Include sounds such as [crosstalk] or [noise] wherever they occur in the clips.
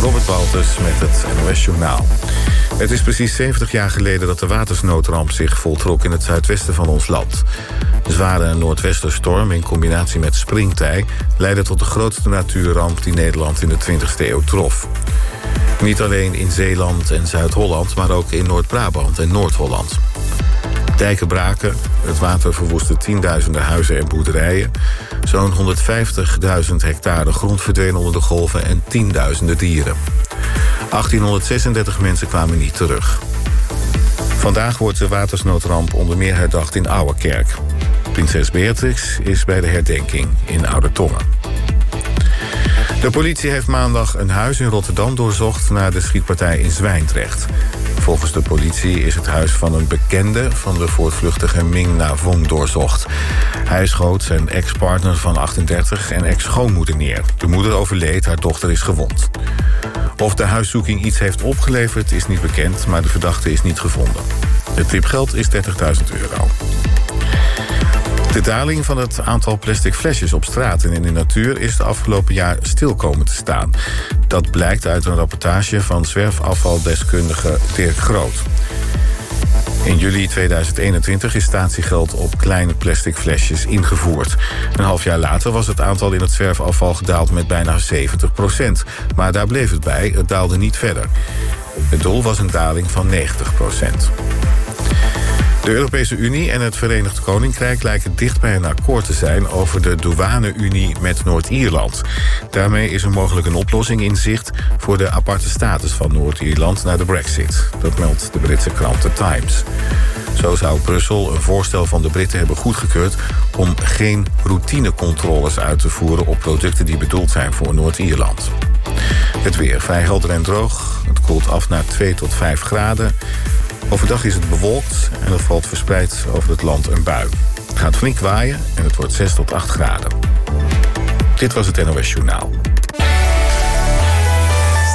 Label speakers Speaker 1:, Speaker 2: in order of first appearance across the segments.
Speaker 1: Robert Walters met het NOS Journaal. Het is precies 70 jaar geleden dat de watersnoodramp zich voltrok in het zuidwesten van ons land. Zware noordwesterstorm in combinatie met springtij leidde tot de grootste natuurramp die Nederland in de 20e eeuw trof. Niet alleen in Zeeland en Zuid-Holland, maar ook in Noord-Brabant en Noord-Holland. Dijken braken, het water verwoestte tienduizenden huizen en boerderijen. Zo'n 150.000 hectare grond verdween onder de golven en tienduizenden dieren. 1836 mensen kwamen niet terug. Vandaag wordt de watersnoodramp onder meer herdacht in Ouwerkerk. Prinses Beatrix is bij de herdenking in Oude Tongen. De politie heeft maandag een huis in Rotterdam doorzocht... naar de schietpartij in Zwijndrecht. Volgens de politie is het huis van een bekende... van de voortvluchtige Ming Na Vong doorzocht. Hij schoot zijn ex-partner van 38 en ex-schoonmoeder neer. De moeder overleed, haar dochter is gewond. Of de huiszoeking iets heeft opgeleverd is niet bekend... maar de verdachte is niet gevonden. Het tipgeld is 30.000 euro. De daling van het aantal plastic flesjes op straat en in de natuur is de afgelopen jaar stil komen te staan. Dat blijkt uit een rapportage van zwerfafvaldeskundige Dirk Groot. In juli 2021 is statiegeld op kleine plastic flesjes ingevoerd. Een half jaar later was het aantal in het zwerfafval gedaald met bijna 70 procent. Maar daar bleef het bij, het daalde niet verder. Het doel was een daling van 90 procent. De Europese Unie en het Verenigd Koninkrijk lijken dicht bij een akkoord te zijn over de douane-Unie met Noord-Ierland. Daarmee is er mogelijk een oplossing in zicht voor de aparte status van Noord-Ierland na de Brexit. Dat meldt de Britse krant The Times. Zo zou Brussel een voorstel van de Britten hebben goedgekeurd om geen routinecontroles uit te voeren op producten die bedoeld zijn voor Noord-Ierland. Het weer vrij helder en droog. Het koelt af naar 2 tot 5 graden. Overdag is het bewolkt en er valt verspreid over het land een bui. Het gaat flink waaien en het wordt 6 tot 8 graden. Dit was het NOS Journaal.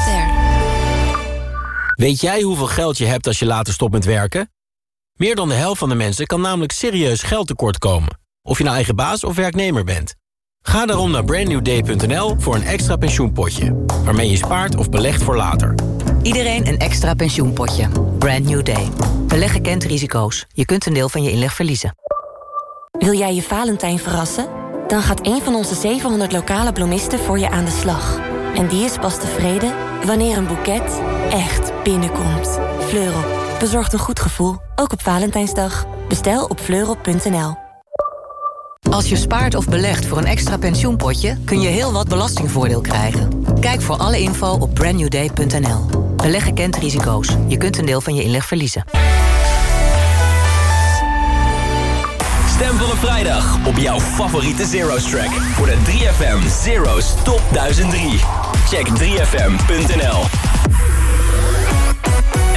Speaker 2: Ster. Weet jij hoeveel geld je hebt als je later stopt met werken? Meer dan de helft van de mensen kan namelijk serieus geld tekort komen. Of je nou eigen baas of werknemer bent. Ga daarom naar brandnewday.nl voor een extra pensioenpotje. Waarmee je spaart of belegt voor later.
Speaker 3: Iedereen een extra pensioenpotje. Brand New Day. Beleggen kent risico's. Je kunt een deel van je inleg verliezen.
Speaker 4: Wil jij je Valentijn verrassen? Dan gaat een van onze 700 lokale bloemisten voor je aan de slag. En die is pas tevreden wanneer een boeket echt binnenkomt. Fleurop bezorgt een goed gevoel, ook op Valentijnsdag. Bestel op fleurop.nl.
Speaker 3: Als je spaart of belegt voor een extra pensioenpotje... kun je heel wat belastingvoordeel krijgen. Kijk voor alle info op brandnewday.nl. Beleggen kent risico's. Je kunt een deel van je inleg verliezen.
Speaker 5: Stem van een vrijdag op jouw favoriete Zero's track. Voor de 3FM Zero's Top 1003. Check 3fm.nl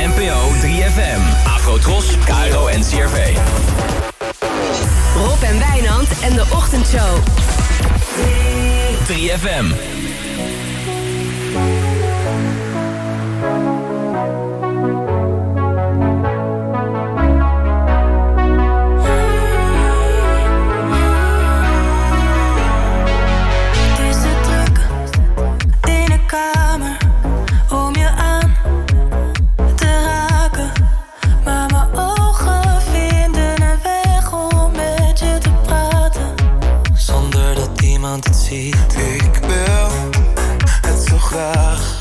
Speaker 5: NPO 3FM. Afrotros, Cairo en CRV.
Speaker 6: Rob en Wijnand en de Ochtendshow.
Speaker 5: 3FM.
Speaker 7: ziet. Ik
Speaker 8: wil het zo graag.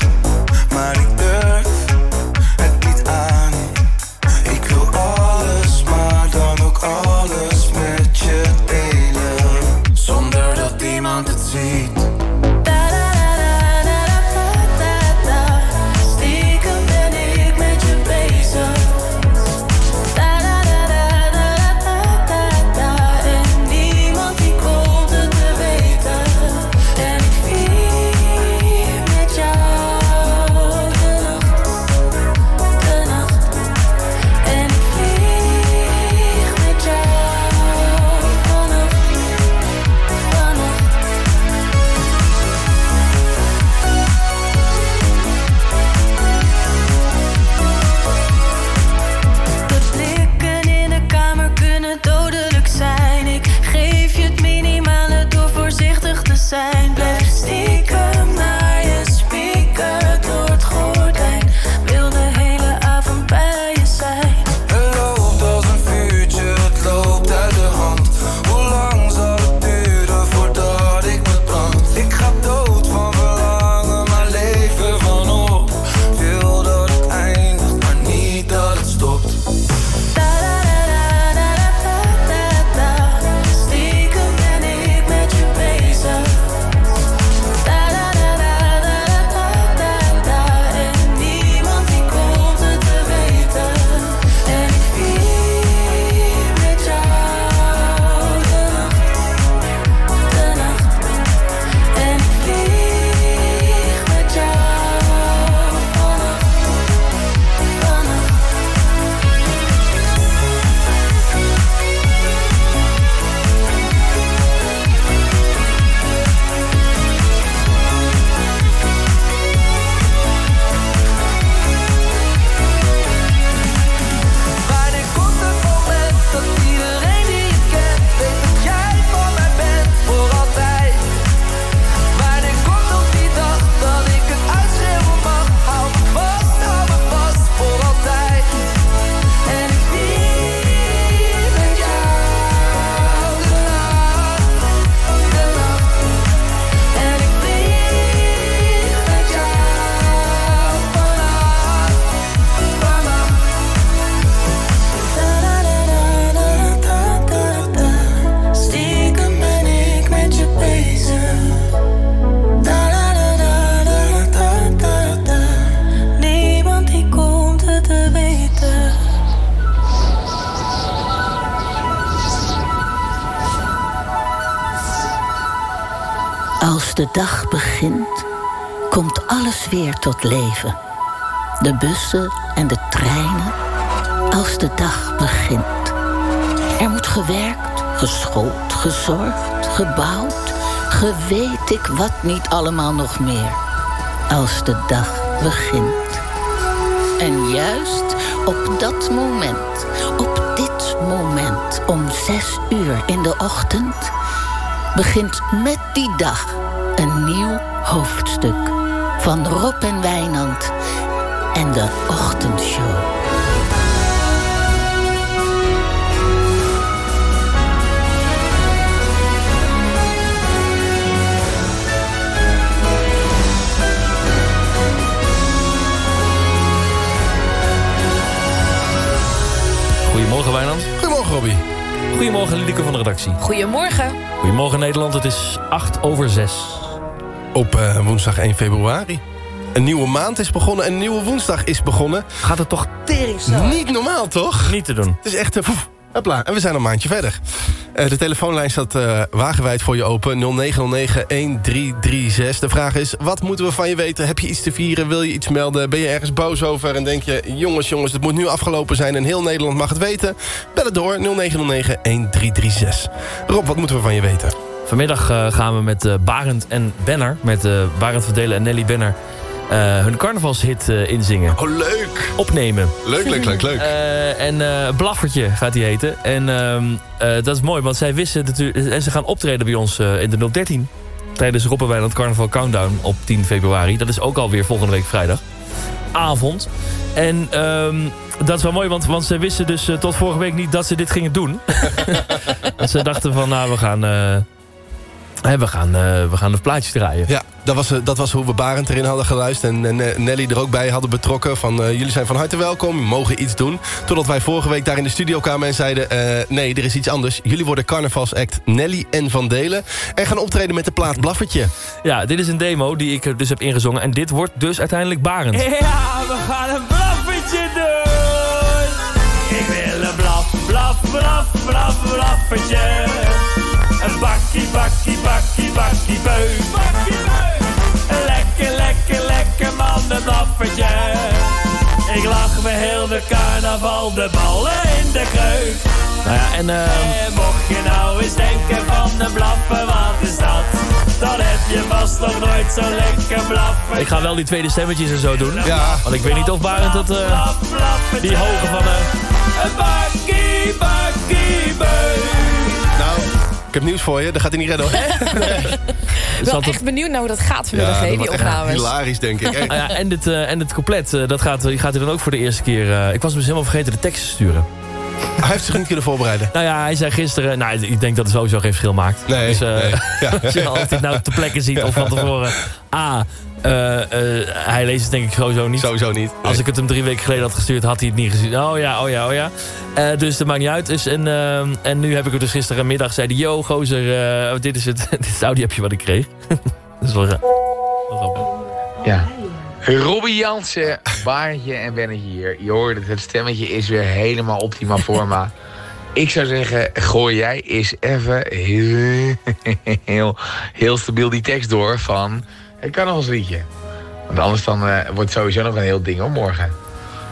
Speaker 8: De bussen en de treinen, als de dag begint. Er moet gewerkt, geschoold, gezorgd, gebouwd, geweet ik wat niet allemaal nog meer. Als de dag begint. En juist op dat moment, op dit moment, om zes uur in de ochtend, begint met die dag een nieuw hoofdstuk van Rob en Wijnand en de Ochtendshow.
Speaker 9: Goedemorgen Wijnand.
Speaker 10: Goedemorgen Robbie.
Speaker 9: Goedemorgen Lieke van de redactie.
Speaker 11: Goedemorgen.
Speaker 9: Goedemorgen Nederland, het is 8 over 6.
Speaker 10: Op eh, woensdag 1 februari. Een nieuwe maand is begonnen en een nieuwe woensdag is begonnen.
Speaker 9: Gaat het toch tering snel?
Speaker 10: Niet normaal, toch?
Speaker 9: Niet te doen.
Speaker 10: Het is echt... Uh, poef, hopla, en we zijn een maandje verder. Uh, de telefoonlijn staat uh, wagenwijd voor je open. 0909-1336. De vraag is, wat moeten we van je weten? Heb je iets te vieren? Wil je iets melden? Ben je ergens boos over? En denk je, jongens, jongens, het moet nu afgelopen zijn... en heel Nederland mag het weten? Bel het door, 0909-1336. Rob, wat moeten we van je weten?
Speaker 9: Vanmiddag uh, gaan we met Barend en Benner... met Barend Verdelen en Nelly Benner... hun carnavalshit inzingen.
Speaker 10: Oh, leuk!
Speaker 9: Opnemen.
Speaker 10: Leuk, leuk, leuk, leuk.
Speaker 9: en Blaffertje gaat die heten. En ehm, dat is mooi, want zij wisten natuurlijk... En ze gaan optreden bij ons in de 013. Tijdens Rob en Wijnand Carnaval Countdown op 10 februari. Dat is ook alweer volgende week vrijdag. Avond. En um, dat is wel mooi, want, want ze wisten dus tot vorige week niet dat ze dit gingen doen. [laughs] [laughs] ze dachten van, nou, we gaan... We gaan, uh, we gaan de plaatjes draaien.
Speaker 10: Ja, dat was, dat was hoe we Barend erin hadden geluisterd. En, en Nelly er ook bij hadden betrokken. Van jullie zijn van harte welkom, mogen iets doen. Totdat wij vorige week daar in de studio kwamen en zeiden... nee, er is iets anders. Jullie worden carnavalsact Nelly en Van Delen. En gaan optreden met de plaat Blaffertje.
Speaker 9: Ja, dit is een demo die ik dus heb ingezongen. En dit wordt dus uiteindelijk Barend.
Speaker 12: Ja, we gaan een blaffertje doen. Ik wil een blaf, blaf, blaf, blaf, blaffertje. Bakkie, bakkie, bakkie, bakkie beu. Bakkie beu. Lekker, lekker, lekker man, een blaffertje. Ik lach me heel de carnaval, de ballen in de kreuk.
Speaker 9: Nou ja, en... Uh...
Speaker 12: En mocht je nou eens denken van de blaffen, wat is dat? Dan heb je vast nog nooit zo lekker blaffen.
Speaker 9: Ik ga wel die tweede stemmetjes en zo doen.
Speaker 10: Ja.
Speaker 9: Want ik weet niet of Barend dat... Uh, die hoge van... Uh...
Speaker 12: Een bakkie, bakkie,
Speaker 10: heb nieuws voor je. Dat gaat hij niet redden hoor. [laughs]
Speaker 11: Ik ben echt benieuwd naar hoe dat gaat vanmiddag,
Speaker 10: ja,
Speaker 11: die opnames.
Speaker 10: hilarisch, denk ik. [laughs]
Speaker 9: ah, ja, en, dit, uh, en dit couplet, uh, dat gaat, gaat hij dan ook voor de eerste keer... Uh, ik was dus helemaal vergeten de tekst te sturen.
Speaker 10: Hij heeft zich niet kunnen voorbereiden.
Speaker 9: Nou ja, hij zei gisteren... Nou, ik denk dat het sowieso geen verschil maakt.
Speaker 10: Nee,
Speaker 9: dus, uh,
Speaker 10: nee. [laughs] Ja.
Speaker 9: Als je of dit nou te plekken ziet of van tevoren... A, uh, uh, hij leest het denk ik sowieso niet.
Speaker 10: Sowieso niet. Nee.
Speaker 9: Als ik het hem drie weken geleden had gestuurd, had hij het niet gezien. Oh ja, oh ja, oh ja. Uh, dus dat maakt niet uit. Dus, en, en nu heb ik het dus gisterenmiddag zei hij... Yo, gozer, dit is het, [laughs] dit is het audiopje wat ik kreeg. [laughs] dat is wel grappig.
Speaker 13: Ja. Robbie Jansen, Baartje en Bennetje hier. Je hoort het, het stemmetje is weer helemaal optima forma. [laughs] Ik zou zeggen, gooi jij eens even heel, heel, heel stabiel die tekst door van het carnavalsliedje. Want anders dan uh, wordt het sowieso nog een heel ding hoor, morgen.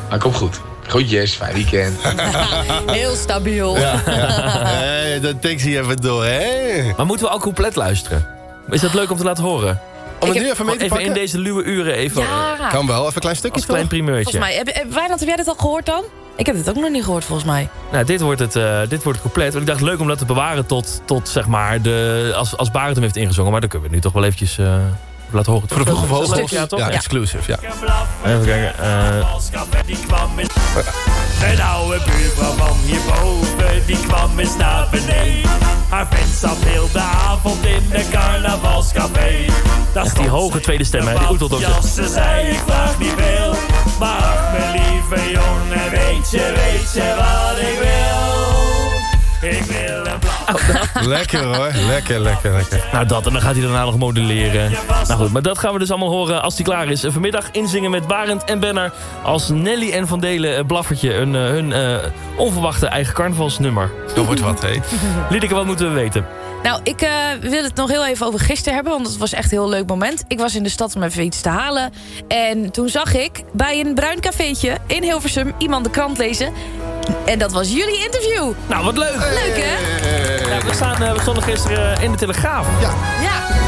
Speaker 13: Maar kom goed. Groetjes, fijn weekend. [laughs]
Speaker 11: Heel stabiel.
Speaker 10: Ja. hey, dat tekst hier even door, hè?
Speaker 9: Maar moeten we ook couplet luisteren? Is dat leuk om te laten horen?
Speaker 10: Om het nu even mee te
Speaker 9: even
Speaker 10: pakken?
Speaker 9: in deze luwe uren even...
Speaker 11: Ja.
Speaker 10: Kan wel, even een klein stukje
Speaker 9: Als klein primeurtje.
Speaker 11: Volgens mij. Heb, heb, Wijnand, heb jij dit al gehoord dan? Ik heb dit ook nog niet gehoord, volgens mij.
Speaker 9: Nou, dit wordt het, uh, dit wordt het couplet. Want ik dacht, leuk om dat te bewaren tot, tot zeg maar, de, als, als Barend hem heeft ingezongen. Maar dan kunnen we nu toch wel eventjes uh, laten horen.
Speaker 10: Voor de vroege vogels?
Speaker 9: Ja, toch?
Speaker 10: Ja, exclusive, ja.
Speaker 9: Even kijken. Uh,
Speaker 12: een oude buurvrouw van hierboven, die kwam eens naar beneden. Haar vent zat heel de avond in de carnavalscafé.
Speaker 9: Dat is die hoge tweede stem, hè? Die oetelt ook zo.
Speaker 12: Ze zei, ik vraag niet veel, maar ach, mijn lieve jongen, weet je, weet je wat ik wil? Ik wil. [laughs]
Speaker 10: Lekker hoor, lekker, lekker, lekker.
Speaker 9: Nou dat, en dan gaat hij daarna nog modelleren. Nou goed, maar dat gaan we dus allemaal horen als hij klaar is. Vanmiddag inzingen met Barend en Benner... als Nelly en Van Delen eh, Blaffertje een, eh, hun eh, onverwachte eigen carnavalsnummer.
Speaker 10: Dat wordt wat, hé. [laughs]
Speaker 9: Liedeke, wat moeten we weten?
Speaker 11: Nou, ik eh, wil het nog heel even over gisteren hebben, want het was echt een heel leuk moment. Ik was in de stad om even iets te halen. En toen zag ik bij een bruin cafeetje in Hilversum iemand de krant lezen. En dat was jullie interview.
Speaker 9: Nou, wat leuk.
Speaker 11: Leuk, hè?
Speaker 9: We, staan, eh, we stonden gisteren in de Telegraaf.
Speaker 10: Ja.
Speaker 11: Ja.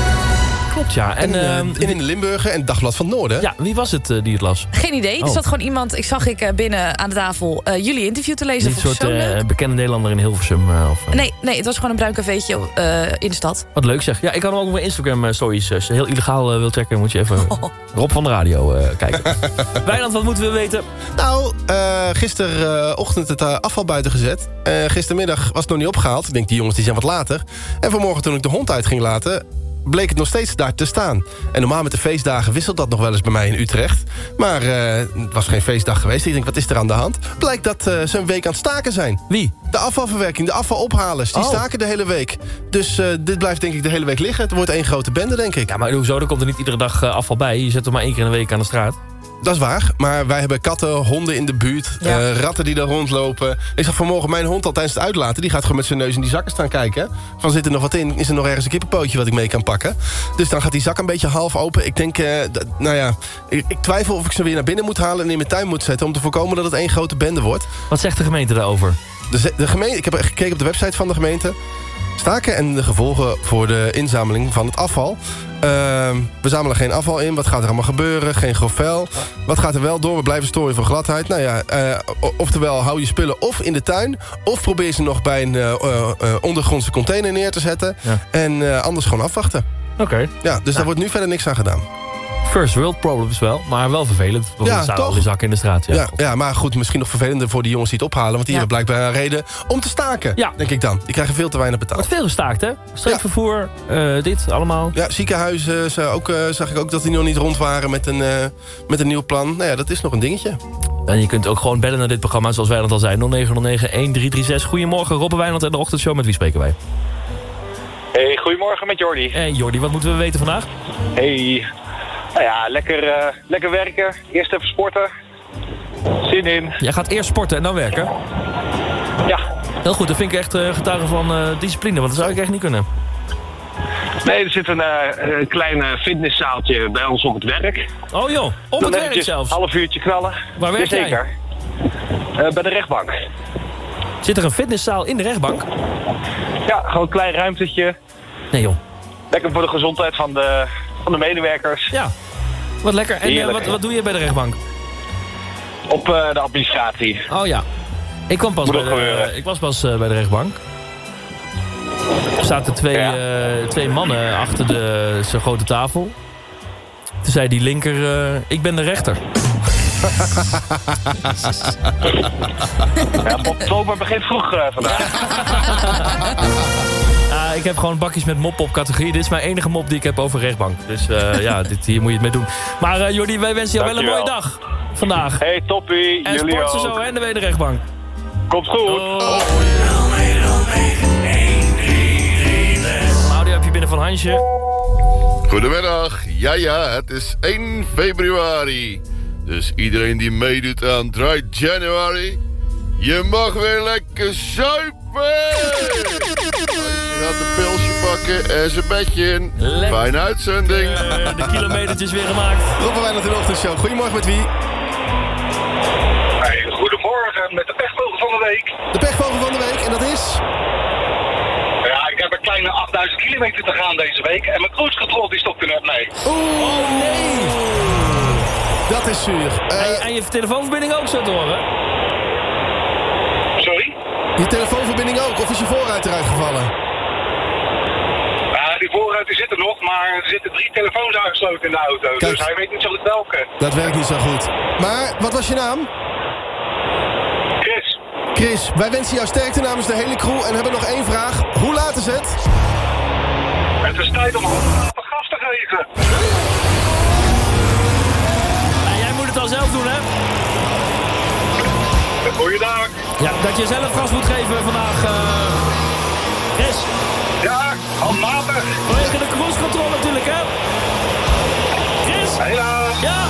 Speaker 9: Klopt, ja. En,
Speaker 10: En, eh,
Speaker 9: ehm,
Speaker 10: in, in de Limburger en Dagblad van het Noorden.
Speaker 9: ja, wie was het eh, die het las?
Speaker 11: Geen idee. Er
Speaker 9: Oh.
Speaker 11: zat gewoon iemand, ik zag ik eh, binnen aan de tafel eh, jullie interview te lezen.
Speaker 9: Een soort eh, bekende Nederlander in Hilversum? eh, of, eh,
Speaker 11: Nee, nee, het was gewoon een bruin cafeetje eh, in de stad.
Speaker 9: Wat leuk zeg. Ja, ik kan hem ook op mijn Instagram eh, stories. Als je heel illegaal eh, wilt checken, moet je even
Speaker 11: Oh.
Speaker 9: Rob van de Radio eh, kijken. [laughs] Wijnand, wat moeten we weten?
Speaker 10: Nou, eh, gisterochtend het eh, afval buiten gezet. Eh, gistermiddag was het nog niet opgehaald. Ik denk, die jongens die zijn wat later. En vanmorgen toen ik de hond uit ging laten... bleek het nog steeds daar te staan. En normaal met de feestdagen wisselt dat nog wel eens bij mij in Utrecht. Maar eh, het was geen feestdag geweest. Ik denk, wat is er aan de hand? Blijkt dat eh, ze een week aan het staken zijn.
Speaker 9: Wie?
Speaker 10: De afvalverwerking, de afvalophalers. Die
Speaker 9: Oh.
Speaker 10: staken de hele week. Dus eh, dit blijft denk ik de hele week liggen. Het wordt één grote bende, denk ik.
Speaker 9: Ja, maar hoezo? Er komt er niet iedere dag afval bij. Je zet er maar één keer in de week aan de straat.
Speaker 10: Dat is waar, maar wij hebben katten, honden in de buurt,
Speaker 11: Ja.
Speaker 10: eh, ratten die daar rondlopen. Ik zag vanmorgen mijn hond al tijdens het uitlaten... die gaat gewoon met zijn neus in die zakken staan kijken. Van zit er nog wat in? Is er nog ergens een kippenpootje wat ik mee kan pakken? Dus dan gaat die zak een beetje half open. Ik denk, d- nou ja, ik, ik twijfel of ik ze weer naar binnen moet halen... en in mijn tuin moet zetten om te voorkomen dat het één grote bende wordt.
Speaker 9: Wat zegt de gemeente daarover?
Speaker 10: De, de gemeente, ik heb gekeken op de website van de gemeente. Staken en de gevolgen voor de inzameling van het afval. Ehm, we zamelen geen afval in. Wat gaat er allemaal gebeuren? Geen grof vuil. Wat gaat er wel door? We blijven storen voor gladheid. Nou ja, eh, oftewel hou je spullen of in de tuin... of probeer ze nog bij een eh, eh, ondergrondse container neer te zetten.
Speaker 9: Ja.
Speaker 10: En anders gewoon afwachten.
Speaker 9: Oké.
Speaker 10: Ja, dus daar wordt nu verder niks aan gedaan.
Speaker 9: First world problems wel, maar wel vervelend. Want
Speaker 10: Ja,
Speaker 9: staan
Speaker 10: toch?
Speaker 9: al die zakken in de straat. Ja.
Speaker 10: Ja, ja, maar goed, misschien nog vervelender voor die jongens die het ophalen... want die
Speaker 11: Ja.
Speaker 10: hebben blijkbaar een reden om te staken,
Speaker 9: Ja.
Speaker 10: denk ik dan. Die krijgen veel te weinig betaald.
Speaker 9: Wordt veel gestaakt, hè? Streekvervoer, eh, dit, allemaal.
Speaker 10: Ja, ziekenhuizen ze ook, eh, zag ik ook dat die nog niet rond waren met een, eh, met een nieuw plan. Nou ja, dat is nog een dingetje.
Speaker 9: En je kunt ook gewoon bellen naar dit programma, zoals Wijnand al zei. 0909-1336. Goedemorgen, Robbe Wijnand en de ochtendshow. Met wie spreken wij?
Speaker 14: Hey, goedemorgen met Jordi.
Speaker 9: En Jordi, wat moeten we weten vandaag?
Speaker 14: Hey. Nou ja, lekker, eh, lekker werken. Eerst even sporten. Zin in.
Speaker 9: Jij gaat eerst sporten en dan werken?
Speaker 14: Ja.
Speaker 9: Heel goed, dat vind ik echt eh, getuige van eh, discipline, want dat zou ik echt niet kunnen.
Speaker 14: Nee, er zit een, een klein fitnesszaaltje bij ons op het werk.
Speaker 9: Oh joh, op
Speaker 14: Dan
Speaker 9: het werk zelfs.
Speaker 14: Een half uurtje knallen.
Speaker 9: Waar werk jij?
Speaker 14: Zeker. bij de rechtbank.
Speaker 9: Zit er een fitnesszaal in de rechtbank?
Speaker 14: Ja, gewoon een klein ruimtetje.
Speaker 9: Nee joh.
Speaker 14: Lekker voor de gezondheid van de, van de medewerkers.
Speaker 9: Ja, wat lekker. En eh,
Speaker 14: Heerlijk.
Speaker 9: wat, wat doe je bij de rechtbank?
Speaker 14: Op eh, de administratie.
Speaker 9: Oh ja. Ik, kwam pas bij de, ik was pas eh, bij de rechtbank. Er zaten twee,
Speaker 14: Ja.
Speaker 9: twee mannen achter de, zo'n grote tafel. Toen zei die linker, ik ben de rechter.
Speaker 14: Ja, Bob begint vroeg vandaag. [laughs]
Speaker 9: Ik heb gewoon bakjes met mop op categorie. Dit is mijn enige mop die ik heb over rechtbank. Dus eh, [laughs] ja, dit, hier moet je het mee doen. Maar eh Jordi, wij wensen jou wel een mooie dag vandaag.
Speaker 14: Hey, toppie.
Speaker 9: En
Speaker 14: Jullie
Speaker 9: sport ze
Speaker 14: ook.
Speaker 9: zo, hè, de wederrechtbank.
Speaker 14: Komt goed.
Speaker 9: Oh. Audio heb je binnen van Hansje.
Speaker 15: Goedemiddag. Ja, ja, het is 1 februari. Dus iedereen die meedoet aan Dry January... je mag weer lekker zuipen! Je gaat een pilsje pakken en zijn bedje in.
Speaker 9: Lekker.
Speaker 15: Fijne uitzending.
Speaker 9: Eh, de kilometertjes weer gemaakt.
Speaker 10: Robben Wijnand in de ochtendshow. Goedemorgen met wie?
Speaker 14: Hey, goedemorgen met de pechvogel van de week.
Speaker 10: De pechvogel van de week. En dat is...
Speaker 14: Ja, ik heb een kleine 8000 kilometer te gaan deze week. En mijn cruise control die stopte net mee.
Speaker 9: Oh nee!
Speaker 10: Dat is zuur. Eh,
Speaker 9: En, en je telefoonverbinding ook zo door, hè?
Speaker 10: Je telefoonverbinding ook. Of is je voorruit eruit gevallen?
Speaker 14: Ja, die voorruit die zit er nog, maar er zitten drie telefoons aangesloten in de auto.
Speaker 10: Kijk.
Speaker 14: Dus hij weet niet zo goed welke.
Speaker 10: Dat werkt niet zo goed. Maar, wat was je naam?
Speaker 14: Chris,
Speaker 10: Chris, wij wensen jou sterkte namens de hele crew en hebben nog één vraag. Hoe laat is het?
Speaker 14: het is tijd om gas te geven.
Speaker 9: En jij moet het al zelf doen, hè?
Speaker 14: Goeiedag.
Speaker 9: Ja, dat je zelf gas moet geven vandaag. eh Chris.
Speaker 16: Chris?
Speaker 17: Ja, handmatig.
Speaker 16: Vanwege de cruise control natuurlijk, hè? Chris? Ja?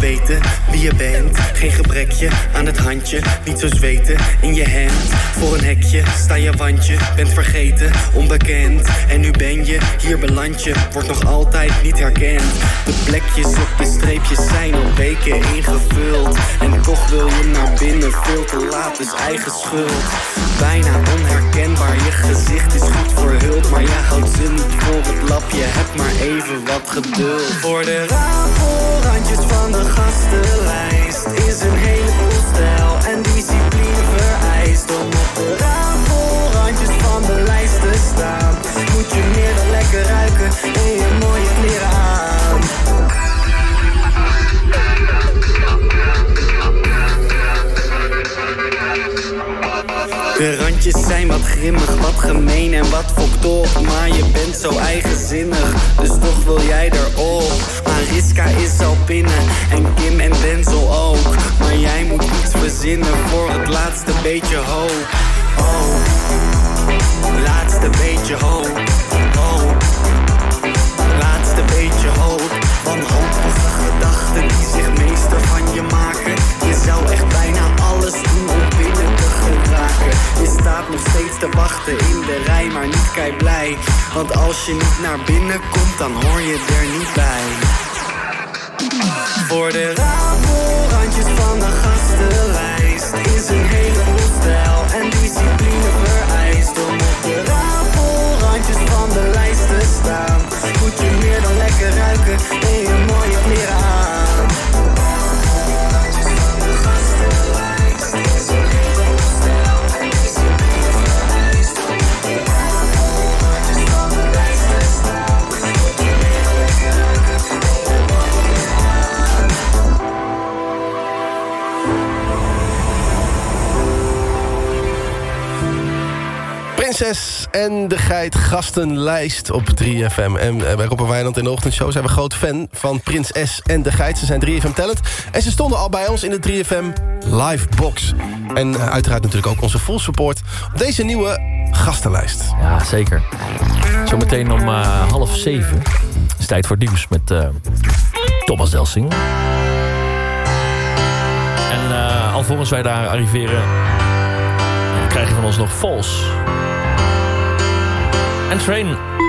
Speaker 18: Weten wie je bent. Geen gebrekje aan het handje, niet zo zweten in je hand. Voor een hekje sta je wandje, bent vergeten, onbekend. En nu ben je hier beland je, wordt nog altijd niet herkend. De plekjes op de streepjes zijn al weken ingevuld. En toch wil je naar binnen, veel te laat, dus eigen schuld. Bijna onherkenbaar, je gezicht is goed verhuld. Maar je houdt ze niet voor het lapje, heb maar even wat geduld. Voor de Randjes van de gastenlijst is een heleboel stijl en discipline vereist. Om op de randjes van de lijst te staan, moet je meer dan lekker ruiken en je mooie kleren aan. De randjes zijn wat grimmig, wat gemeen en wat fokt. Maar je bent zo eigenzinnig, dus toch wil jij erop. Mariska is al binnen en Kim en Denzel ook. Maar jij moet iets verzinnen voor het laatste beetje hoop. Oh, laatste beetje hoop. Oh, laatste beetje hoop. Wanhopige gedachten die zich meester van je maken. Je zou echt bijna alles doen om binnen te geraken. Je staat nog steeds te wachten in de rij, maar niet kei blij. Want als je niet naar binnen komt, dan hoor je er niet bij Voor de rafelrandjes van de gastenlijst Is een heleboel stijl en discipline
Speaker 10: gastenlijst op 3FM. En eh, bij Rob in de ochtendshow zijn we groot fan van Prinses en de Geit. Ze zijn 3FM Talent. En ze stonden al bij ons in de 3FM Live Box. En eh, uiteraard natuurlijk ook onze full support op deze nieuwe gastenlijst.
Speaker 9: Ja, zeker. Zometeen om eh, half zeven is tijd voor nieuws met Thomas Delsing. En eh, alvorens wij daar arriveren... krijg je van ons nog False. En Train.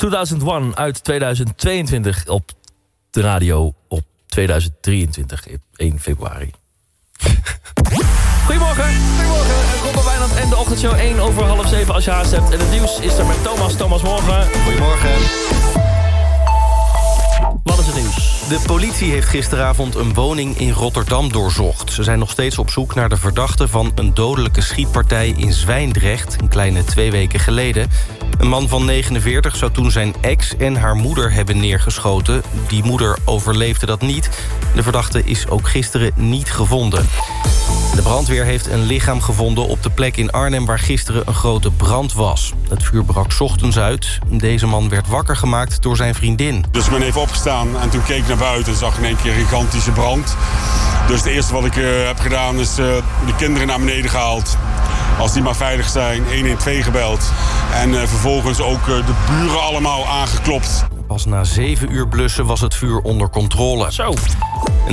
Speaker 9: 2001 uit 2022 op de radio op 2023, 1 februari. Goedemorgen. Goedemorgen. Robben Wijnand en de ochtendshow 1 over half 7 als je haast hebt. En het nieuws is er met Thomas. Thomas, morgen.
Speaker 10: Goedemorgen.
Speaker 9: Wat is het nieuws?
Speaker 19: De politie heeft gisteravond een woning in Rotterdam doorzocht. Ze zijn nog steeds op zoek naar de verdachte van een dodelijke schietpartij in Zwijndrecht... een kleine twee weken geleden. Een man van 49 zou toen zijn ex en haar moeder hebben neergeschoten. Die moeder overleefde dat niet. De verdachte is ook gisteren niet gevonden. De brandweer heeft een lichaam gevonden op de plek in Arnhem... waar gisteren een grote brand was. Het vuur brak ochtends uit. Deze man werd wakker gemaakt door zijn vriendin.
Speaker 20: Dus ben even opgestaan en toen keek naar buiten en zag in één keer een gigantische brand. Dus het eerste wat ik eh, heb gedaan is eh, de kinderen naar beneden gehaald. Als die maar veilig zijn, 112 gebeld. En eh, vervolgens ook eh, de buren allemaal aangeklopt.
Speaker 19: Pas na zeven uur blussen was het vuur onder controle.
Speaker 9: Zo.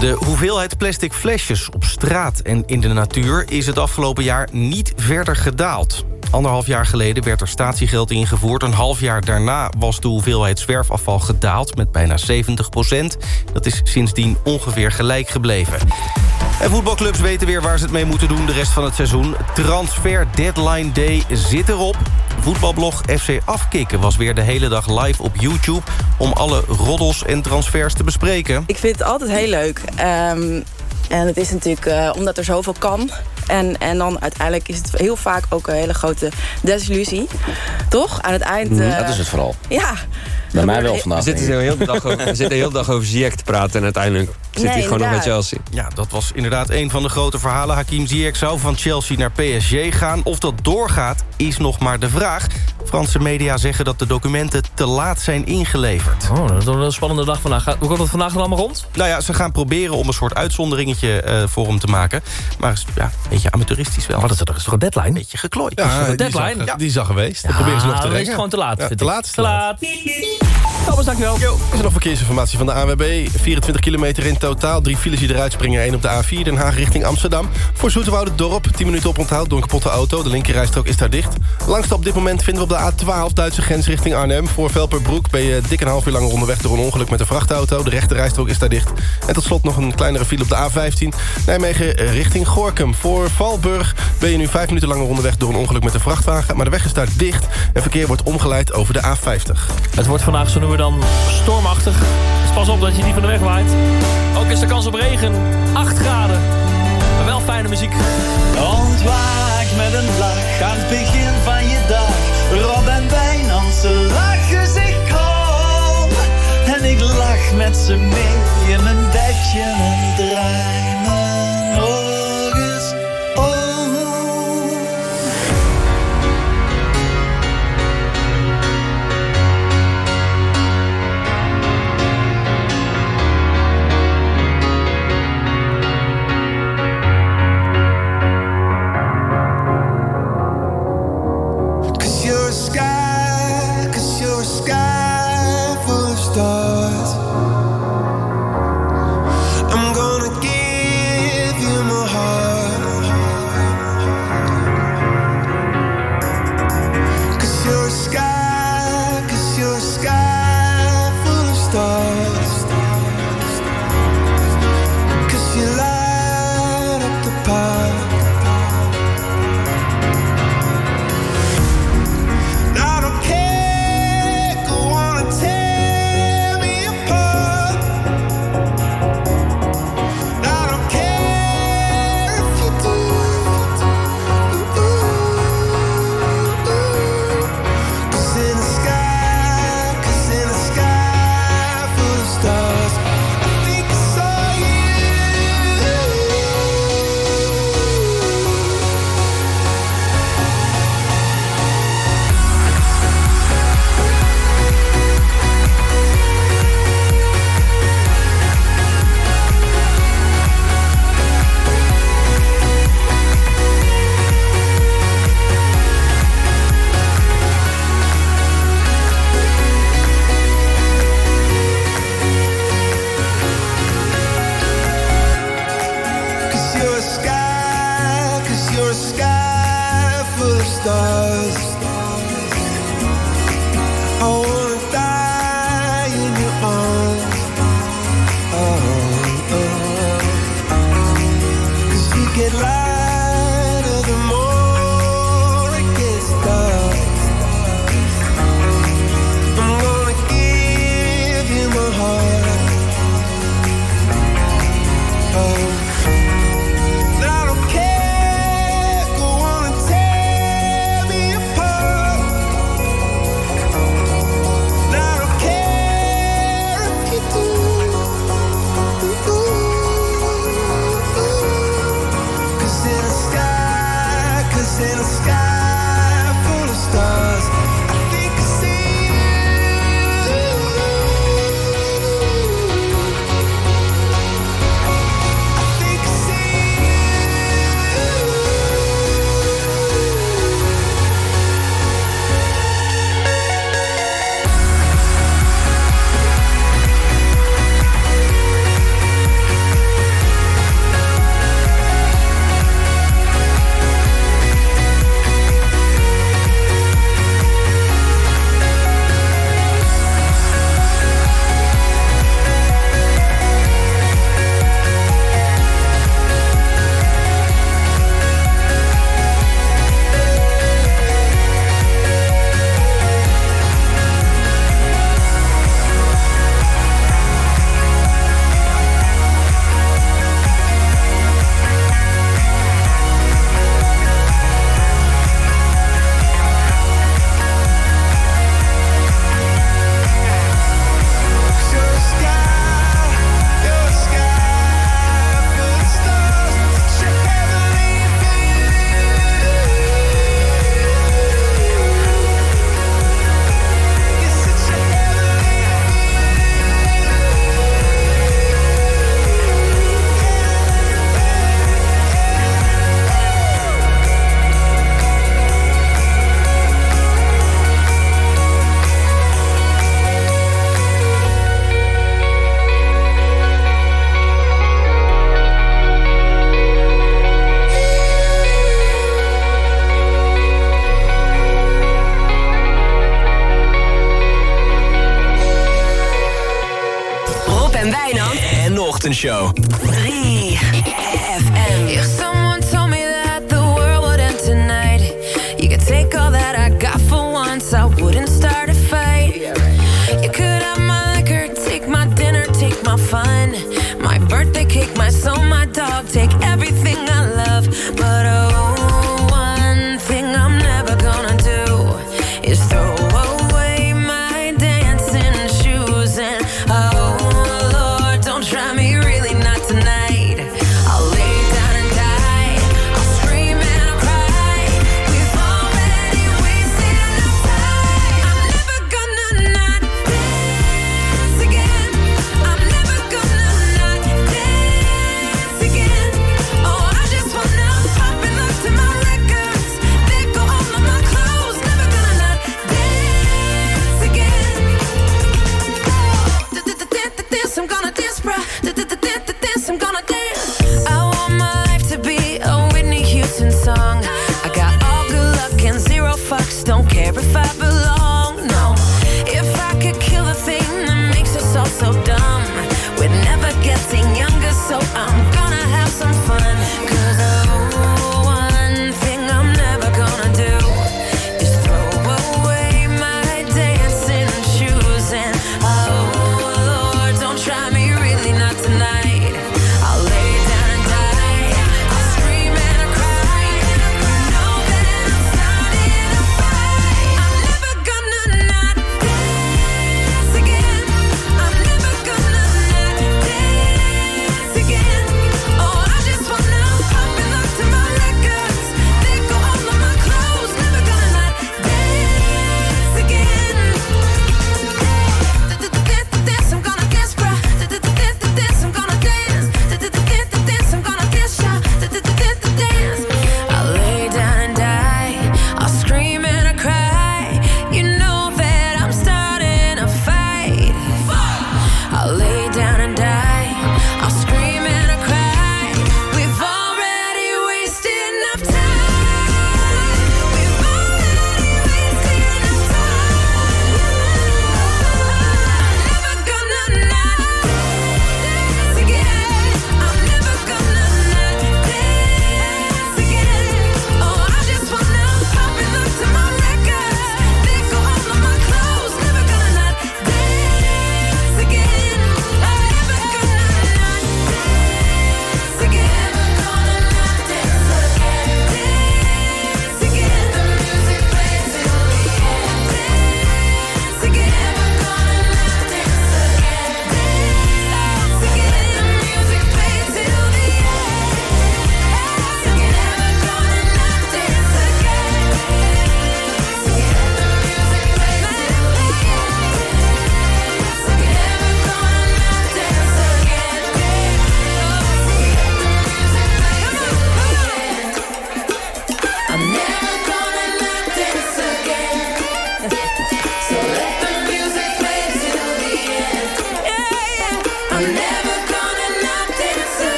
Speaker 19: De hoeveelheid plastic flesjes op straat en in de natuur... is het afgelopen jaar niet verder gedaald. Anderhalf jaar geleden werd er statiegeld ingevoerd. Een half jaar daarna was de hoeveelheid zwerfafval gedaald... met bijna 70 procent. Dat is sindsdien ongeveer gelijk gebleven. En voetbalclubs weten weer waar ze het mee moeten doen de rest van het seizoen. Transfer Deadline Day zit erop. Voetbalblog FC Afkikken was weer de hele dag live op YouTube... om alle roddels en transfers te bespreken.
Speaker 21: Ik vind het altijd heel leuk. Ehm, en het is natuurlijk eh, omdat er zoveel kan. En, en dan uiteindelijk is het heel vaak ook een hele grote desillusie. Toch? Aan het eind...
Speaker 22: Mm,
Speaker 21: eh,
Speaker 22: dat is het vooral.
Speaker 21: Ja.
Speaker 22: Bij mij wel
Speaker 21: We
Speaker 22: vandaag.
Speaker 21: zitten
Speaker 22: de hele dag over, we zitten de hele dag over Ziyech te praten... en uiteindelijk zit
Speaker 21: Nee,
Speaker 22: hij gewoon nog bij. Chelsea.
Speaker 19: Ja, dat was inderdaad een van de grote verhalen. Hakim Ziyech zou van Chelsea naar PSG gaan. Of dat doorgaat, is nog maar de vraag. Franse media zeggen dat de documenten te laat zijn ingeleverd.
Speaker 9: Oh, dat is een spannende dag vandaag. Hoe komt het vandaag dan allemaal rond?
Speaker 19: Nou ja, ze gaan proberen om een soort uitzonderingetje eh, voor hem te maken. Maar ja, een beetje amateuristisch wel.
Speaker 9: Maar dat is toch een deadline? Een
Speaker 19: beetje geklooid.
Speaker 10: Ja,
Speaker 9: een
Speaker 10: die
Speaker 9: deadline?
Speaker 10: zag- die zag geweest. Dan proberen ze nog te
Speaker 9: het gewoon te laat.
Speaker 10: Ja, te laat is
Speaker 9: Te laat. Thomas, dankjewel.
Speaker 10: Is er nog verkeersinformatie van de ANWB? 24 kilometer in totaal. Drie files die eruit springen. één op de A4 Den Haag richting Amsterdam. Voor Zoeterwoude Dorp 10 minuten op onthoud door een kapotte auto. De linkerrijstrook is daar dicht. Langste op dit moment vinden we op de A12 Duitse grens richting Arnhem. Voor Velperbroek ben je dik een half uur langer onderweg... door een ongeluk met een vrachtauto. De rechterrijstrook is daar dicht. En tot slot nog een kleinere file op de A15. Nijmegen richting Gorkum. Voor Valburg ben je nu 5 minuten langer onderweg... door een ongeluk met een vrachtwagen. Maar de weg is daar dicht. En verkeer wordt omgeleid over de A50.
Speaker 9: Het wordt vandaag, zo noemen we dan, stormachtig. Pas op dat je niet van de weg waait. Ook is de kans op regen. 8 graden. Maar wel fijne muziek.
Speaker 23: Ontwaak met een lach aan het begin van je dag. Rob en Wijnand, ze lachen zich krom. En ik lach met ze mee in mijn bedje en draai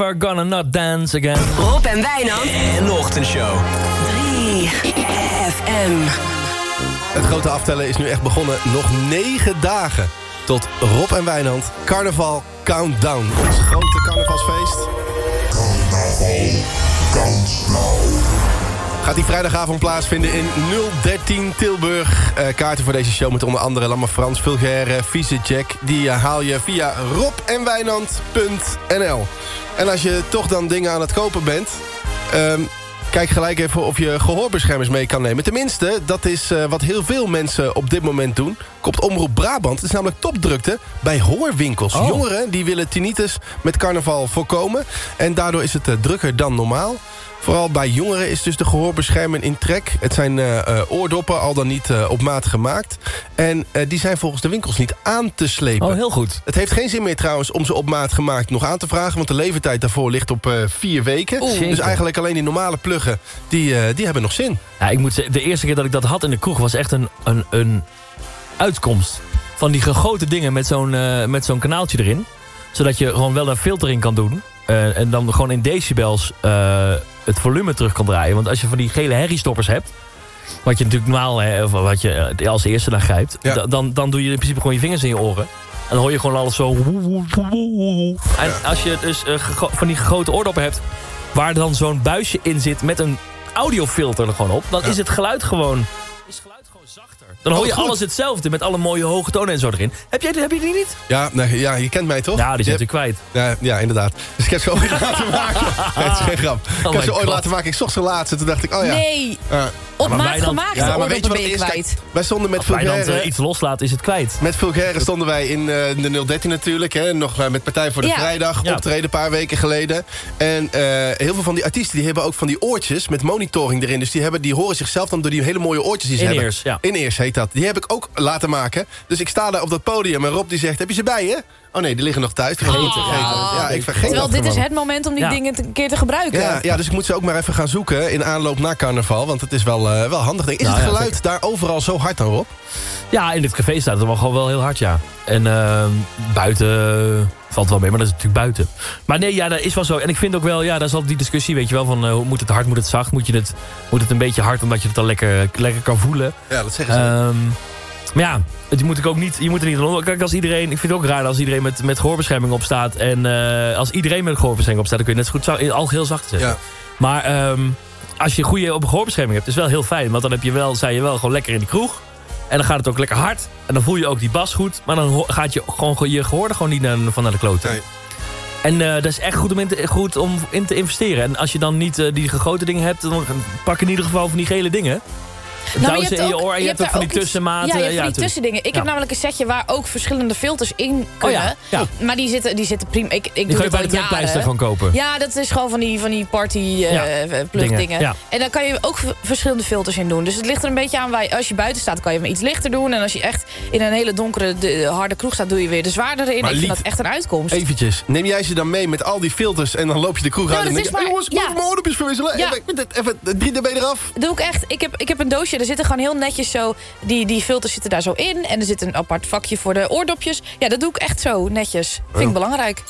Speaker 24: Never Gonna Not Dance Again.
Speaker 6: Rob en Wijnand.
Speaker 5: En de ochtendshow.
Speaker 6: 3 FM.
Speaker 10: Het grote aftellen is nu echt begonnen. Nog negen dagen tot Rob en Wijnand Carnaval Countdown. Ons grote carnavalsfeest. Gaat die vrijdagavond plaatsvinden in 013 Tilburg. Eh, kaarten voor deze show met onder andere Lamme Frans, Vulgaire, Vieze Jack. Die eh, haal je via robenwijnand.nl. En als je toch dan dingen aan het kopen bent... ehm, kijk gelijk even of je gehoorbeschermers mee kan nemen. Tenminste, dat is eh, wat heel veel mensen op dit moment doen. Kopt Omroep Brabant. Het is namelijk topdrukte bij hoorwinkels.
Speaker 9: Oh.
Speaker 10: Jongeren die willen tinnitus met carnaval voorkomen. En daardoor is het eh, drukker dan normaal. Vooral bij jongeren is dus de gehoorbescherming in trek. Het zijn eh, oordoppen, al dan niet op maat gemaakt. En eh, die zijn volgens de winkels niet aan te slepen.
Speaker 9: Oh, heel goed.
Speaker 10: Het heeft geen zin meer trouwens om ze op maat gemaakt nog aan te vragen... want de levertijd daarvoor ligt op eh, vier weken.
Speaker 9: Oeh.
Speaker 10: Dus eigenlijk alleen die normale pluggen, die, eh, die hebben nog zin.
Speaker 9: Ja, ik moet zeggen, de eerste keer dat ik dat had in de kroeg was echt een, een, een uitkomst. Van die gegoten dingen met zo'n met zo'n kanaaltje erin. Zodat je gewoon wel een filter in kan doen. En dan gewoon in decibels het volume terug kan draaien. Want als je van die gele herriestoppers hebt... Wat je natuurlijk normaal, hè, of wat je eh, als eerste naar grijpt.
Speaker 10: Ja.
Speaker 9: da- Dan, dan doe je in principe gewoon je vingers in je oren. En dan hoor je gewoon alles zo... En als je dus eh, van die grote oordoppen hebt... waar dan zo'n buisje in zit met een audiofilter er gewoon op... dan is het geluid gewoon... Is het geluid gewoon zachter. Dan hoor
Speaker 10: Oh,
Speaker 9: je alles hetzelfde met alle mooie hoge tonen en zo erin. Heb, jij, die- heb je die niet?
Speaker 10: Ja, nee, ja, je kent mij toch?
Speaker 9: Ja, die
Speaker 10: Je
Speaker 9: zijn natuurlijk kwijt.
Speaker 10: Ja, ja, inderdaad. Dus ik heb ze ooit [laughs] laten maken. Nee, het is geen grap. ik heb
Speaker 9: my
Speaker 10: ze ooit
Speaker 9: God.
Speaker 10: laten maken. Ik zocht ze laatst en toen dacht ik, oh ja.
Speaker 25: Nee,
Speaker 10: Ja.
Speaker 25: Op
Speaker 9: maar
Speaker 25: maat gemaakt.
Speaker 10: Ja, maar weet je wat
Speaker 25: ben je
Speaker 10: is?
Speaker 25: kwijt.
Speaker 10: Kijk, wij stonden met
Speaker 9: Als eh, iets loslaat, is het kwijt.
Speaker 10: Met Vulgaire stonden wij in eh, de 013 natuurlijk. Hè, nog eh, met Partij voor de
Speaker 25: Ja.
Speaker 10: Vrijdag.
Speaker 9: Ja.
Speaker 10: Optreden een paar weken geleden. En eh, heel veel van die artiesten die hebben ook van die oortjes met monitoring erin. Dus die, hebben, die horen zichzelf dan door die hele mooie oortjes die ze hebben.
Speaker 9: In-ears, ja.
Speaker 10: In-ears heet dat. Die heb ik ook laten maken. Dus ik sta daar op dat podium en Rob die zegt, heb je ze bij je? Oh nee, die liggen nog thuis. Die was niet vergeten. Ja, ik vergeet
Speaker 25: Terwijl
Speaker 10: dat
Speaker 25: dit is
Speaker 10: gewoon.
Speaker 25: het moment om die
Speaker 9: Ja.
Speaker 25: dingen te- een keer te gebruiken.
Speaker 10: Ja, ja, dus ik moet ze ook maar even gaan zoeken in aanloop naar carnaval. Want het is wel, eh, wel handig. denk ik. Is
Speaker 9: Nou,
Speaker 10: het
Speaker 9: ja,
Speaker 10: geluid daar overal zo hard dan, Rob?
Speaker 9: Ja, in dit café staat het wel gewoon wel heel hard, ja. En ehm, buiten valt wel mee, maar dat is natuurlijk buiten. Maar nee, ja, dat is wel zo. En ik vind ook wel, ja, daar is altijd die discussie, weet je wel, van eh, hoe moet het hard, moet het zacht? Moet, je het, moet het een beetje hard, omdat je het dan lekker, lekker kan voelen?
Speaker 10: Ja, dat zeggen ze.
Speaker 9: Ehm, maar ja, het moet ik ook niet, je moet er niet aan Kijk, als iedereen, ik vind het ook raar als iedereen met, met gehoorbescherming op staat. En eh, als iedereen met gehoorbescherming op staat, dan kun je net zo goed al heel zacht zetten.
Speaker 10: Ja.
Speaker 9: Maar ehm, als je goede op gehoorbescherming hebt, is wel heel fijn. Want dan heb je wel, zei je wel, gewoon lekker in de kroeg. En dan gaat het ook lekker hard. En dan voel je ook die bas goed. Maar dan gaat je, gewoon, je gehoor er gewoon niet naar, van naar de kloten.
Speaker 10: Nee.
Speaker 9: En eh, dat is echt goed om in, te, goed om in te investeren. En als je dan niet eh, die gegoten dingen hebt, dan pak in ieder geval van die gele dingen.
Speaker 25: Nou,
Speaker 9: Douwen in je oor en je, hebt ook van die tussenmaten.
Speaker 25: Ja, je hebt van die tussendingen. Ik
Speaker 9: Ja.
Speaker 25: heb namelijk een setje waar ook verschillende filters in kunnen.
Speaker 9: Oh ja, ja.
Speaker 25: Maar die zitten, die zitten prima. Ik, ik
Speaker 9: Die
Speaker 25: doe
Speaker 9: ga je bij de trekpleister gewoon kopen.
Speaker 25: Ja, dat is gewoon van die, van die party eh
Speaker 9: Ja,
Speaker 25: plug
Speaker 9: dingen.
Speaker 25: En dan kan je ook verschillende filters in doen. Dus het ligt er een beetje aan. Waar je- als je buiten staat, kan je hem iets lichter doen. En als je echt in een hele donkere, de, harde kroeg staat, doe je weer de zwaardere in.
Speaker 10: Maar
Speaker 25: ik vind dat echt een uitkomst.
Speaker 10: Eventjes, neem jij ze dan mee met al die filters en dan loop je de kroeg
Speaker 25: Ja,
Speaker 10: uit en denk je... jongens, ik moet mijn oordopjes verwisselen. Even, even 3 dB eraf.
Speaker 25: doe ik echt. Ik heb, ik heb een doosje, er zitten gewoon heel netjes zo... Die, die filters zitten daar zo in. En er zit een apart vakje voor de oordopjes. Ja, dat doe ik echt zo netjes. Vind ik belangrijk.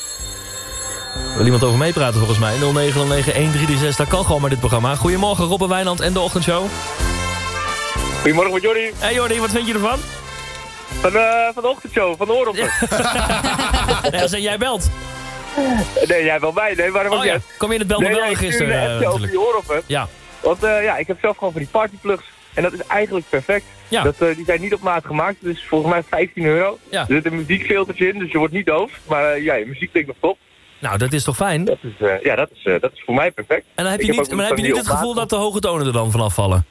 Speaker 9: Wil iemand over meepraten volgens mij? 0909-1336, dat kan gewoon met dit programma. Goedemorgen, Robben Wijnand en de Ochtendshow.
Speaker 26: Goedemorgen met Jordi.
Speaker 9: Hey Jordi, wat vind je ervan?
Speaker 26: Van, eh, van de ochtendshow, van de oordoppen.
Speaker 9: Ja, [laughs] als jij belt.
Speaker 26: Nee, jij wel bij. Nee, waarom
Speaker 9: Oh ja,
Speaker 26: niet?
Speaker 9: kom je in het Bel
Speaker 26: nee,
Speaker 9: wel
Speaker 26: nee, ik
Speaker 9: register,
Speaker 26: stuurde
Speaker 9: eh,
Speaker 26: over die ooroffen.
Speaker 9: Ja.
Speaker 26: Want eh, ja, ik heb zelf gewoon van die partyplugs. En dat is eigenlijk perfect.
Speaker 9: Ja.
Speaker 26: Dat, eh, die zijn niet op maat gemaakt. Dus volgens mij 15 euro.
Speaker 9: Ja.
Speaker 26: Er zitten muziekfilters in, dus je wordt niet doof. Maar eh, ja, je muziek klinkt nog top.
Speaker 9: Nou, dat is toch fijn?
Speaker 26: Dat is, eh, ja, dat is, dat is voor mij perfect.
Speaker 9: En dan heb
Speaker 26: Ik
Speaker 9: je niet, maar heb je niet het gevoel dat de hoge tonen er dan vanaf vallen?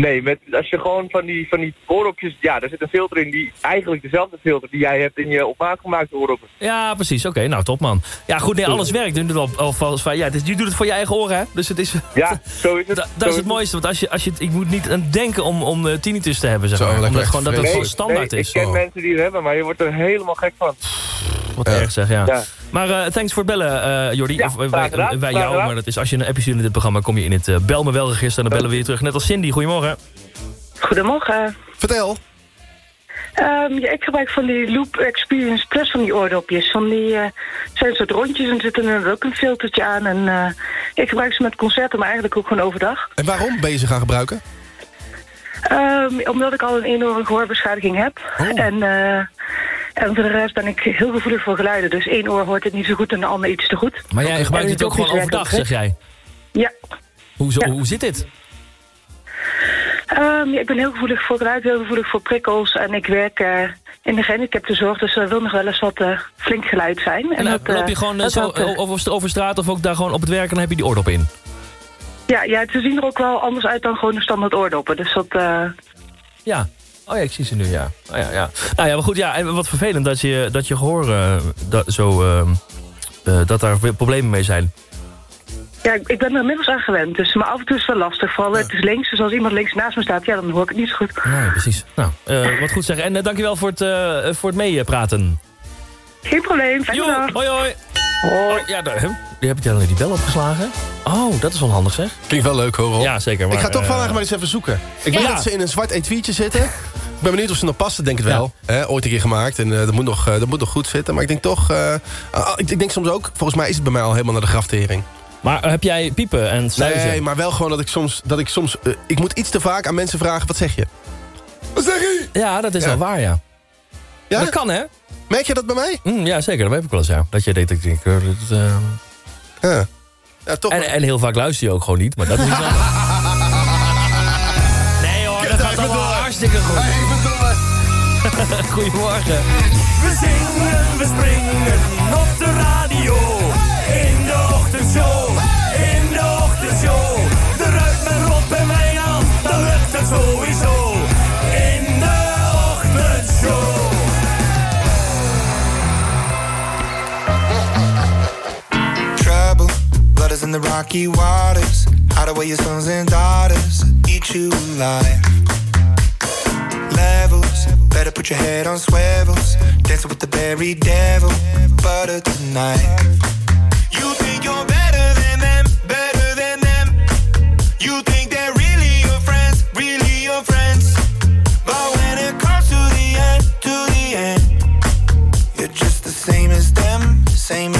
Speaker 26: Nee, met, als je gewoon van die, van die oordopjes... Ja, daar zit een filter in die eigenlijk dezelfde filter die jij hebt in je op maat gemaakte oordoppen.
Speaker 9: Ja, precies. Oké, nou top man. Ja, goed, nee, alles werkt. Je doet het, al, ja, het is- je doet het voor je eigen oren, hè? Dus het is...
Speaker 26: Ja, [laughs] zo is het.
Speaker 9: Da- dat is
Speaker 26: is
Speaker 9: het mooiste, want als je, als je, ik moet niet aan denken om, om eh, tinnitus te hebben, zeg
Speaker 10: Zo,
Speaker 9: maar. Omdat gewoon dat het
Speaker 10: Nee,
Speaker 9: gewoon standaard
Speaker 26: nee,
Speaker 9: is.
Speaker 26: ik ken
Speaker 9: Oh,
Speaker 26: mensen die het hebben, maar je wordt er helemaal gek van.
Speaker 9: wat erg zeg, ja.
Speaker 26: Ja.
Speaker 9: Maar eh, thanks voor het bellen, eh Jordi.
Speaker 26: Ja,
Speaker 9: of eh, wij,
Speaker 26: gedaan,
Speaker 9: wij
Speaker 26: graag
Speaker 9: jou,
Speaker 26: gedaan.
Speaker 9: maar dat is, als je een appje stuurt in dit programma, kom je in het Bel me wel register en dan bellen we je terug. Net als Cindy, goedemorgen.
Speaker 27: Goedemorgen.
Speaker 10: Vertel.
Speaker 27: Ehm, ja, ik gebruik van die Loop Experience Plus van die oordopjes. Van die eh, zijn soort rondjes en zitten er ook een filtertje aan. En eh, ik gebruik ze met concerten, maar eigenlijk ook gewoon overdag.
Speaker 10: En waarom ben je ze gaan gebruiken?
Speaker 27: Ehm, omdat ik al een enorme gehoorbeschadiging heb. En, eh, en voor de rest ben ik heel gevoelig voor geluiden. Dus één oor hoort het niet zo goed en de ander iets te goed.
Speaker 9: Maar jij gebruikt
Speaker 27: En
Speaker 9: het ook gewoon overdag, zeg jij?
Speaker 27: Ja.
Speaker 9: Hoe, zo,
Speaker 27: Ja.
Speaker 9: hoe zit dit?
Speaker 27: Ehm, ja, ik ben heel gevoelig voor geluid, heel gevoelig voor prikkels. En ik werk eh, in de gehandicaptenzorg, dus er wil nog wel eens wat eh, flink geluid zijn.
Speaker 9: En dan
Speaker 27: dat,
Speaker 9: loop je gewoon zo over, over straat of ook daar gewoon op het werk en dan heb je die oordop in?
Speaker 27: Ja, ja, ze zien er ook wel anders uit dan gewoon de standaard oordoppen. Dus dat... eh,
Speaker 9: Ja. Oh ja, ik zie ze nu, ja. Oh, ja, ja. Nou ja, maar goed, ja, en wat vervelend dat je, dat je gehoor eh, dat, zo, eh, eh, dat daar problemen mee zijn.
Speaker 27: ja, ik ben er inmiddels aan gewend. Dus, maar af en toe is het wel lastig. Vooral het is links, dus als iemand links naast me staat, ja, dan hoor ik het niet zo goed.
Speaker 9: Nee, precies. Nou, wat goed zeggen. En dankjewel voor het, voor het meepraten.
Speaker 27: Geen probleem, fijne dag.
Speaker 9: hoi hoi. Hoi. Ja, daar? Die heb je dan die bel opgeslagen? Oh, dat is wel handig zeg.
Speaker 10: Klinkt wel leuk hoor, Rob.
Speaker 9: Ja, zeker. Maar,
Speaker 10: ik ga toch
Speaker 9: eh,
Speaker 10: vandaag maar eens even zoeken. Ik weet
Speaker 9: Ja.
Speaker 10: dat ze in een zwart etuietje zitten. Ik ben benieuwd of ze nog passen, denk het wel. Hè, ooit een keer gemaakt en eh, dat, moet nog, eh, dat moet nog goed zitten. Maar ik denk toch... eh, ah, ik, ik denk soms ook, volgens mij is het bij mij al helemaal naar de graftering.
Speaker 9: Maar heb jij piepen en sluizen?
Speaker 10: Nee, maar wel gewoon dat ik soms... Dat ik, soms eh, ik moet iets te vaak aan mensen vragen, wat zeg je? Wat zeg je?
Speaker 9: Ja, dat is
Speaker 10: Ja.
Speaker 9: wel waar, ja.
Speaker 10: Ja?
Speaker 9: Dat kan, hè?
Speaker 10: Merk je dat bij mij?
Speaker 9: Mm, ja, zeker. Dat heb ik wel eens, ja. Dat je denkt, ik denk... eh, dat, eh,
Speaker 10: Ja. Ja, toch
Speaker 9: en, en heel vaak luister je ook gewoon niet, maar dat is anders. [laughs] Nee hoor, dat gaat allemaal hartstikke goed. [laughs] Goedemorgen.
Speaker 12: We zingen, we springen op de
Speaker 28: Blood in the rocky waters. Hide away your sons and daughters. Eat you alive. Levels. Better put your head on swivels. Dancing with the very devil. Butter tonight. You think you're better than them, better than them. You think they're really your friends, really your friends. But when it comes to the end, to the end, you're just the same as them, same as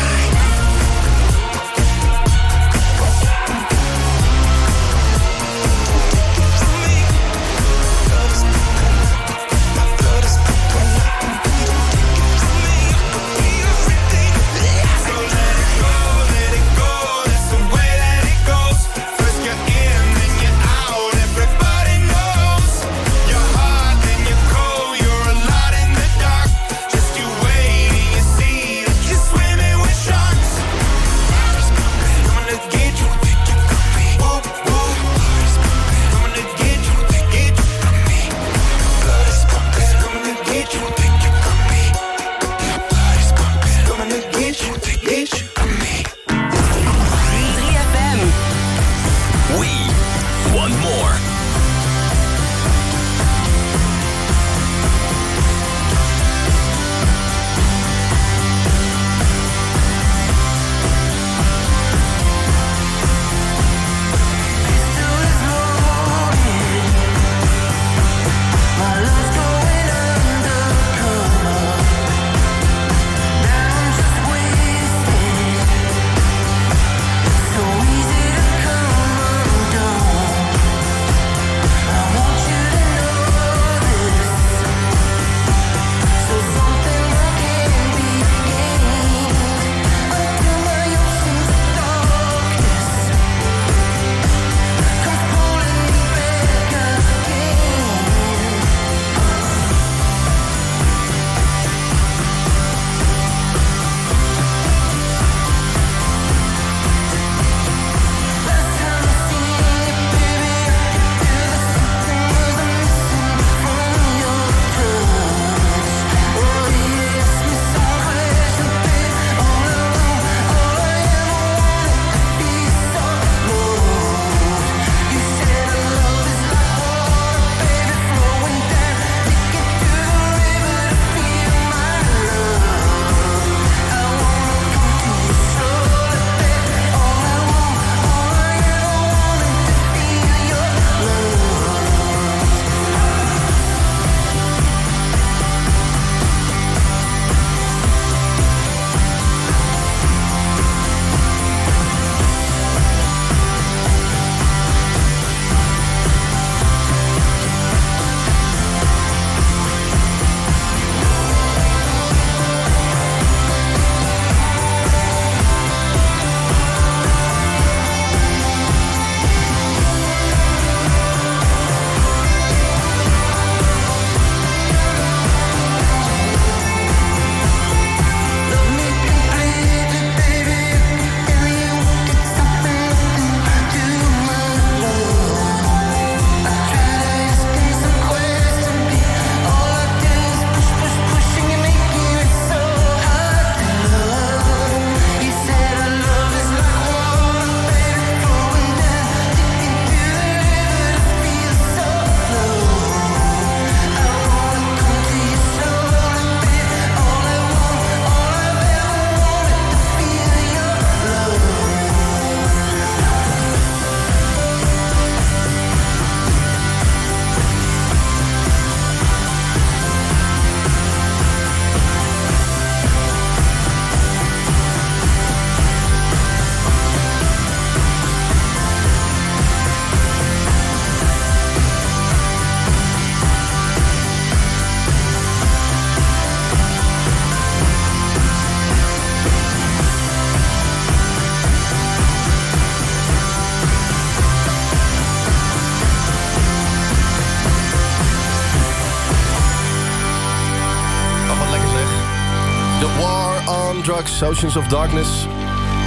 Speaker 28: Drugs, Oceans of Darkness.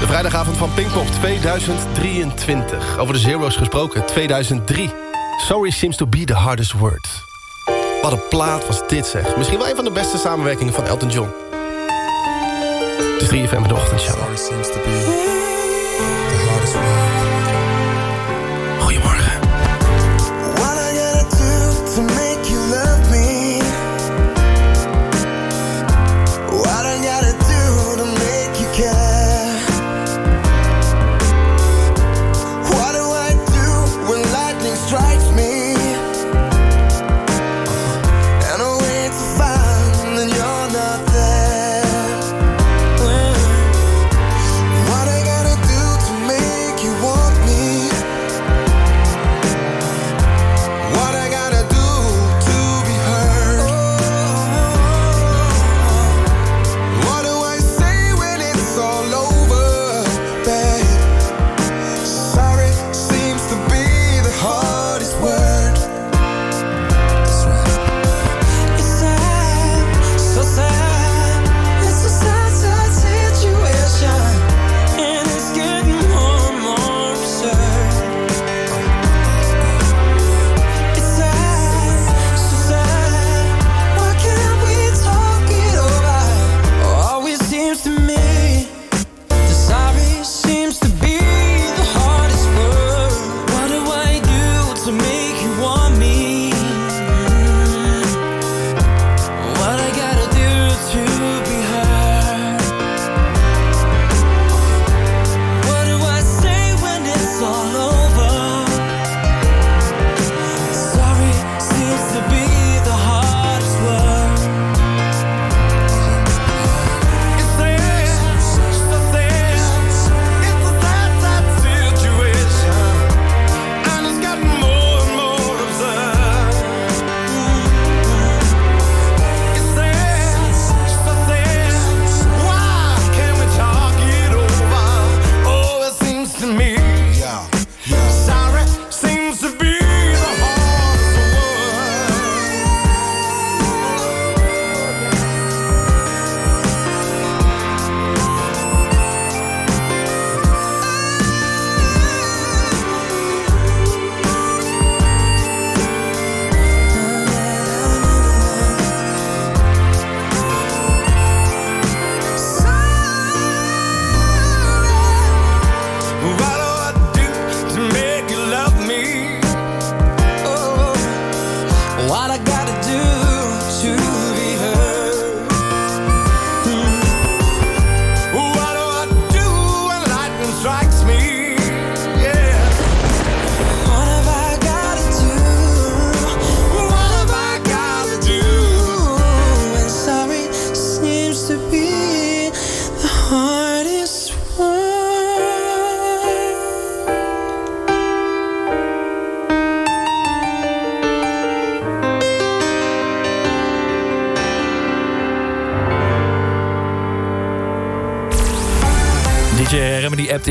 Speaker 28: De vrijdagavond van Pinkpop 2023. Over de Zero's gesproken, 2003. Sorry seems to be the hardest word. Wat een plaat was dit zeg. Misschien wel een van de beste samenwerkingen van Elton John. Het is 3FM in de ochtendshow. Sorry seems to be the hardest word.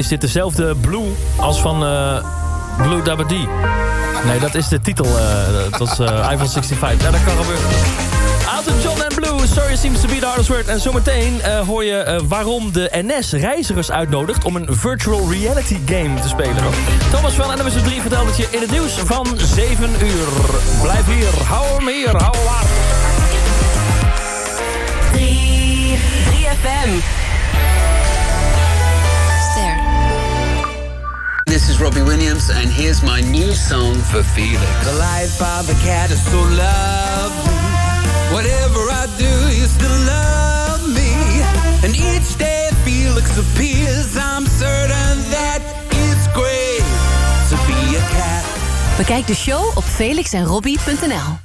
Speaker 9: Is dit dezelfde Blue als van eh, Blue Dabba Dee? Nee, dat is de titel. eh, dat was eh, [laughs] iPhone 65. Ja, dat kan gebeuren. Elton John en Blue, Sorry Seems to be the hardest word. En zometeen eh, hoor je eh, waarom de NS reizigers uitnodigt... om een virtual reality game te spelen. Thomas van NMS 3 vertelt het je in het nieuws van 7 uur. Blijf hier, hou hem hier, hou hem aan.
Speaker 24: 3 3FM.
Speaker 29: Robbie Williams, and here's my new song for Felix.
Speaker 30: The life of a cat is so lovely. Whatever I do, you still love me. And each day Felix appears, I'm certain that it's great to be a cat.
Speaker 24: Bekijk de show op felixenrobbie.nl.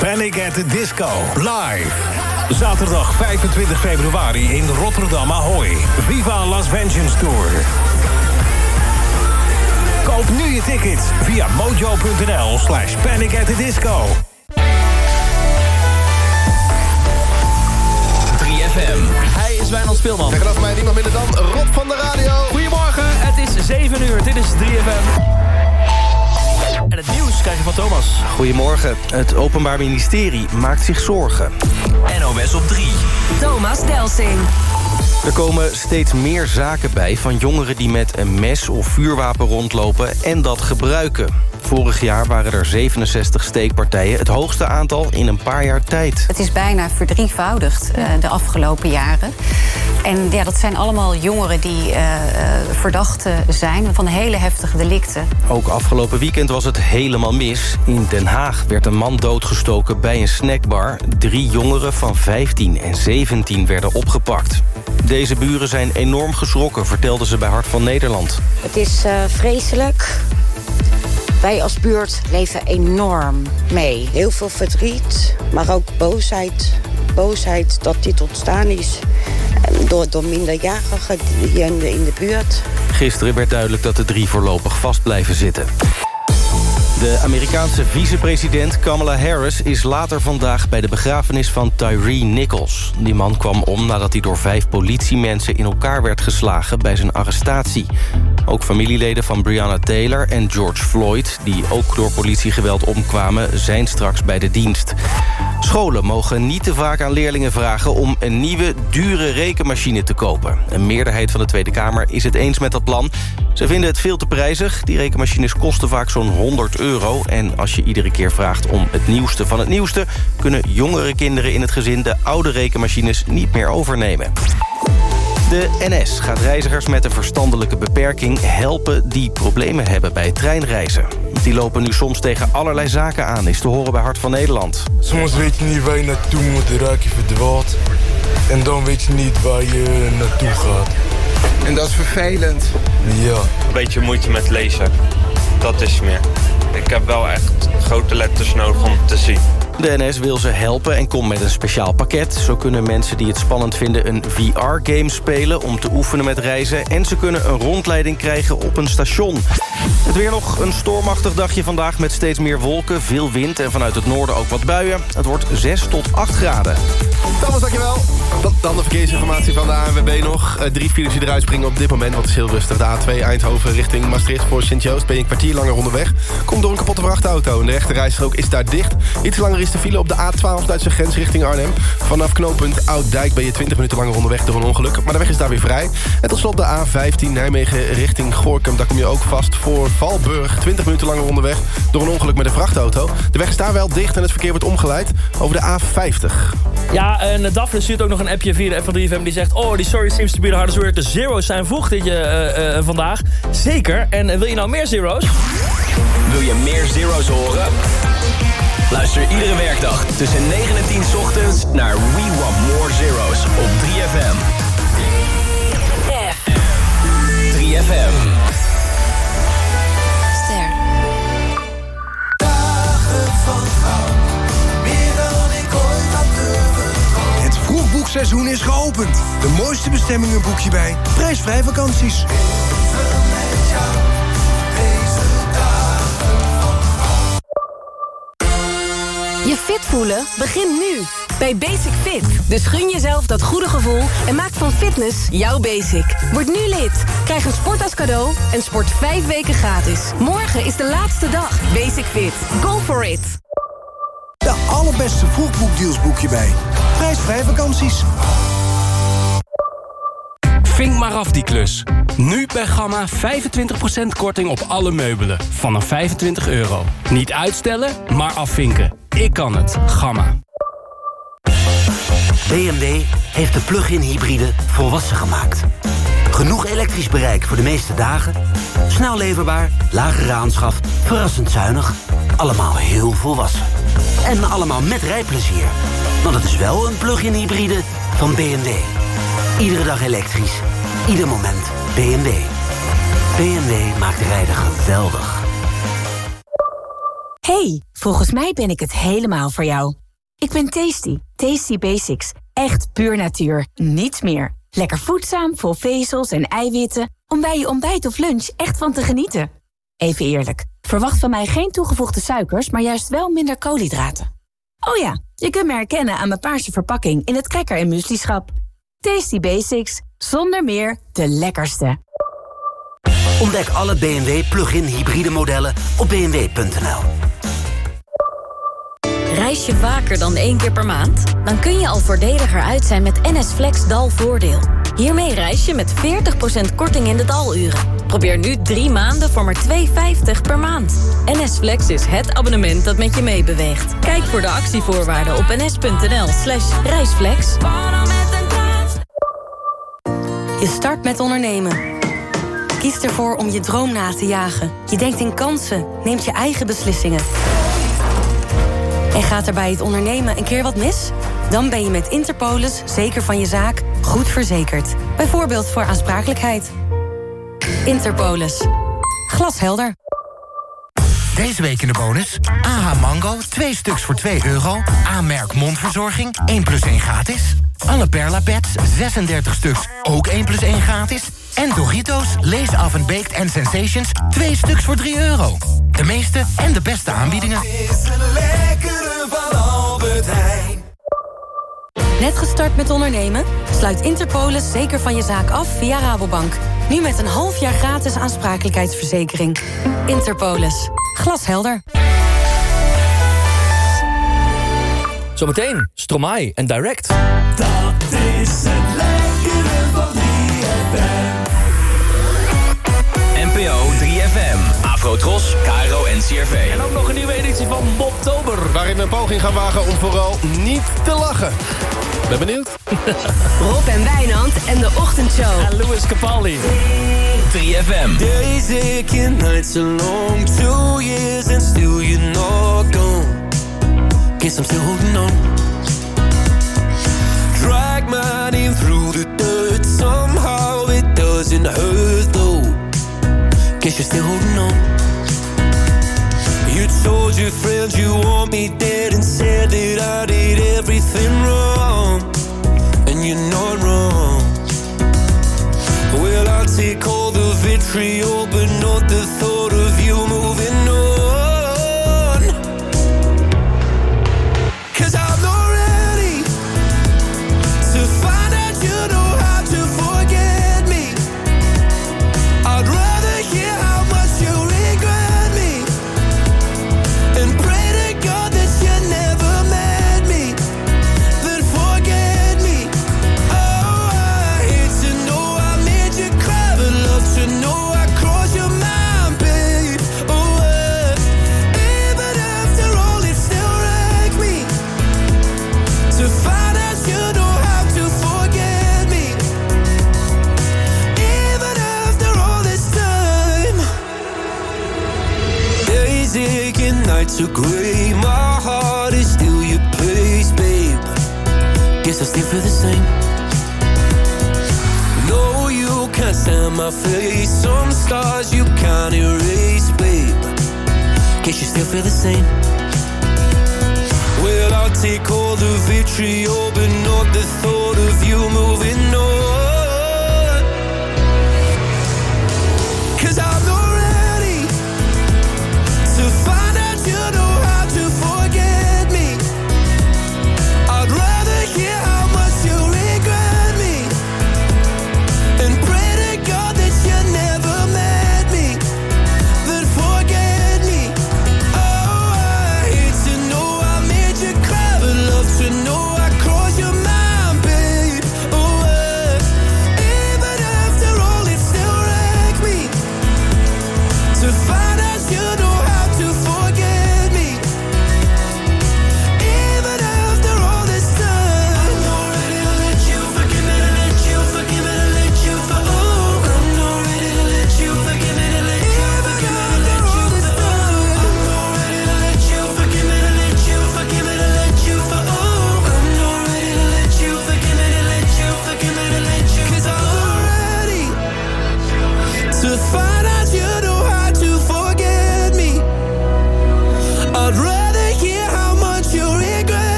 Speaker 31: Panic at the Disco. Live. Zaterdag 25 februari in Rotterdam Ahoy. Viva Las Vengeance Tour. Koop nu je tickets via mojo.nl slash panic at the disco.
Speaker 9: 3FM. Hij is Wijnand Speelman.
Speaker 28: Tegenover mij niemand minder dan Rob van de Radio.
Speaker 9: Goedemorgen, het is 7 uur. Dit is 3FM. En het nieuws krijg je van Thomas.
Speaker 19: Goedemorgen. Het Openbaar Ministerie maakt zich zorgen.
Speaker 32: NOS op 3.
Speaker 24: Thomas Delsing.
Speaker 19: Er komen steeds meer zaken bij van jongeren die met een mes of vuurwapen rondlopen en dat gebruiken. Vorig jaar waren er 67 steekpartijen, het hoogste aantal in een paar jaar tijd.
Speaker 33: Het is bijna verdrievoudigd eh, de afgelopen jaren. En ja, dat zijn allemaal jongeren die eh, eh, verdacht eh, zijn van hele heftige delicten.
Speaker 19: Ook afgelopen weekend was het helemaal mis. In Den Haag werd een man doodgestoken bij een snackbar. Drie jongeren van 15 en 17 werden opgepakt. Deze buren zijn enorm geschrokken, vertelden ze bij Hart van Nederland.
Speaker 34: Het is eh, vreselijk. Wij als buurt leven enorm mee. Heel veel verdriet, maar ook boosheid. Boosheid dat dit ontstaan is eh, door, door minderjarigen die in de, in de buurt.
Speaker 19: Gisteren werd duidelijk dat de drie voorlopig vast blijven zitten. De Amerikaanse vicepresident Kamala Harris is later vandaag bij de begrafenis van Tyree Nichols. Die man kwam om nadat hij door vijf politiemensen in elkaar werd geslagen bij zijn arrestatie. Ook familieleden van Breonna Taylor en George Floyd, die ook door politiegeweld omkwamen, zijn straks bij de dienst. Scholen mogen niet te vaak aan leerlingen vragen om een nieuwe, dure rekenmachine te kopen. Een meerderheid van de Tweede Kamer is het eens met dat plan. Ze vinden het veel te prijzig. Die rekenmachines kosten vaak zo'n 100 euro. En als je iedere keer vraagt om het nieuwste van het nieuwste... kunnen jongere kinderen in het gezin de oude rekenmachines niet meer overnemen. De NS gaat reizigers met een verstandelijke beperking helpen die problemen hebben bij treinreizen. Die lopen nu soms tegen allerlei zaken aan, is te horen bij Hart van Nederland.
Speaker 35: Soms weet je niet waar je naartoe moet, dan raak je verdwaald. En dan weet je niet waar je naartoe gaat.
Speaker 36: En dat is vervelend.
Speaker 35: Ja.
Speaker 37: Een beetje moeite met lezen. Dat is meer. Ik heb wel echt grote letters nodig om te zien.
Speaker 19: De NS wil ze helpen en komt met een speciaal pakket. Zo kunnen mensen die het spannend vinden een VR-game spelen... om te oefenen met reizen. En ze kunnen een rondleiding krijgen op een station. Het weer nog een stormachtig dagje vandaag met steeds meer wolken, veel wind... en vanuit het noorden ook wat buien. Het wordt 6 tot 8 graden.
Speaker 10: Thomas, dankjewel. Dan, de verkeersinformatie van de ANWB nog. Eh, drie files die eruit springen op dit moment, want het is heel rustig. De A2 Eindhoven richting Maastricht voor Sint-Joost. Ben je een kwartier langer onderweg. Komt door een kapotte vrachtauto. En de rechterrijstrook is daar dicht. Iets langer is de file op de A12 Duitse grens richting Arnhem. Vanaf knooppunt Ouddijk ben je 20 minuten langer onderweg door een ongeluk. Maar de weg is daar weer vrij. En tot slot de A15 Nijmegen richting Gorkum. Daar kom je ook vast voor Valburg. 20 minuten langer onderweg door een ongeluk met een vrachtauto. De weg is daar wel dicht en het verkeer wordt omgeleid over de A50.
Speaker 9: Ja, en Daphne stuurt ook nog een appje via de app van 3FM die zegt... Oh, die sorry seems to be the hardest word. De zero's zijn vroeg dit je, eh, eh, vandaag. Zeker. En eh, wil je nou meer zero's?
Speaker 32: Wil je meer zero's horen? Luister iedere werkdag tussen 9 en 10 's ochtends naar We Want More Zero's op 3FM. 3FM.
Speaker 31: Vroegboekseizoen is geopend. De mooiste bestemmingen boek je bij prijsvrij vakanties.
Speaker 24: Je fit voelen begint nu bij Basic Fit. Dus gun jezelf dat goede gevoel en maak van fitness jouw basic. Word nu lid. Krijg een sport als cadeau en sport vijf weken gratis. Morgen is de laatste dag. Basic Fit. Go for it.
Speaker 31: De allerbeste vroegboekdeals boek je bij prijsvrij vakanties.
Speaker 38: Vink maar af die klus. Nu bij Gamma 25% korting op alle meubelen. Vanaf 25 euro. Niet uitstellen, maar afvinken. Ik kan het. Gamma.
Speaker 39: BMW heeft de plug-in hybride volwassen gemaakt. Genoeg elektrisch bereik voor de meeste dagen. Snel leverbaar, lagere aanschaf, verrassend zuinig. Allemaal heel volwassen. En allemaal met rijplezier. Want het is wel een plug-in hybride van BMW. Iedere dag elektrisch. Ieder moment BMW. BMW maakt rijden geweldig.
Speaker 40: Hey, volgens mij ben ik het helemaal voor jou. Ik ben Tasty, Tasty Basics. Echt puur natuur, niets meer. Lekker voedzaam, vol vezels en eiwitten... om bij je ontbijt of lunch echt van te genieten. Even eerlijk, verwacht van mij geen toegevoegde suikers... maar juist wel minder koolhydraten. Oh ja, je kunt me herkennen aan mijn paarse verpakking... in het cracker- en mueslischap. Tasty Basics, zonder meer de lekkerste.
Speaker 39: Ontdek alle BMW plug-in hybride modellen op bmw.nl.
Speaker 41: Reis je vaker dan één keer per maand? Dan kun je al voordeliger uit zijn met NS Flex Dalvoordeel. Hiermee reis je met 40% korting in de daluren. Probeer nu drie maanden voor maar 2,50 per maand. NS Flex is het abonnement dat met je meebeweegt. Kijk voor de actievoorwaarden op ns.nl slash reisflex.
Speaker 24: Je start met ondernemen. Kies ervoor om je droom na te jagen. Je denkt in kansen, neemt je eigen beslissingen. En gaat er bij het ondernemen een keer wat mis? Dan ben je met Interpolis zeker van je zaak goed verzekerd. Bijvoorbeeld voor aansprakelijkheid. Interpolis. Glashelder.
Speaker 8: Deze week in de bonus. AH Mango, 2 stuks voor 2 euro. A-merk mondverzorging, 1 plus 1 gratis. Alle Perla Pets, 36 stuks, ook 1 plus 1 gratis. En Doritos, Lees Af en Baked and Sensations, 2 stuks voor 3 euro. De meeste en de beste aanbiedingen.
Speaker 28: Lekkere van Albert Heijn.
Speaker 24: Net gestart met ondernemen? Sluit Interpolis zeker van je zaak af via Rabobank. Nu met een half jaar gratis aansprakelijkheidsverzekering. Interpolis. Glashelder.
Speaker 9: Zometeen Stromae en Direct.
Speaker 28: Dat is het lekkere 3FM,
Speaker 32: Afrotros, Cairo en CRV.
Speaker 9: En ook nog een nieuwe editie van Bobtober.
Speaker 10: Waarin we een poging gaan wagen om vooral niet te lachen. Ben benieuwd? [laughs]
Speaker 42: Rob en Wijnand en de ochtendshow.
Speaker 9: En Louis Capaldi.
Speaker 32: 3FM.
Speaker 28: Days aching, nights are long. Two years and still you're not gone. Guess I'm still holding on. Drag my name through the dirt. Somehow it doesn't hurt. Guess you're still holding on. You told your friends you want me dead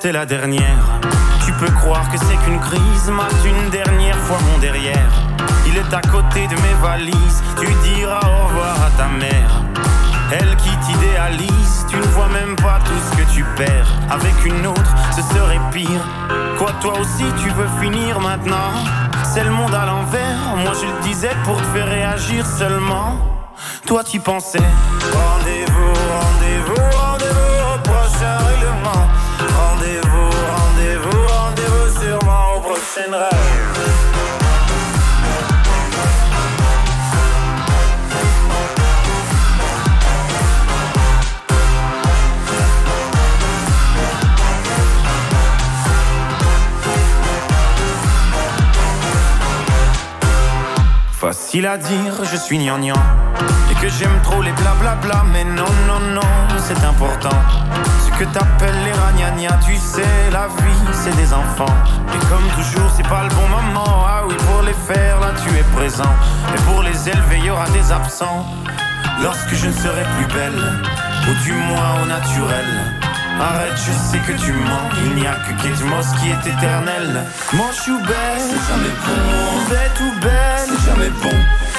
Speaker 28: c'était la dernière. Suis gnangnan Et que j'aime trop les blablabla Mais non, non, non, c'est important Ce que t'appelles les ragnagnas Tu sais, la vie, c'est des enfants Et comme toujours, c'est pas le bon moment Ah oui, pour les faire, là tu es présent Et pour les élever, y aura des absents Lorsque je ne serai plus belle Ou du moins au naturel Arrête, je sais que tu mens. Il n'y a que Kate Moss qui est éternelle. Manche ou belle, c'est jamais bon. Bête ou belle, c'est jamais bon.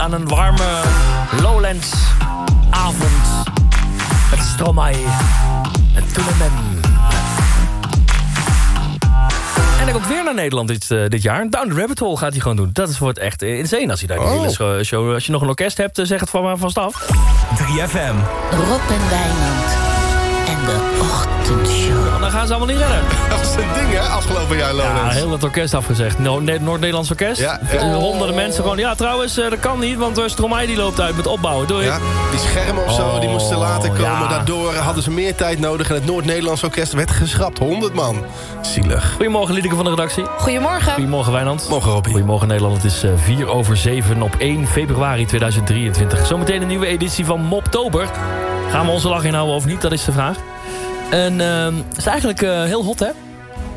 Speaker 9: Aan een warme Lowlands avond met Stromae en Toenemem. En hij komt weer naar Nederland dit, eh, dit jaar. Down the Rabbit Hole gaat hij gewoon doen. Dat is wordt echt insane als hij daar
Speaker 32: Oh.
Speaker 9: Als, je- als je nog een orkest hebt, eh, zeg het van maar vast af.
Speaker 32: 3FM.
Speaker 8: Rob en Wijnand en de ochtendshow.
Speaker 9: Dan gaan ze allemaal niet redden. [laughs]
Speaker 10: Dat is een ding, hè, afgelopen jaar,
Speaker 9: Ja,
Speaker 10: Lowlands.
Speaker 9: heel het orkest afgezegd. No, Ne- Noord-Nederlands orkest.
Speaker 10: Ja,
Speaker 9: Eh,
Speaker 10: ja.
Speaker 9: Honderden mensen gewoon. Ja, trouwens, eh, dat kan niet, want uh, Stromae die loopt uit met opbouwen. Doei.
Speaker 10: Ja, die schermen of zo, die moesten later komen.
Speaker 9: ja.
Speaker 10: Daardoor hadden ze meer tijd nodig. En het Noord-Nederlands orkest werd geschrapt. 100 man. Zielig.
Speaker 9: Goedemorgen, Liedeke van de redactie.
Speaker 11: Goedemorgen.
Speaker 9: Goedemorgen, Wijnand.
Speaker 10: Morgen, Robbie.
Speaker 9: Goedemorgen, Nederland. Het is eh, 4 over 7 op 1 februari 2023. Zometeen een nieuwe editie van Moptober. Gaan we onze lach inhouden of niet? Dat is de vraag. En ehm, het is eigenlijk eh, heel hot, hè?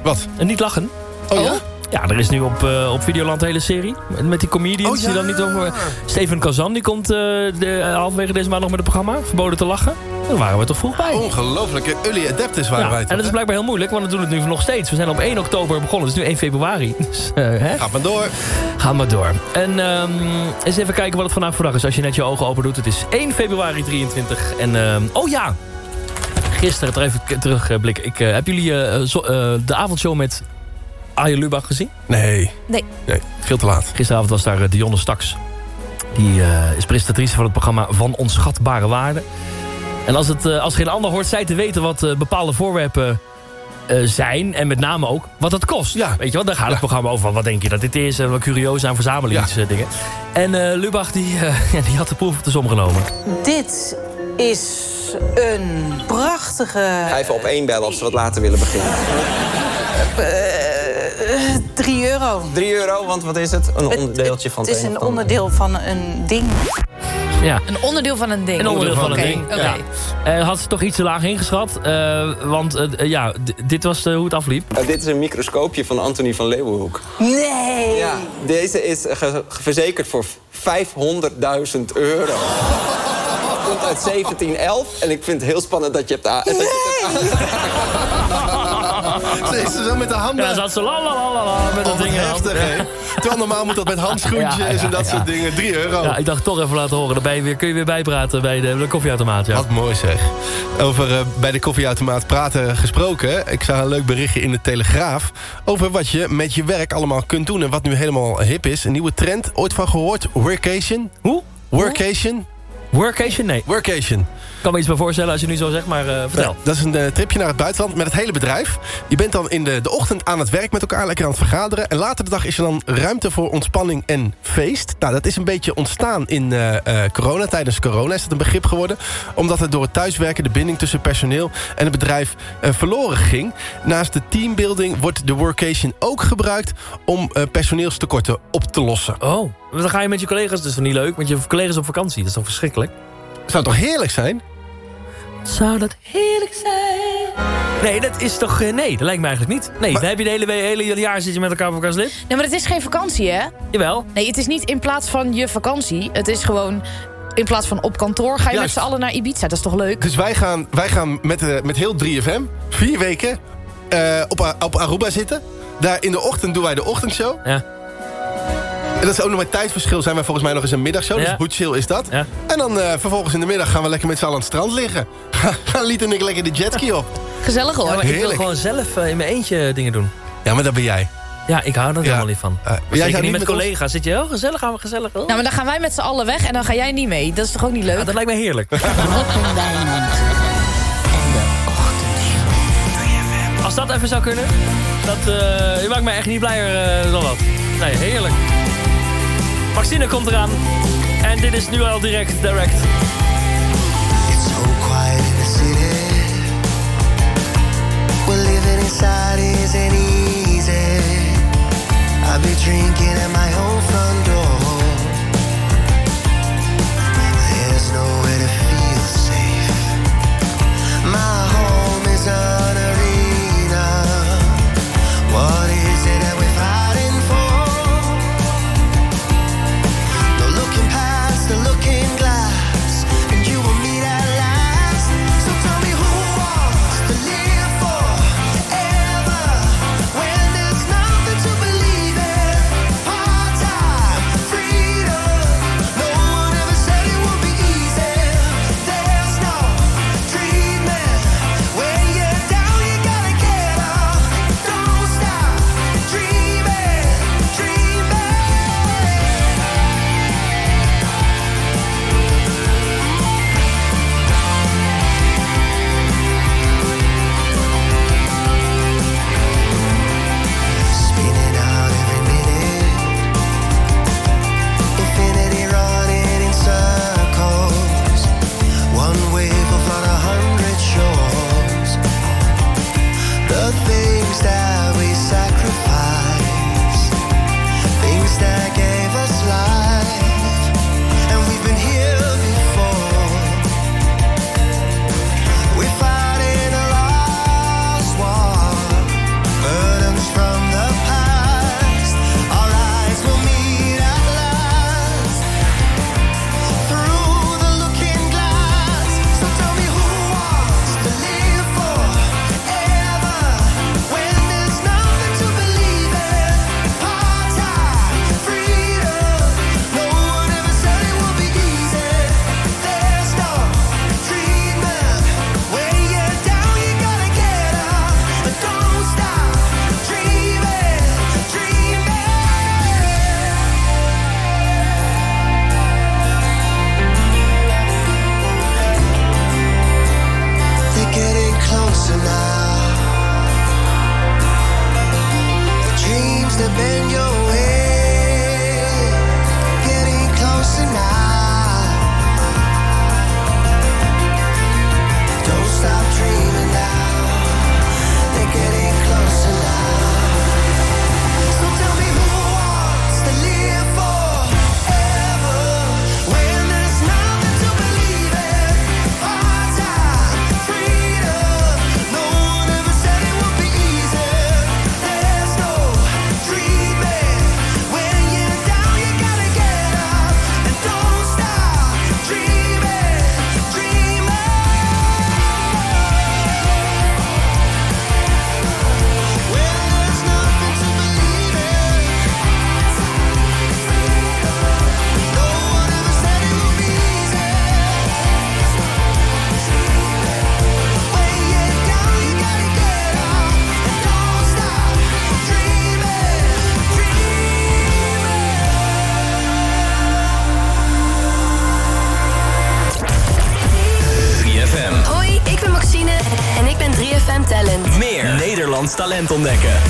Speaker 10: Wat?
Speaker 9: En niet lachen.
Speaker 10: Oh ja?
Speaker 9: Ja, er is nu op, eh, op Videoland een hele serie. Met die comedians
Speaker 10: Oh, ja.
Speaker 9: die dan niet over... Steven Kazan, die komt de, eh, halverwege deze maand nog met het programma. Verboden te lachen. Daar waren we toch vroeg bij.
Speaker 10: Ongelooflijk. Early adapters waren
Speaker 9: Ja,
Speaker 10: wij
Speaker 9: en
Speaker 10: toch,
Speaker 9: dat is blijkbaar heel moeilijk, want we doen het nu nog steeds. We zijn op 1 oktober begonnen, het is nu 1 februari. [laughs] Dus, hè?
Speaker 10: Gaat maar door.
Speaker 9: Ga maar door. En ehm, eens even kijken wat het vandaag voor dag is. Als je net je ogen open doet. Het is 1 februari 23. En, ehm, oh ja! Gisteren, er even terugblikken. Ik, eh, heb jullie eh, zo- eh, de avondshow met Arjen Lubach gezien?
Speaker 10: Nee.
Speaker 11: Nee.
Speaker 10: Nee, veel te laat.
Speaker 9: Gisteravond was daar Dionne Staks. Die eh, is presentatrice van het programma Van Onschatbare Waarden. En als, het, eh, als geen ander hoort zij te weten wat eh, bepaalde voorwerpen eh, zijn. En met name ook wat het kost.
Speaker 10: Ja.
Speaker 9: Weet je wel, daar gaat het programma over. Wat denk je dat dit is? En wat curieus aan verzamelingsdingen. En eh, Lubach die, eh, ja, [laughs] die had de proef op de som genomen.
Speaker 43: Dit is een prachtige...
Speaker 44: Ga even op één bellen als ze wat later willen beginnen.
Speaker 45: Eh, 3 euro.
Speaker 44: 3 euro, want wat is het? Een onderdeeltje van
Speaker 45: Het is
Speaker 44: een
Speaker 45: onderdeel van een ding.
Speaker 9: Ja.
Speaker 11: Een onderdeel van een ding.
Speaker 9: Een onderdeel van een ding.
Speaker 11: oké.
Speaker 9: Ja. Eh, had ze toch iets te laag ingeschat. eh, want eh, eh, ja, dit was eh, hoe het afliep.
Speaker 44: Eh, dit is een microscoopje van Anthony van Leeuwenhoek.
Speaker 45: Nee!
Speaker 44: Ja, deze is eh, ge- verzekerd voor 500.000 euro. Komt uit 1711 en ik vind het heel spannend dat je hebt... a- dat je het [laughs]
Speaker 10: Ze is er zo met de handen.
Speaker 9: Ja, zat ze la la la la la met dat
Speaker 10: Oh, wat
Speaker 9: ding
Speaker 10: heftig, hè? Terwijl normaal moet dat met handschoentjes
Speaker 9: Ja, ja,
Speaker 10: en dat
Speaker 9: ja.
Speaker 10: soort dingen. 3 euro.
Speaker 9: Ja, ik dacht toch even laten horen. Je weer, kun je weer bijpraten bij de, de koffieautomaat. Ja.
Speaker 10: Wat mooi zeg. Over eh, bij de koffieautomaat praten gesproken. Ik zag een leuk berichtje in de Telegraaf... over wat je met je werk allemaal kunt doen... en wat nu helemaal hip is. Een nieuwe trend. Ooit van gehoord? Workation.
Speaker 9: Hoe?
Speaker 10: Workation.
Speaker 9: Workation? Nee.
Speaker 10: Workation.
Speaker 9: Ik kan me iets bij voorstellen als je nu zo zegt, maar vertel.
Speaker 10: Ja, dat is een eh, tripje naar het buitenland met het hele bedrijf. Je bent dan in de, de ochtend aan het werk met elkaar, lekker aan het vergaderen. En later de dag is er dan ruimte voor ontspanning en feest. Nou, dat is een beetje ontstaan in eh, corona. Tijdens corona is dat een begrip geworden. Omdat het door het thuiswerken de binding tussen personeel en het bedrijf verloren ging. Naast de teambuilding wordt de workation ook gebruikt om personeelstekorten op te lossen.
Speaker 9: Oh, dan ga je met je collega's, dat is toch niet leuk? Want je collega's op vakantie, dat is toch verschrikkelijk?
Speaker 10: Zou toch heerlijk zijn?
Speaker 9: Zou dat heerlijk zijn? Nee, dat is toch... eh, Nee, dat lijkt me eigenlijk niet. Nee, dan heb je de hele, hele jaar zit je met elkaar op elkaar slip.
Speaker 11: Nee, maar het is geen vakantie, hè?
Speaker 9: Jawel.
Speaker 11: Nee, het is niet in plaats van je vakantie. Het is gewoon... In plaats van op kantoor ga je
Speaker 10: Juist.
Speaker 11: met z'n allen naar Ibiza. Dat is toch leuk?
Speaker 10: Dus wij gaan, wij gaan met, eh, met heel 3FM vier weken eh, op, op Aruba zitten. Daar in de ochtend doen wij de ochtendshow.
Speaker 9: Ja.
Speaker 10: En dat is ook nog met tijdverschil zijn wij volgens mij nog eens een middagshow.
Speaker 9: Ja.
Speaker 10: Dus hoe chill is dat?
Speaker 9: Ja.
Speaker 10: En dan eh, vervolgens in de middag gaan we lekker met z'n allen aan het strand liggen. [laughs] Gaan Liet en ik lekker de jetski op.
Speaker 11: Gezellig hoor.
Speaker 9: Ja, maar ik wil
Speaker 10: Heerlijk.
Speaker 9: gewoon zelf eh, in mijn eentje dingen doen.
Speaker 10: Ja, maar dat ben jij.
Speaker 9: Ja, ik hou er helemaal niet van. Maar
Speaker 10: jij
Speaker 9: niet met,
Speaker 10: met ons?
Speaker 9: collega's. Zit je heel gezellig, gaan we gezellig. Oh.
Speaker 11: Nou, maar dan gaan wij met z'n allen weg en dan ga jij niet mee. Dat is toch ook niet leuk?
Speaker 9: Ja, dat lijkt me heerlijk. [laughs] Als dat even zou kunnen, dat eh, je maakt mij echt niet blijer eh, dan dat. Nee, heerlijk. Maxine komt eraan. En dit is nu al direct, direct.
Speaker 28: It's so quiet in the city. Well, living inside isn't easy. I'll be drinking at my own front
Speaker 5: talent ontdekken.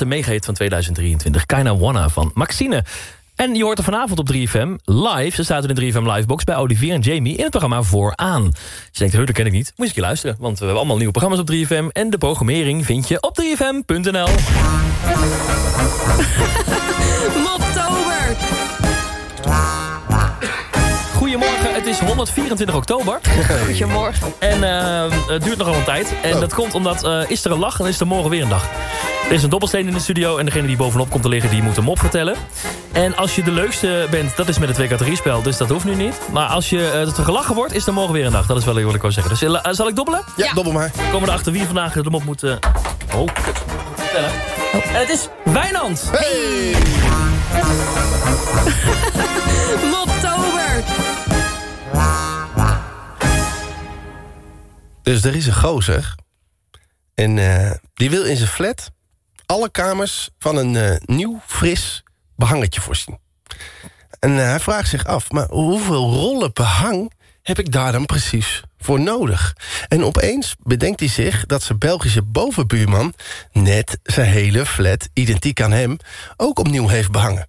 Speaker 9: Eerste megahit van 2023, Kinda Wanna van Maxine. En je hoort er vanavond op 3FM live. Ze staat in de 3FM Livebox bij Olivier en Jamie in het programma Vooraan. Als je denkt, "Huh, dat ken ik niet. Moet je een luisteren. Want we hebben allemaal nieuwe programma's op 3FM. En de programmering vind je op 3FM.nl. [laughs]
Speaker 6: Moptober.
Speaker 9: Is 124 oktober.
Speaker 46: Goedemorgen.
Speaker 9: En eh, het duurt nogal een tijd. En dat komt omdat eh, is er een lach, dan is er morgen weer een dag. Er is een dobbelsteen in de studio en degene die bovenop komt te liggen... die moet een mop vertellen. En als je de leukste bent, dat is met het twee categoriespel, dus dat hoeft nu niet. Maar als je uh, er gelachen wordt, is er morgen weer een dag. Dat is wel wat ik wil zeggen. Dus uh, zal ik dobbelen?
Speaker 10: Ja, dobbel maar.
Speaker 9: We komen erachter wie vandaag de mop moet... Uh... Oh, kut. vertellen. En het is Wijnand.
Speaker 10: Hey! [laughs]
Speaker 6: Moptober.
Speaker 10: Dus er is een gozer. En uh, die wil in zijn flat alle kamers van een uh, nieuw, fris behangetje voorzien. En uh, hij vraagt zich af, maar hoeveel rollen behang heb ik daar dan precies voor nodig? En opeens bedenkt hij zich dat zijn Belgische bovenbuurman... net zijn hele flat, identiek aan hem, ook opnieuw heeft behangen.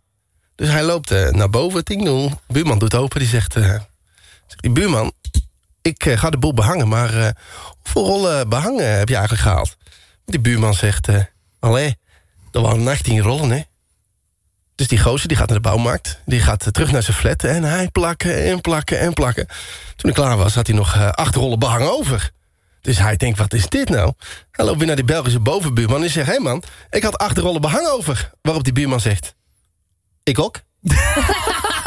Speaker 10: Dus hij loopt naar boven, ting dong. Buurman doet open, die zegt die buurman, ik uh, ga de boel behangen, maar uh, hoeveel rollen behangen heb je eigenlijk gehaald? Die buurman zegt, uh, allee, er waren 18 rollen, hè. Dus die gozer die gaat naar de bouwmarkt, die gaat terug naar zijn flat... en hij plakken en plakken en plakken. Toen hij klaar was, had hij nog acht rollen behang over. Dus hij denkt, wat is dit nou? Hij loopt weer naar die Belgische bovenbuurman en zegt... hé hey man, ik had acht rollen behang over. Waarop die buurman zegt... Ik ook. [laughs]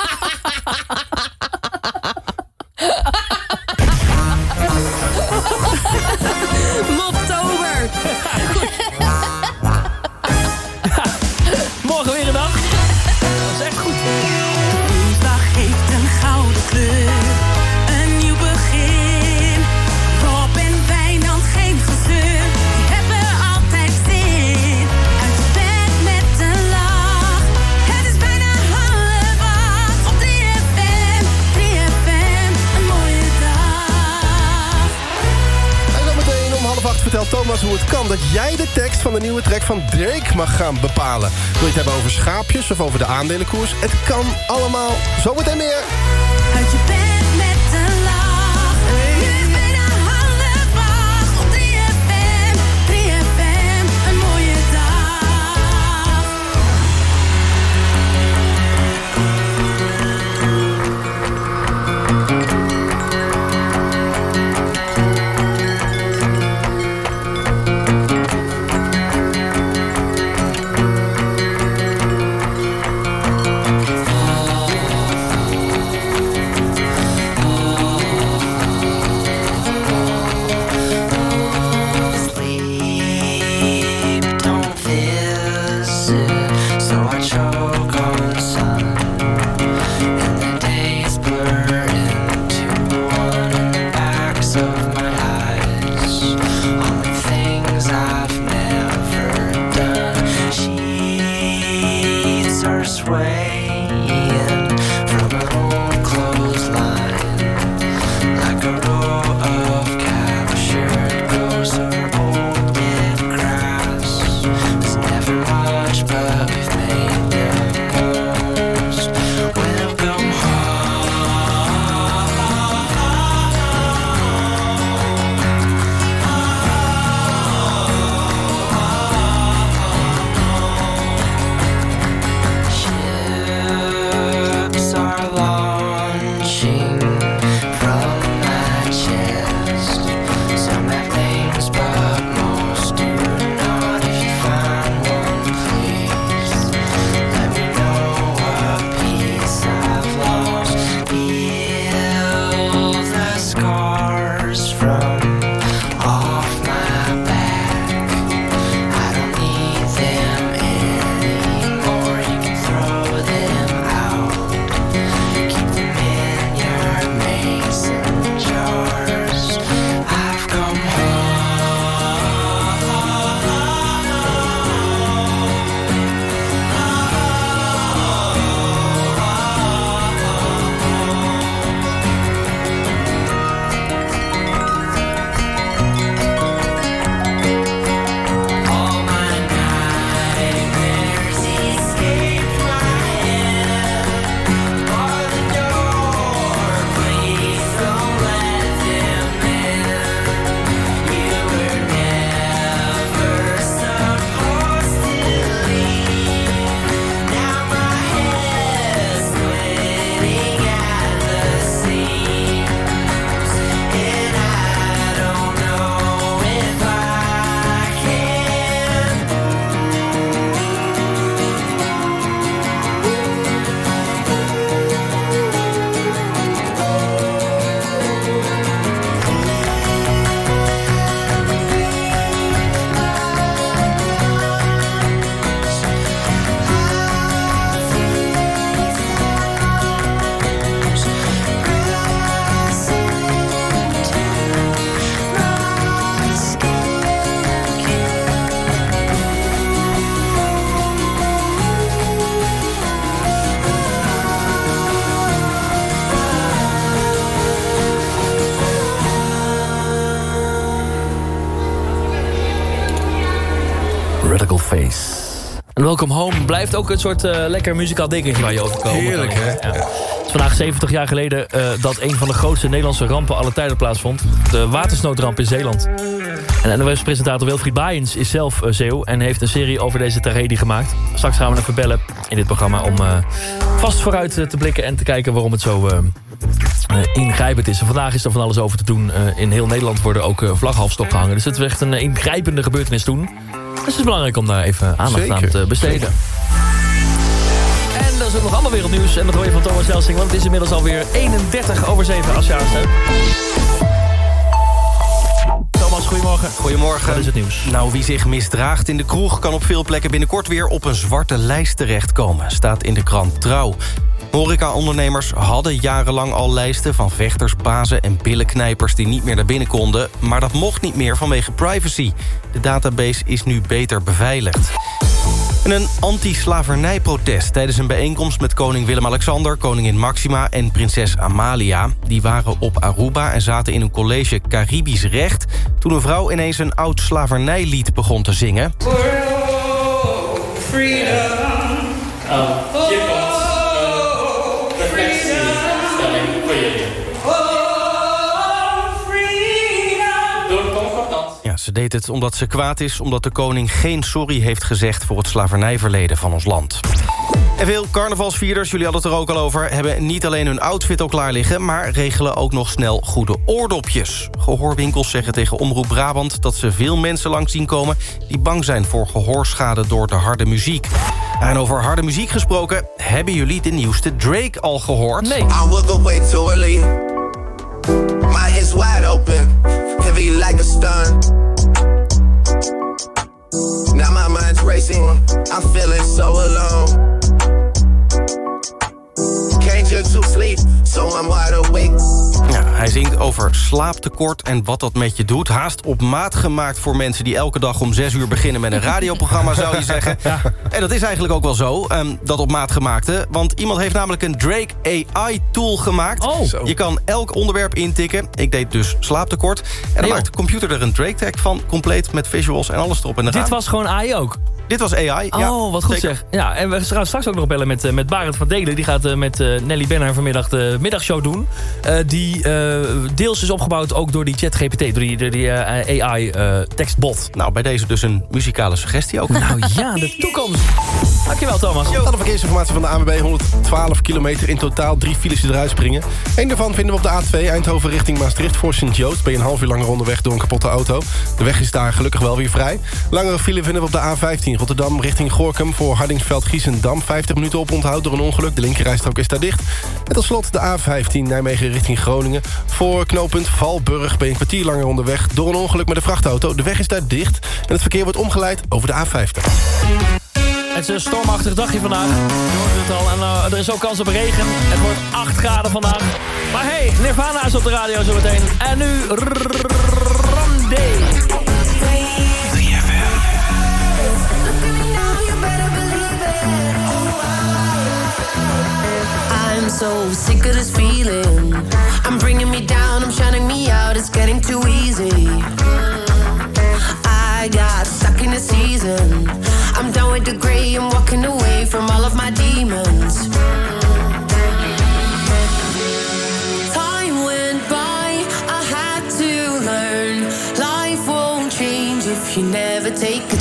Speaker 47: Thomas hoe het kan dat jij de tekst van de nieuwe track van Drake mag gaan bepalen. Wil je het hebben over schaapjes of over de aandelenkoers? Het kan allemaal. Zometeen meer.
Speaker 48: Welcome
Speaker 9: Home blijft ook een soort eh, lekker muzikaal dingetje waar je over.
Speaker 47: Heerlijk, hè?
Speaker 9: Ja. Het is vandaag 70 jaar geleden eh, dat een van de grootste Nederlandse rampen aller tijden plaatsvond. De watersnoodramp in Zeeland. En NOS-presentator Wilfried Baaiens is zelf uh, Zeeuw... en heeft een serie over deze tragedie gemaakt. Straks gaan we hem bellen in dit programma... om uh, vast vooruit uh, te blikken en te kijken waarom het zo uh, ingrijpend is. En vandaag is er van alles over te doen. in heel Nederland worden ook vlaggenhalfstok gehangen. Dus het is echt een ingrijpende gebeurtenis toen. Dus het is belangrijk om daar even aandacht
Speaker 47: Zeker.
Speaker 9: aan te besteden. En er is ook nog allemaal wereldnieuws. En dat hoor je van Thomas Helsing, want het is inmiddels alweer 31 over 7 als je aanstaat. Thomas, goedemorgen.
Speaker 19: Goedemorgen.
Speaker 9: Wat is het nieuws?
Speaker 19: Nou, wie zich misdraagt in de kroeg... kan op veel plekken binnenkort weer op een zwarte lijst terechtkomen. Staat in de krant Trouw. Horeca-ondernemers hadden jarenlang al lijsten... van vechters, bazen en billenknijpers die niet meer naar binnen konden. Maar dat mocht niet meer vanwege privacy. De database is nu beter beveiligd. En een anti-slavernijprotest tijdens een bijeenkomst met koning Willem-Alexander... koningin Maxima en prinses Amalia. Die waren op Aruba en zaten in een college Caribisch recht... toen een vrouw ineens een oud slavernijlied begon te zingen.
Speaker 49: Freedom.
Speaker 19: Ze deed het omdat ze kwaad is... omdat de koning geen sorry heeft gezegd... voor het slavernijverleden van ons land. En veel carnavalsvierders, jullie hadden het er ook al over... hebben niet alleen hun outfit al klaar liggen... maar regelen ook nog snel goede oordopjes. Gehoorwinkels zeggen tegen Omroep Brabant... dat ze veel mensen langs zien komen... die bang zijn voor gehoorschade door de harde muziek. En over harde muziek gesproken... hebben jullie de nieuwste Drake al gehoord? Nee.
Speaker 50: I racing, I'm feeling so alone. Can't get to sleep, so I'm wide awake.
Speaker 19: Ja, hij zingt over slaaptekort en wat dat met je doet. Haast op maat gemaakt voor mensen die elke dag om 6 uur beginnen met een radioprogramma, zou je zeggen. [laughs] En dat is eigenlijk ook wel zo, ehm, dat op maat gemaakte. Want iemand heeft namelijk een Drake AI-tool gemaakt.
Speaker 9: Oh.
Speaker 19: Je kan elk onderwerp intikken. Ik deed dus slaaptekort. En dan maakt de computer er een Drake-tag van, compleet met visuals en alles erop en eraan.
Speaker 9: Dit was gewoon AI ook?
Speaker 19: Dit was AI, ja.
Speaker 9: Oh, wat goed
Speaker 19: zeker.
Speaker 9: zeg. Ja, en we gaan straks ook nog bellen met, eh, met Barend van Delen. Die gaat eh, met eh, Nelly Benner vanmiddag de middagshow doen. Die deels is opgebouwd ook door die ChatGPT, door die, door die AI-tekstbot.
Speaker 19: Nou, bij deze dus een muzikale suggestie ook.
Speaker 9: Nou ja, de toekomst. Dankjewel, Thomas.
Speaker 10: Dan de verkeersinformatie van de ANWB. 112 kilometer in totaal. Drie files die eruit springen. Eén daarvan vinden we op de A2 Eindhoven richting Maastricht. Voor Sint-Joost ben je een half uur langer onderweg door een kapotte auto. De weg is daar gelukkig wel weer vrij. Langere file vinden we op de A15 Rotterdam richting Gorkum. Voor Hardingsveld-Giessendam. 50 minuten op onthoud door een ongeluk. De linkerrijstrook is daar dicht. En tot slot de A15 Nijmegen richting Groningen. Voor knooppunt Valburg ben je een kwartier langer onderweg... door een ongeluk met een vrachtauto. De weg is daar dicht. En het verkeer wordt omgeleid over de A50.
Speaker 9: Het is een stormachtig dagje vandaag. Je hoort het al. En eh, er is ook kans op regen. Het wordt 8 graden vandaag. Maar hey, Nirvana is op de radio zometeen. En nu Rondé.
Speaker 24: So sick of this feeling. I'm bringing me down, I'm shutting me out, it's getting too easy. I got stuck in a season. I'm done with the gray, I'm walking away from all of my demons. Time went by, I had to learn. Life won't change if you never take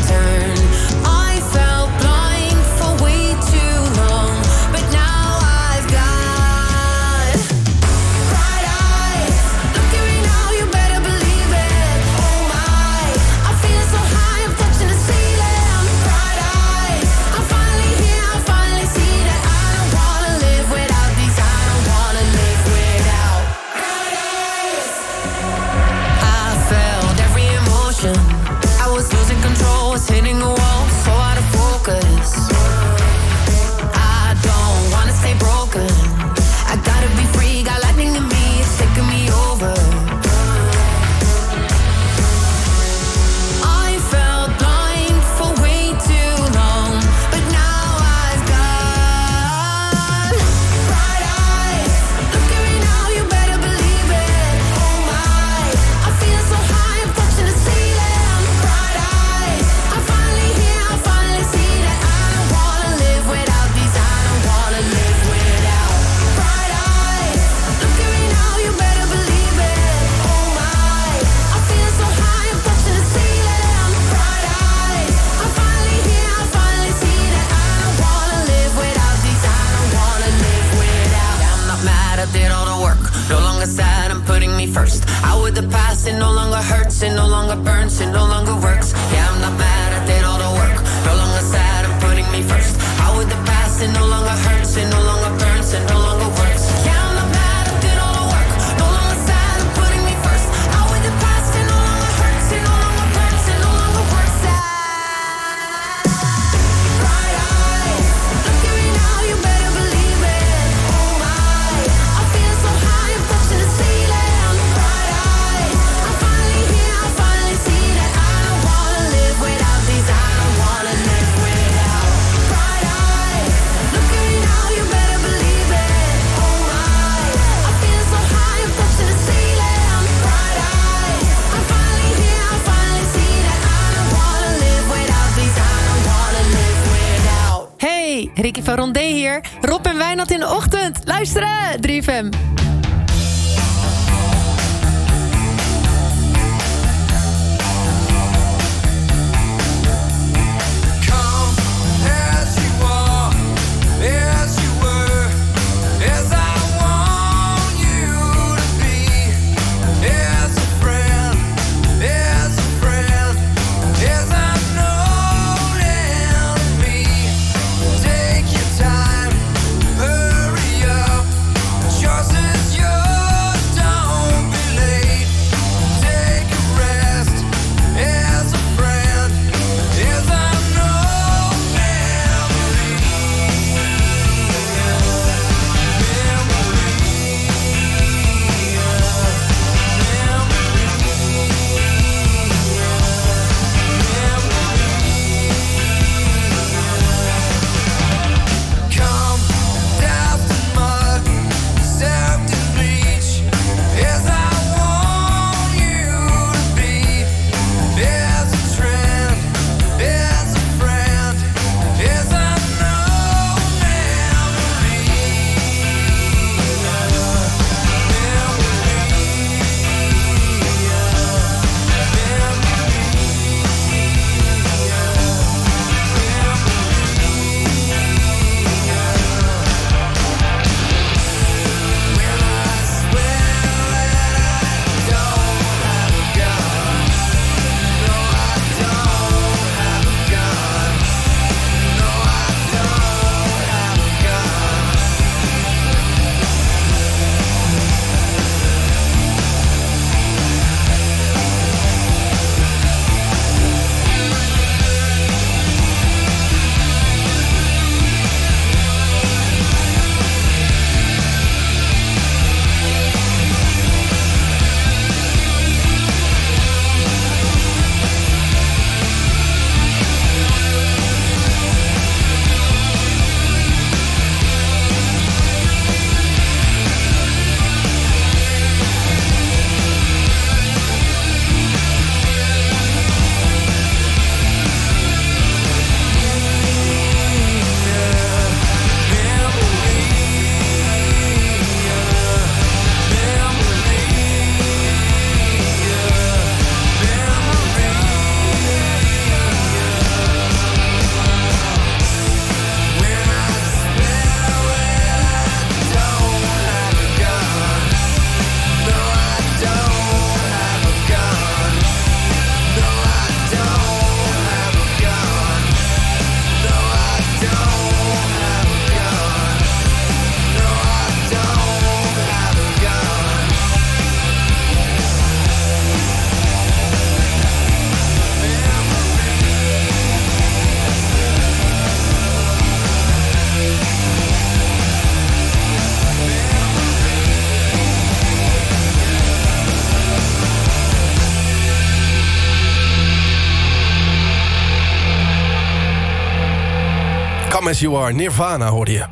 Speaker 24: you
Speaker 12: are,
Speaker 10: Nirvana hoorde je.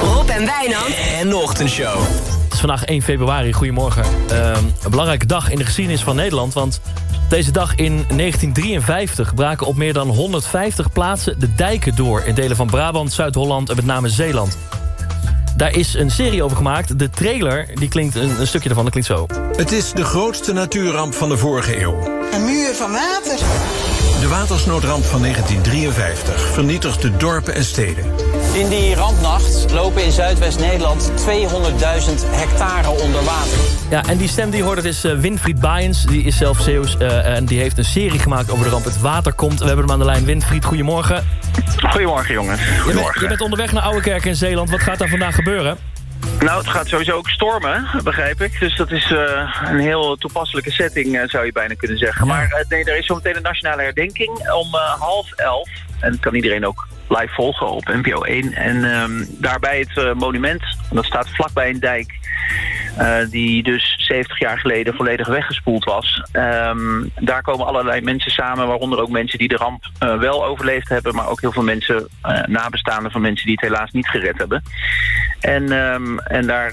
Speaker 24: Rob en Wijnand.
Speaker 5: En de ochtendshow.
Speaker 9: Het is vandaag 1 februari, goedemorgen. Ehm, een belangrijke dag in de geschiedenis van Nederland... want op deze dag in 1953 braken op meer dan 150 plaatsen... de dijken door in delen van Brabant, Zuid-Holland en met name Zeeland. Daar is een serie over gemaakt. De trailer, die klinkt een, een stukje ervan, dat klinkt zo.
Speaker 51: Het is de grootste natuurramp van de vorige eeuw.
Speaker 52: Een muur van water.
Speaker 51: De watersnoodramp van 1953 vernietigt dorpen en steden.
Speaker 53: In die rampnacht lopen in Zuidwest-Nederland 200.000 hectare onder water.
Speaker 9: Ja, en die stem die hoort, dat is eh, Winfried Baaiens. Die is zelf Zeeuws eh, en die heeft een serie gemaakt over de ramp Het Water Komt. We hebben hem aan de lijn. Winfried, goedemorgen.
Speaker 54: Goedemorgen jongens.
Speaker 9: Je bent, je bent onderweg naar Oudekerk in Zeeland. Wat gaat daar vandaag gebeuren?
Speaker 54: Nou, het gaat sowieso ook stormen, begrijp ik. Dus dat is eh, een heel toepasselijke setting, eh, zou je bijna kunnen zeggen. Maar eh, nee, er is zometeen een nationale herdenking om half elf. En kan iedereen ook live volgen op NPO 1. En ehm, daarbij het eh, monument, dat staat vlakbij een dijk... eh, die dus 70 jaar geleden volledig weggespoeld was. Ehm, daar komen allerlei mensen samen, waaronder ook mensen die de ramp eh, wel overleefd hebben... maar ook heel veel mensen, nabestaanden van mensen die het helaas niet gered hebben. En, ehm, en daar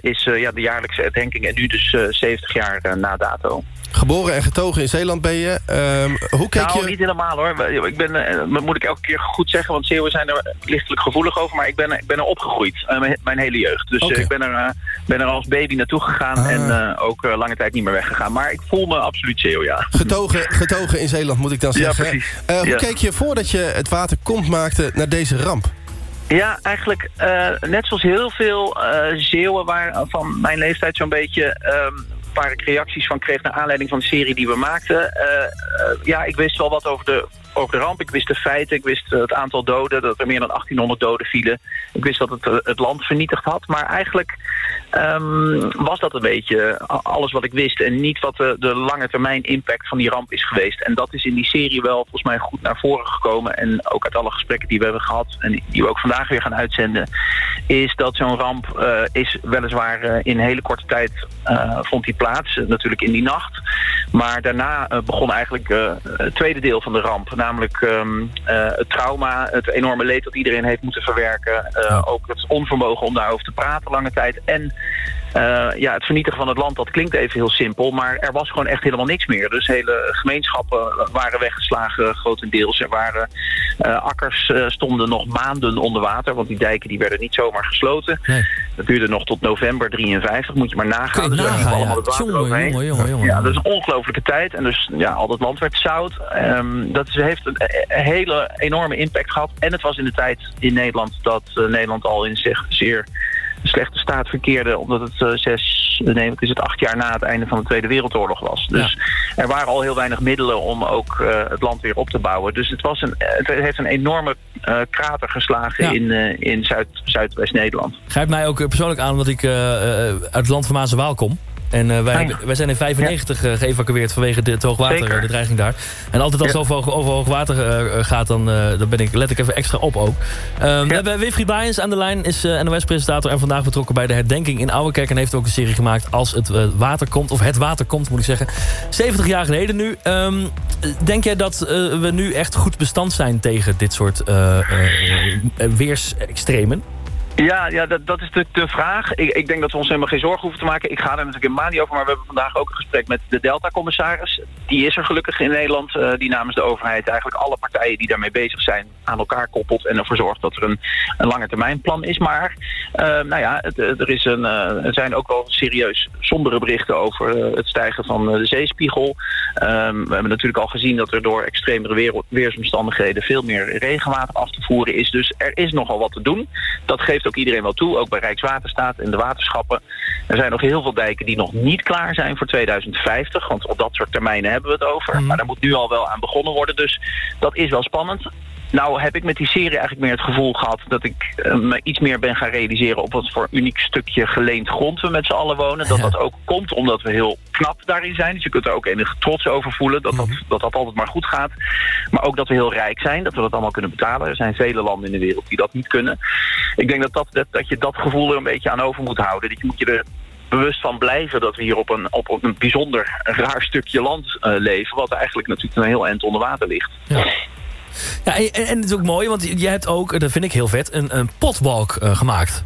Speaker 54: is ja, de jaarlijkse herdenking en nu dus eh, 70 jaar na dato.
Speaker 10: Geboren en getogen in Zeeland ben je. Ehm, hoe keek
Speaker 54: nou,
Speaker 10: je...
Speaker 54: niet helemaal hoor. Ik ben, eh, dat moet ik elke keer goed zeggen, want Zeeuwen zijn er lichtelijk gevoelig over. Maar ik ben, ik ben er opgegroeid, eh, mijn, mijn hele jeugd. Dus eh, ik ben er, ben er als baby naartoe gegaan
Speaker 10: Ah.
Speaker 54: en eh, ook lange tijd niet meer weggegaan. Maar ik voel me absoluut Zeeuw, ja.
Speaker 10: Getogen, getogen in Zeeland, moet ik dan
Speaker 54: Ja,
Speaker 10: zeggen.
Speaker 54: precies.
Speaker 10: Eh, hoe
Speaker 54: Ja.
Speaker 10: keek je voordat je het water komt maakte naar deze ramp?
Speaker 54: Ja, eigenlijk net zoals heel veel eh Zeeuwen waar, van mijn leeftijd zo'n beetje... ehm, waar ik reacties van kreeg naar aanleiding van de serie die we maakten. Eh, eh, ja, ik wist wel wat over de, over de ramp. Ik wist de feiten. Ik wist eh, het aantal doden. Dat er meer dan 1800 doden vielen. Ik wist dat het eh, het land vernietigd had. Maar eigenlijk ehm, was dat een beetje a- alles wat ik wist. En niet wat de, lange termijn impact van die ramp is geweest. En dat is in die serie wel volgens mij goed naar voren gekomen. En ook uit alle gesprekken die we hebben gehad. En die- we ook vandaag weer gaan uitzenden. Is dat zo'n ramp eh, is weliswaar eh, in hele korte tijd eh, vond die plaats. eh, natuurlijk in die nacht. Maar daarna eh, begon eigenlijk eh, het tweede deel van de ramp. Namelijk ehm, eh, het trauma, het enorme leed dat iedereen heeft moeten verwerken. eh, Ook het onvermogen om daarover te praten lange tijd. En ja, het vernietigen van het land, dat klinkt even heel simpel. Maar er was gewoon echt helemaal niks meer. Dus hele gemeenschappen waren weggeslagen grotendeels. Er waren eh, akkers eh, stonden nog maanden onder water. Want die dijken die werden niet zomaar gesloten. Dat duurde nog tot november 53, moet je maar nagaan. Dus
Speaker 9: nagaan, ja.
Speaker 54: allemaal het water
Speaker 9: Jongen,
Speaker 54: overheen.
Speaker 9: jongen, jongen, jongen.
Speaker 54: Ja, dat is een ongelofelijke tijd. En dus ja, al dat land werd zout. Ehm, dat heeft een, hele enorme impact gehad. En het was in de tijd in Nederland dat eh, Nederland al in zich zeer slechte staat verkeerde. Omdat het eh, zes, nee, wat is het, acht jaar na het einde van de Tweede Wereldoorlog was. Dus er waren al heel weinig middelen om ook eh, het land weer op te bouwen. Dus het, was een, het heeft een enorme eh, krater geslagen
Speaker 9: Ja.
Speaker 54: in, in Zuid, Zuidwest-Nederland.
Speaker 9: Grijpt mij ook persoonlijk aan omdat ik uit het land van Maas en Waal kom. En eh, wij,
Speaker 54: Ah,
Speaker 9: wij zijn in 95 eh, geëvacueerd vanwege de, het hoogwater, eh, de dreiging daar. En altijd als
Speaker 54: Ja.
Speaker 9: het over, over hoogwater gaat, dan, eh, dan ben ik, let ik even extra op ook. Ehm, We hebben Wilfried Baaiens aan de lijn, is NOS-presentator... en vandaag betrokken bij de herdenking in Ouwekerk... en heeft ook een serie gemaakt als het water komt, of het water komt moet ik zeggen. 70 jaar geleden nu. Ehm, denk jij dat we nu echt goed bestand zijn tegen dit soort weersextremen?
Speaker 54: Ja, ja dat, dat is natuurlijk de vraag. Ik, ik denk dat we ons helemaal geen zorgen hoeven te maken. Ik ga er natuurlijk helemaal niet over, maar we hebben vandaag ook een gesprek met de Delta-commissaris. Die is er gelukkig in Nederland, eh, die namens de overheid eigenlijk alle partijen die daarmee bezig zijn aan elkaar koppelt en ervoor zorgt dat er een, een plan is. Maar eh, nou ja, het, er, is een, eh, zijn ook wel serieus sombere berichten over eh, het stijgen van eh, de zeespiegel. Ehm, we hebben natuurlijk al gezien dat er door extremere weer, weersomstandigheden veel meer regenwater af te voeren is. Dus er is nogal wat te doen. Dat geeft ook iedereen wel toe, ook bij Rijkswaterstaat en de waterschappen. Er zijn nog heel veel dijken die nog niet klaar zijn voor 2050. Want op dat soort termijnen hebben we het over. Maar daar moet nu al wel aan begonnen worden. Dus dat is wel spannend. Nou heb ik met die serie eigenlijk meer het gevoel gehad... dat ik eh, me iets meer ben gaan realiseren... op wat voor uniek stukje geleend grond we met z'n allen wonen. Dat dat [laughs] ook komt omdat we heel knap daarin zijn. Dus je kunt er ook enige trots over voelen... Dat, dat, dat dat altijd maar goed gaat. Maar ook dat we heel rijk zijn. Dat we dat allemaal kunnen betalen. Er zijn vele landen in de wereld die dat niet kunnen. Ik denk dat, dat, dat, dat je dat gevoel er een beetje aan over moet houden. Dat je moet je er bewust van blijven dat we hier op een, op, een bijzonder raar stukje land eh, leven... wat eigenlijk natuurlijk een heel eind onder water ligt.
Speaker 9: Ja, en, en het is ook mooi, want je hebt ook, dat vind ik heel vet, een, een potwalk eh, gemaakt.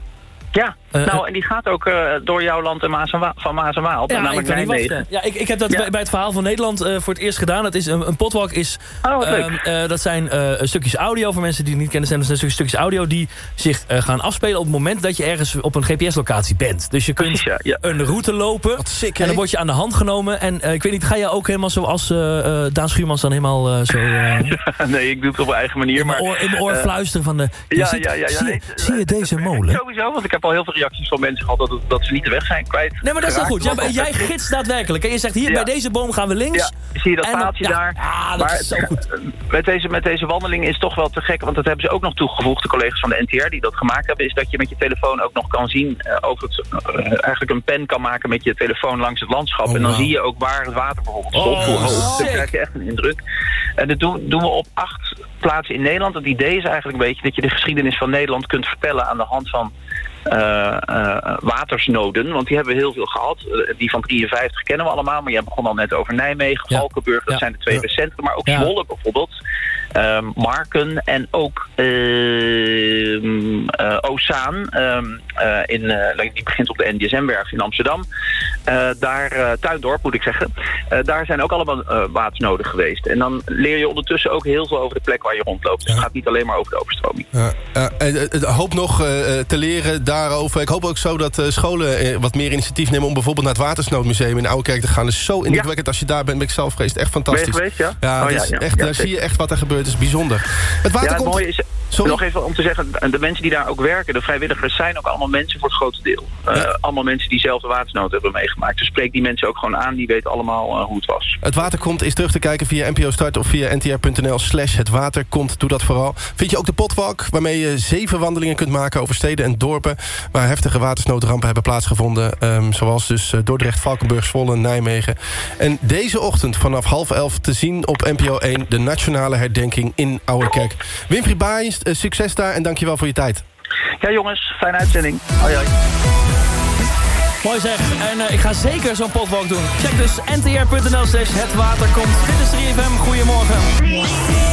Speaker 54: Ja,
Speaker 9: Eh,
Speaker 54: nou, en die gaat ook eh, door jouw land en Maas en van Maas en Waal.
Speaker 9: Ja, ik
Speaker 54: namelijk Nijmegen.
Speaker 9: Ja, ik, ik heb dat bij, bij het verhaal van Nederland eh, voor het eerst gedaan. Dat is een, een potwalk is.
Speaker 54: Oh, wat leuk.
Speaker 9: ehm, eh, dat zijn eh, stukjes audio voor mensen die het niet kennen. Zijn dat zijn stukjes, stukjes audio die zich eh, gaan afspelen op het moment dat je ergens op een GPS-locatie bent. Dus je kunt een route lopen. en dan word je aan de hand genomen. En eh, ik weet niet, ga je ook helemaal zoals eh eh Daan Schuurmans dan helemaal eh, zo. eh, [laughs]
Speaker 54: nee, ik doe het op mijn eigen manier.
Speaker 9: in mijn
Speaker 54: maar,
Speaker 9: oor, in mijn oor
Speaker 54: eh,
Speaker 9: fluisteren van de. je
Speaker 54: ja,
Speaker 9: ziet-
Speaker 54: ja, ja, ja,
Speaker 9: zie, zie je deze [laughs] molen?
Speaker 54: Sowieso, want ik heb al heel veel reacties van mensen gehad dat, dat ze niet de weg zijn kwijt.
Speaker 9: Nee, maar dat is wel goed. Ja, maar jij gids daadwerkelijk. En je zegt hier
Speaker 54: Ja.
Speaker 9: bij deze boom gaan we links.
Speaker 54: Ja, zie je dat paaltje daar?
Speaker 9: Ja, dat
Speaker 54: maar
Speaker 9: is zo goed.
Speaker 54: Met deze, met deze wandeling is toch wel te gek, want dat hebben ze ook nog toegevoegd, de collega's van de NTR die dat gemaakt hebben, is dat je met je telefoon ook nog kan zien, over het, eh, eigenlijk een pen kan maken met je telefoon langs het landschap. en dan zie je ook waar het water bijvoorbeeld stond,
Speaker 9: Oh,
Speaker 54: hoe hoog.
Speaker 9: sick.
Speaker 54: Dan krijg je echt een indruk. En dat doen, doen we op acht plaatsen in Nederland. Het idee is eigenlijk een beetje dat je de geschiedenis van Nederland kunt vertellen aan de hand van eh, eh, watersnoden. Want die hebben we heel veel gehad. Eh, die van 53 kennen we allemaal. Maar jij begon al net over Nijmegen,
Speaker 28: Ja.
Speaker 54: Valkenburg. Dat
Speaker 28: Ja.
Speaker 54: zijn de twee recente. Maar ook. Zwolle bijvoorbeeld. Ehm, Marken en ook ehm eh, Ozaan. ehm, eh, in, eh, die begint op de NDSM-werf in Amsterdam. Daar, Tuindorp moet ik zeggen. Daar zijn ook allemaal eh, watersnoden geweest. En dan leer je ondertussen ook heel veel over de plek waar je rondloopt. Dus het gaat niet alleen maar over de overstroming.
Speaker 10: Eh, hoop nog te leren daarover. Ik hoop ook zo dat scholen wat meer initiatief nemen... om bijvoorbeeld naar het Watersnoodmuseum in Oudekerk te gaan. Dat is zo indrukwekkend. Als je daar bent, ben ik zelf geweest. Echt fantastisch.
Speaker 54: Geweest, ja?
Speaker 10: Ja,
Speaker 54: Oh,
Speaker 10: het
Speaker 54: ja,
Speaker 10: is
Speaker 54: ja.
Speaker 10: echt, daar zie je echt wat er gebeurt. Het is bijzonder. Het water
Speaker 54: ja, het
Speaker 10: komt...
Speaker 54: mooie is,
Speaker 10: Sorry?
Speaker 54: nog even om te zeggen, de mensen die daar ook werken, de vrijwilligers, zijn ook allemaal mensen voor het grote deel. Eh, Allemaal mensen die zelf de watersnood hebben meegemaakt. Dus spreek die mensen ook gewoon aan, die weten allemaal eh, hoe het was.
Speaker 10: Het water komt is terug te kijken via NPO Start of via ntr.nl slash het water komt. Doe dat vooral. Vind je ook de potwalk waarmee je zeven wandelingen kunt maken over steden en dorpen waar heftige watersnoodrampen hebben plaatsgevonden. Ehm, zoals dus eh, Dordrecht, Valkenburg, Zwolle, Nijmegen. En deze ochtend vanaf half elf te zien op NPO 1 de nationale herdenking in Ouwerkerk. Winfried Baaiens, eh, succes daar en dankjewel voor je tijd.
Speaker 54: Ja jongens, fijne uitzending. Hoi hoi.
Speaker 28: Mooi zeg. En eh, ik ga zeker zo'n potwalk doen. Check dus ntr.nl slash het water komt. Dit is 3FM. Goedemorgen.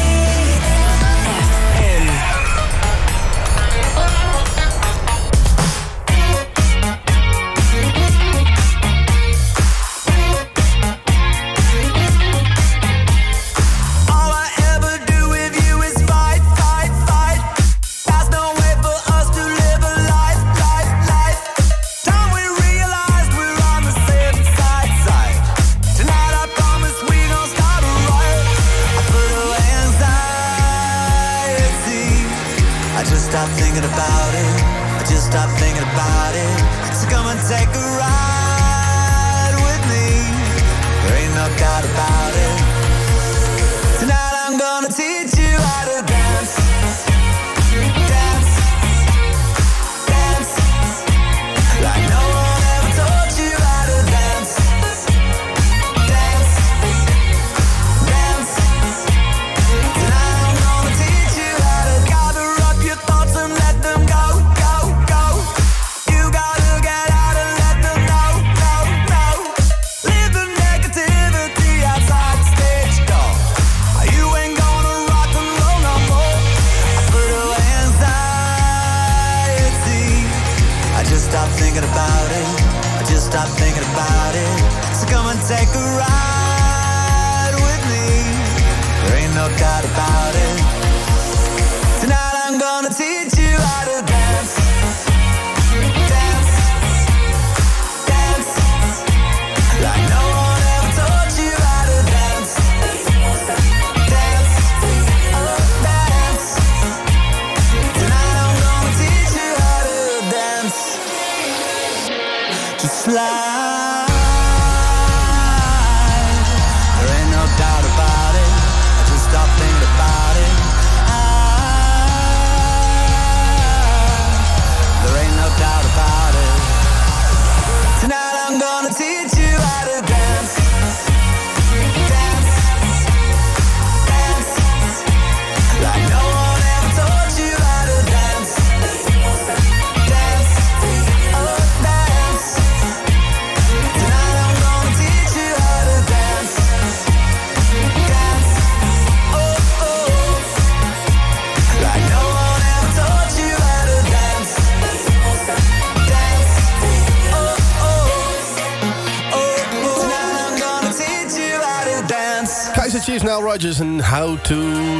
Speaker 10: Chiefs, Nile Rodgers en How to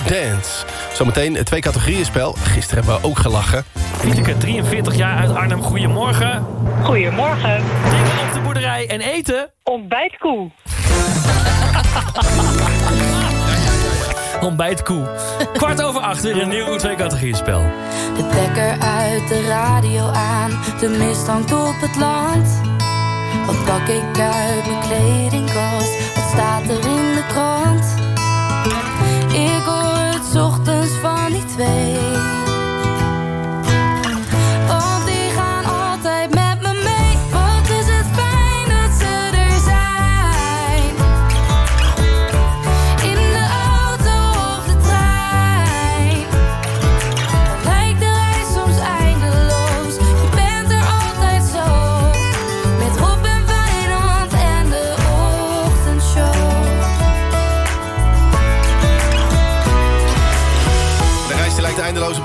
Speaker 10: Dance. Zometeen het twee categorieën spel. Gisteren hebben we ook gelachen.
Speaker 28: Fieteke, 43 jaar uit Arnhem. Goedemorgen.
Speaker 27: Goedemorgen.
Speaker 28: Dingen op de boerderij en eten.
Speaker 27: Ontbijtkoe.
Speaker 28: Ontbijtkoe. Kwart over acht weer een nieuw twee categorieën spel.
Speaker 5: De wekker uit de radio aan, de mist hangt op het land. Wat pak ik uit mijn kledingkast, wat staat er in de krant? Van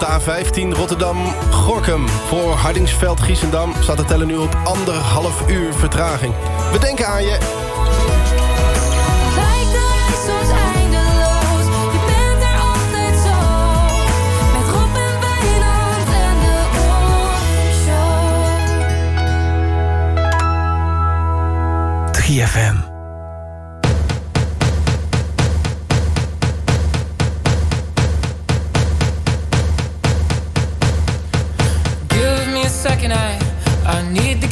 Speaker 5: de
Speaker 10: A15 Rotterdam-Gorkum. Voor Hardingsveld-Giessendam staat de teller nu op anderhalf uur vertraging. We denken aan je.
Speaker 55: Lijkt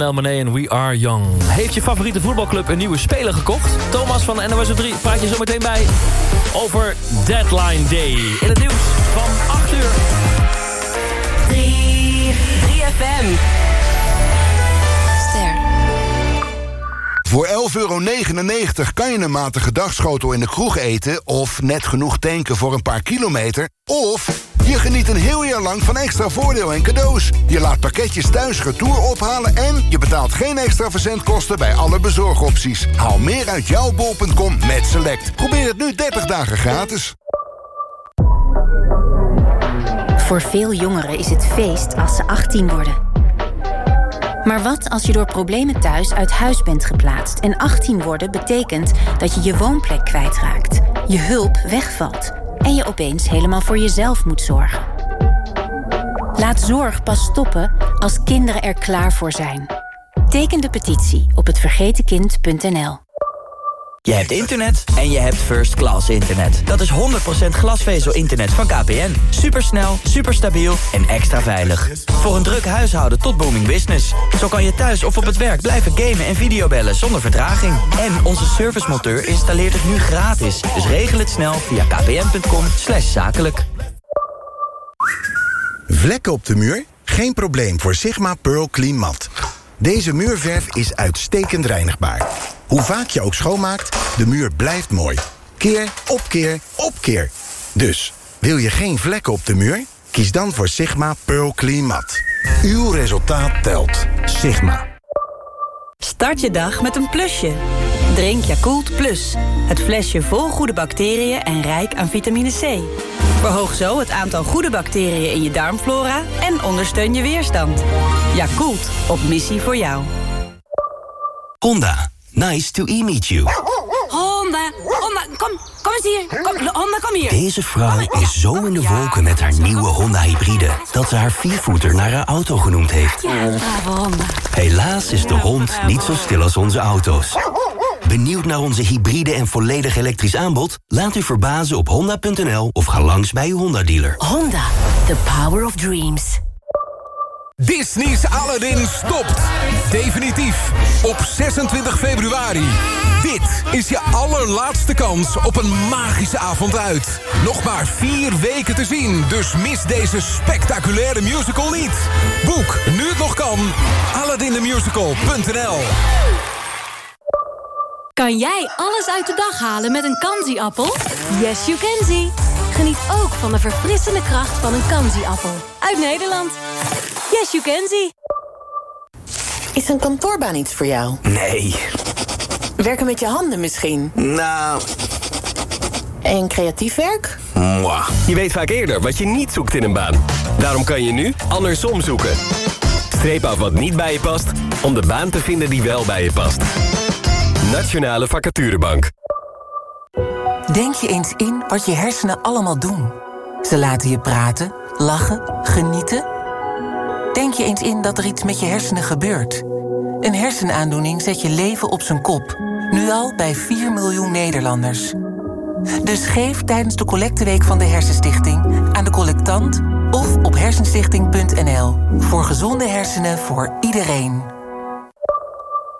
Speaker 56: We Are Young.
Speaker 9: Heeft je favoriete voetbalclub een nieuwe speler gekocht? Thomas van NOS op 3 praat je zo meteen bij over Deadline Day. In het nieuws van 8 uur.
Speaker 6: 3, 3FM.
Speaker 57: Voor 11,99 euro kan je een matige dagschotel in de kroeg eten... of net genoeg tanken voor een paar kilometer... of je geniet een heel jaar lang van extra voordeel en cadeaus. Je laat pakketjes thuis retour ophalen... en je betaalt geen extra verzendkosten bij alle bezorgopties. Haal meer uit jouw bol.com met Select. Probeer het nu 30 dagen gratis.
Speaker 58: Voor veel jongeren is het feest als ze 18 worden. Maar wat als je door problemen thuis uit huis bent geplaatst... en 18 worden betekent dat je je woonplek kwijtraakt... je hulp wegvalt en je opeens helemaal voor jezelf moet zorgen? Laat zorg pas stoppen als kinderen er klaar voor zijn. Teken de petitie op hetvergetenkind.nl.
Speaker 59: Je hebt internet en je hebt first class internet. Dat is 100% glasvezel-internet van KPN. Supersnel, superstabiel en extra veilig. Voor een druk huishouden tot booming business. Zo kan je thuis of op het werk blijven gamen en videobellen zonder vertraging. En onze servicemonteur installeert het nu gratis. Dus regel het snel via kpn.com zakelijk.
Speaker 60: Vlekken op de muur? Geen probleem voor Sigma Pearl Clean Matte.
Speaker 61: Deze muurverf is uitstekend reinigbaar. Hoe vaak je ook schoonmaakt, de muur blijft mooi. Keer op keer op keer. Dus, wil je geen vlekken op de muur? Kies dan voor Sigma Pearl Clean Matte. Uw resultaat telt. Sigma.
Speaker 40: Start je dag met een plusje. Drink Yakult Plus. Het flesje vol goede bacteriën en rijk aan vitamine C. Verhoog zo het aantal goede bacteriën in je darmflora en ondersteun je weerstand. Yakult, op missie voor jou.
Speaker 39: Honda, nice to e-meet you.
Speaker 40: Honda, Honda, kom, kom eens hier. Kom, Honda, kom hier.
Speaker 39: Deze vrouw is zo in de wolken met haar nieuwe Honda hybride... dat ze haar viervoeter naar haar auto genoemd heeft.
Speaker 40: Bravo, Honda.
Speaker 39: Helaas is de hond niet zo stil als onze auto's. Benieuwd naar onze hybride en volledig elektrisch aanbod? Laat u verbazen op honda.nl of ga langs bij uw Honda-dealer.
Speaker 40: Honda, the power of dreams.
Speaker 31: Disney's Aladdin stopt. Definitief. Op 26 februari. Dit is je allerlaatste kans op een magische avond uit. Nog maar vier weken te zien, dus mis deze spectaculaire musical niet. Boek, nu het nog kan, aladdinthemusical.nl
Speaker 5: Kan jij alles uit de dag halen met een Kanzi-appel? Yes, you can see. Geniet ook van de verfrissende kracht van een Kanzi-appel. Uit Nederland. Yes, you can see.
Speaker 62: Is een kantoorbaan iets voor jou?
Speaker 39: Nee.
Speaker 62: Werken met je handen misschien?
Speaker 39: Nou...
Speaker 62: En creatief werk?
Speaker 39: Mwah. Je weet vaak eerder wat je niet zoekt in een baan. Daarom kan je nu andersom zoeken. Streep af wat niet bij je past, om de baan te vinden die wel bij je past. Nationale Vacaturebank.
Speaker 8: Denk je eens in wat je hersenen allemaal doen. Ze laten je praten, lachen, genieten. Denk je eens in dat er iets met je hersenen gebeurt. Een hersenaandoening zet je leven op zijn kop. Nu al bij 4 miljoen Nederlanders. Dus geef tijdens de collecteweek van de Hersenstichting aan de collectant of op hersenstichting.nl. Voor gezonde hersenen voor iedereen.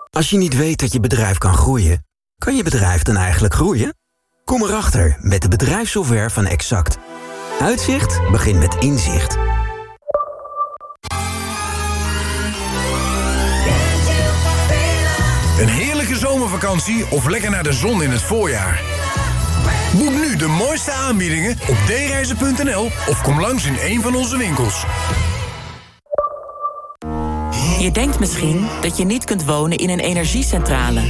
Speaker 63: Als je niet weet dat je bedrijf kan groeien, kan je bedrijf dan eigenlijk groeien? Kom erachter met de bedrijfssoftware van Exact. Uitzicht begint met inzicht.
Speaker 31: Een heerlijke zomervakantie of lekker naar de zon in het voorjaar. Boek nu de mooiste aanbiedingen op dereizen.nl of kom langs in een van onze winkels.
Speaker 8: Je denkt misschien dat je niet kunt wonen in een energiecentrale.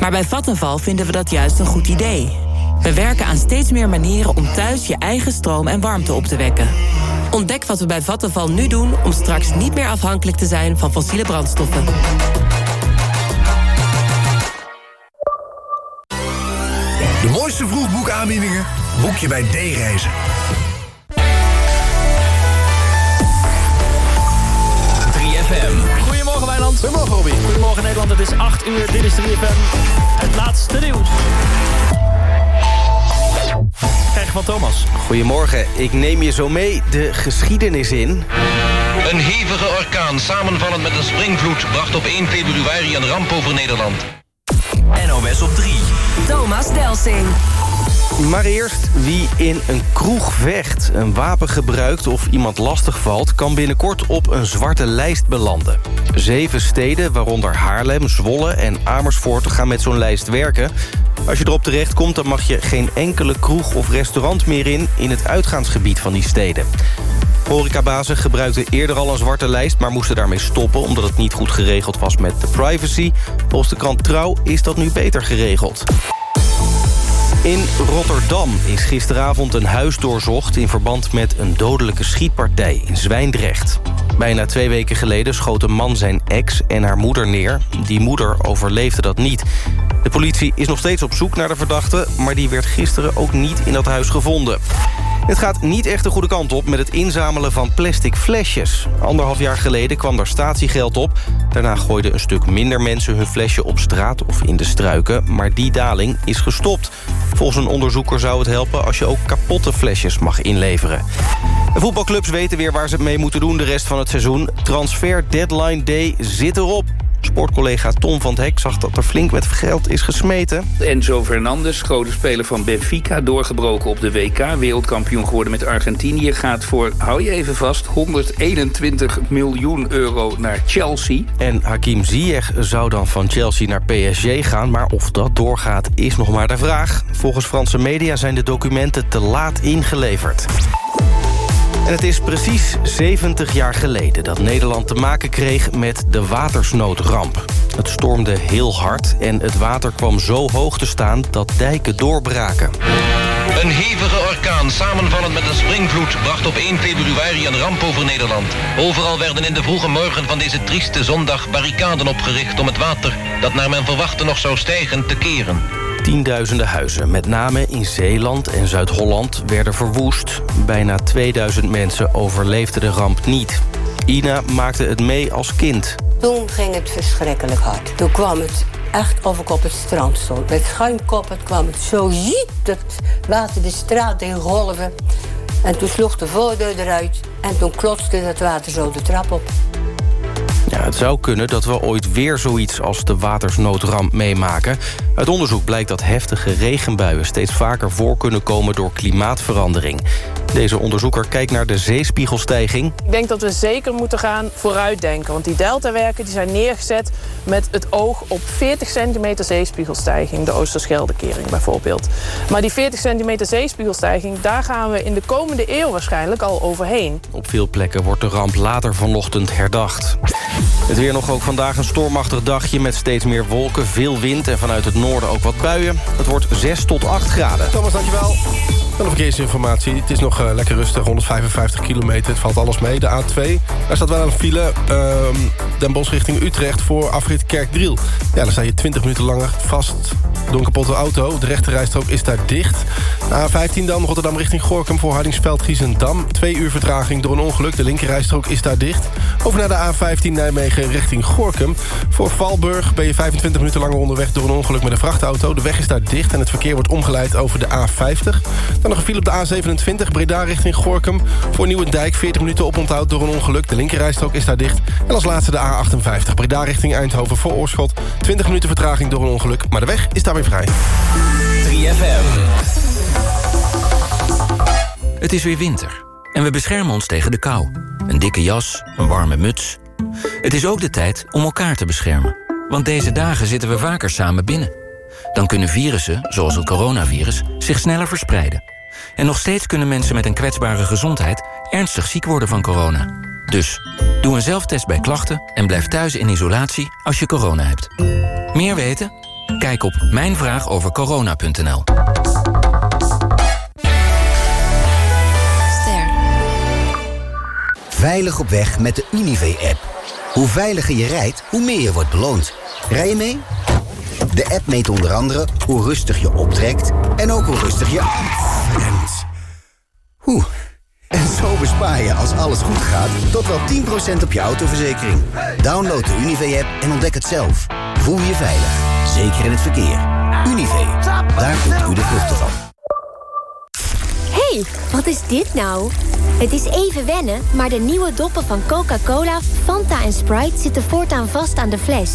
Speaker 8: Maar bij Vattenval vinden we dat juist een goed idee. We werken aan steeds meer manieren om thuis je eigen stroom en warmte op te wekken. Ontdek wat we bij Vattenval nu doen om straks niet meer afhankelijk te zijn van fossiele brandstoffen.
Speaker 31: De mooiste vroegboekaanbiedingen boek je bij D-reizen.
Speaker 9: Goedemorgen Wijnand. Goedemorgen Robbie. Goedemorgen Nederland, het is 8 uur, dit is 3FM. Het laatste nieuws. Krijg van Thomas.
Speaker 19: Goedemorgen, ik neem je zo mee de geschiedenis in.
Speaker 64: Een hevige orkaan samenvallend met een springvloed... bracht op 1 februari een ramp over Nederland.
Speaker 39: NOS op 3.
Speaker 24: Thomas Delsing.
Speaker 19: Maar eerst, wie in een kroeg vecht, een wapen gebruikt of iemand lastig valt... kan binnenkort op een zwarte lijst belanden. Zeven steden, waaronder Haarlem, Zwolle en Amersfoort... gaan met zo'n lijst werken. Als je erop terecht komt, dan mag je geen enkele kroeg of restaurant meer in... in het uitgaansgebied van die steden. Horecabazen gebruikten eerder al een zwarte lijst... maar moesten daarmee stoppen omdat het niet goed geregeld was met de privacy. Volgens de krant Trouw is dat nu beter geregeld. In Rotterdam is gisteravond een huis doorzocht... in verband met een dodelijke schietpartij in Zwijndrecht. Bijna twee weken geleden schoot een man zijn ex en haar moeder neer. Die moeder overleefde dat niet. De politie is nog steeds op zoek naar de verdachte... maar die werd gisteren ook niet in dat huis gevonden. Het gaat niet echt de goede kant op met het inzamelen van plastic flesjes. Anderhalf jaar geleden kwam er statiegeld op. Daarna gooiden een stuk minder mensen hun flesje op straat of in de struiken. Maar die daling is gestopt. Volgens een onderzoeker zou het helpen als je ook kapotte flesjes mag inleveren. De voetbalclubs weten weer waar ze mee moeten doen de rest van het seizoen. Transfer Deadline Day zit erop. Sportcollega Tom van het Hek zag dat er flink met geld is gesmeten.
Speaker 65: Enzo Fernandes, grote speler van Benfica... doorgebroken op de WK, wereldkampioen geworden met Argentinië... gaat voor, hou je even vast, 121 miljoen euro naar Chelsea.
Speaker 19: En Hakim Ziyech zou dan van Chelsea naar PSG gaan... maar of dat doorgaat is nog maar de vraag. Volgens Franse media zijn de documenten te laat ingeleverd. En het is precies 70 jaar geleden dat Nederland te maken kreeg met de watersnoodramp. Het stormde heel hard en het water kwam zo hoog te staan dat dijken doorbraken.
Speaker 64: Een hevige orkaan, samenvallend met een springvloed, bracht op 1 februari een ramp over Nederland. Overal werden in de vroege morgen van deze trieste zondag barricaden opgericht om het water, dat naar men verwachtte nog zou stijgen, te keren.
Speaker 19: Tienduizenden huizen, met name in Zeeland en Zuid-Holland, werden verwoest. Bijna 2000 mensen overleefden de ramp niet. Ina maakte het mee als kind.
Speaker 66: Toen ging het verschrikkelijk hard. Toen kwam het echt of ik op het strand stond. Met schuimkoppen kwam het zo ziet het water de straat in golven. En toen sloeg de voordeur eruit. En toen klotste het water zo de trap op.
Speaker 19: Ja, het zou kunnen dat we ooit weer zoiets als de watersnoodramp meemaken. Uit onderzoek blijkt dat heftige regenbuien steeds vaker voor kunnen komen door klimaatverandering. Deze onderzoeker kijkt naar de zeespiegelstijging.
Speaker 67: Ik denk dat we zeker moeten gaan vooruitdenken. Want die deltawerken die zijn neergezet met het oog op 40 centimeter zeespiegelstijging. De Oosterscheldekering bijvoorbeeld. Maar die 40 centimeter zeespiegelstijging... daar gaan we in de komende eeuw waarschijnlijk al overheen.
Speaker 19: Op veel plekken wordt de ramp later vanochtend herdacht. Het weer nog ook vandaag een stormachtig dagje met steeds meer wolken, veel wind en vanuit het noorden ook wat buien. Het wordt 6 tot 8 graden.
Speaker 10: Thomas, dankjewel. Dan de verkeersinformatie. Het is nog eh, lekker rustig, 155 kilometer. Het valt alles mee. De A2, daar staat wel een file. ehm, Den Bosch richting Utrecht voor afrit Kerkdriel. Ja, dan sta je 20 minuten langer vast door auto. De rechte rijstrook is daar dicht. De A15 dan, Rotterdam richting Gorkum voor Hardingsveld Giesendam. Twee uur vertraging door een ongeluk. De linkerrijstrook is daar dicht. Over naar de A15 Nijmegen richting Gorkum. Voor Valburg ben je 25 minuten langer onderweg door een ongeluk met een vrachtauto. De weg is daar dicht en het verkeer wordt omgeleid over de A50. Dan nog een file op de A27 Breda richting Gorkum. Voor Nieuwendijk 40 minuten oponthoud door een ongeluk. De linkerrijstrook is daar dicht. En als laatste de A58 Breda richting Eindhoven voor Oorschot. 20 minuten vertraging door een ongeluk. Maar de weg is daar weer vrij.
Speaker 32: 3FM. Het is weer winter. En we beschermen ons tegen de kou. Een dikke jas, een warme muts. Het is ook de tijd om elkaar te beschermen. Want deze dagen zitten we vaker samen binnen. Dan kunnen virussen, zoals het coronavirus, zich sneller verspreiden. En nog steeds kunnen mensen met een kwetsbare gezondheid... ernstig ziek worden van corona. Dus, doe een zelftest bij klachten... en blijf thuis in isolatie als je corona hebt. Meer weten? Kijk op mijnvraagovercorona.nl.
Speaker 39: Veilig op weg met de Unive-app. Hoe veiliger je rijdt, hoe meer je wordt beloond. Rij je mee? De app meet onder andere hoe rustig je optrekt en ook hoe rustig je afremt. Oeh. En zo bespaar je, als alles goed gaat, tot wel 10% op je autoverzekering. Download de Unive-app en ontdek het zelf. Voel je veilig, zeker in het verkeer. Unive, daar doet u de vruchten van.
Speaker 68: hey, wat is dit nou? Het is even wennen, maar de nieuwe doppen van Coca-Cola, Fanta en Sprite zitten voortaan vast aan de fles.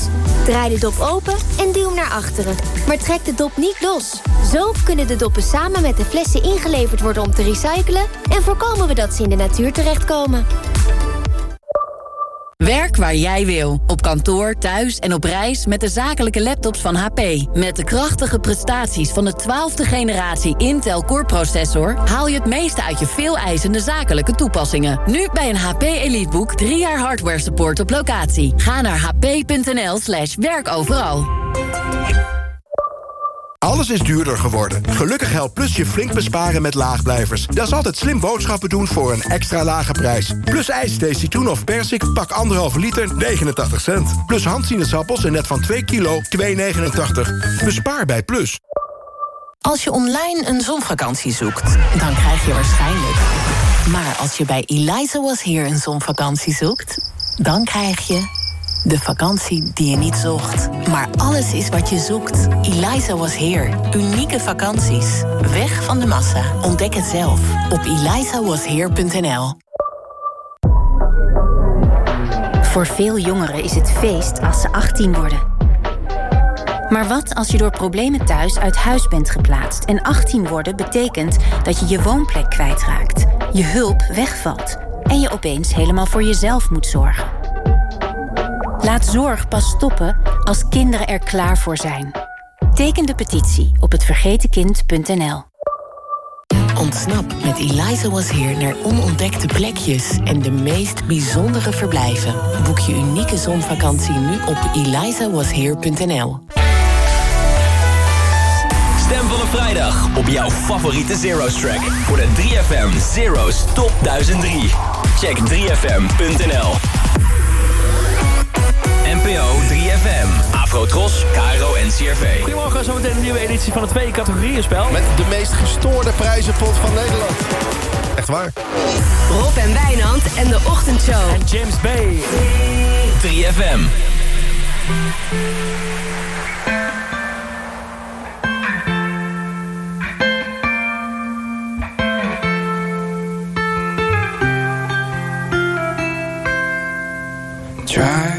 Speaker 68: Draai de dop open en duw hem naar achteren. Maar trek de dop niet los. Zo kunnen de doppen samen met de flessen ingeleverd worden om te recyclen... en voorkomen we dat ze in de natuur terechtkomen.
Speaker 8: Werk waar jij wil. Op kantoor, thuis en op reis met de zakelijke laptops van HP. Met de krachtige prestaties van de 12e generatie Intel Core processor... haal je het meeste uit je veel eisende zakelijke toepassingen. Nu bij een HP EliteBook 3 jaar hardware support op locatie. Ga naar hp.nl slash werkoveral.
Speaker 31: Alles is duurder geworden. Gelukkig helpt Plus je flink besparen met laagblijvers. Dat is altijd slim boodschappen doen voor een extra lage prijs. Plus ijsthee, citroen of persik, pak anderhalve liter, 89 cent. Plus handsinaasappels en net van 2 kilo, 2,89. Bespaar bij Plus.
Speaker 58: Als je online een zonvakantie zoekt, dan krijg je waarschijnlijk... Maar als je bij Eliza Was Here een zonvakantie zoekt... dan krijg je de vakantie die je niet zocht. Maar alles is wat je zoekt. Eliza Was Here. Unieke vakanties. Weg van de massa. Ontdek het zelf op elizawasheer.nl Voor veel jongeren is het feest als ze 18 worden. Maar wat als je door problemen thuis uit huis bent geplaatst en 18 worden betekent dat je je woonplek kwijtraakt, je hulp wegvalt en je opeens helemaal voor jezelf moet zorgen? Laat zorg pas stoppen als kinderen er klaar voor zijn. Teken de petitie op hetvergetenkind.nl.
Speaker 8: Ontsnap met Eliza Was Here naar onontdekte plekjes en de meest bijzondere verblijven. Boek je unieke zonvakantie nu op elizawasheer.nl.
Speaker 32: Stem van een vrijdag op jouw favoriete Zero's track voor de 3FM Zero's Top 1003. Check 3FM.nl. NPO 3FM, Afrotros, Cairo en CRV.
Speaker 9: Goedemorgen, zometeen een nieuwe editie van het twee categorieën spel.
Speaker 10: Met de meest gestoorde prijzenpot van Nederland. Echt waar.
Speaker 24: Rob en Wijnand en de Ochtendshow.
Speaker 9: En James Bay.
Speaker 32: 3FM.
Speaker 28: Try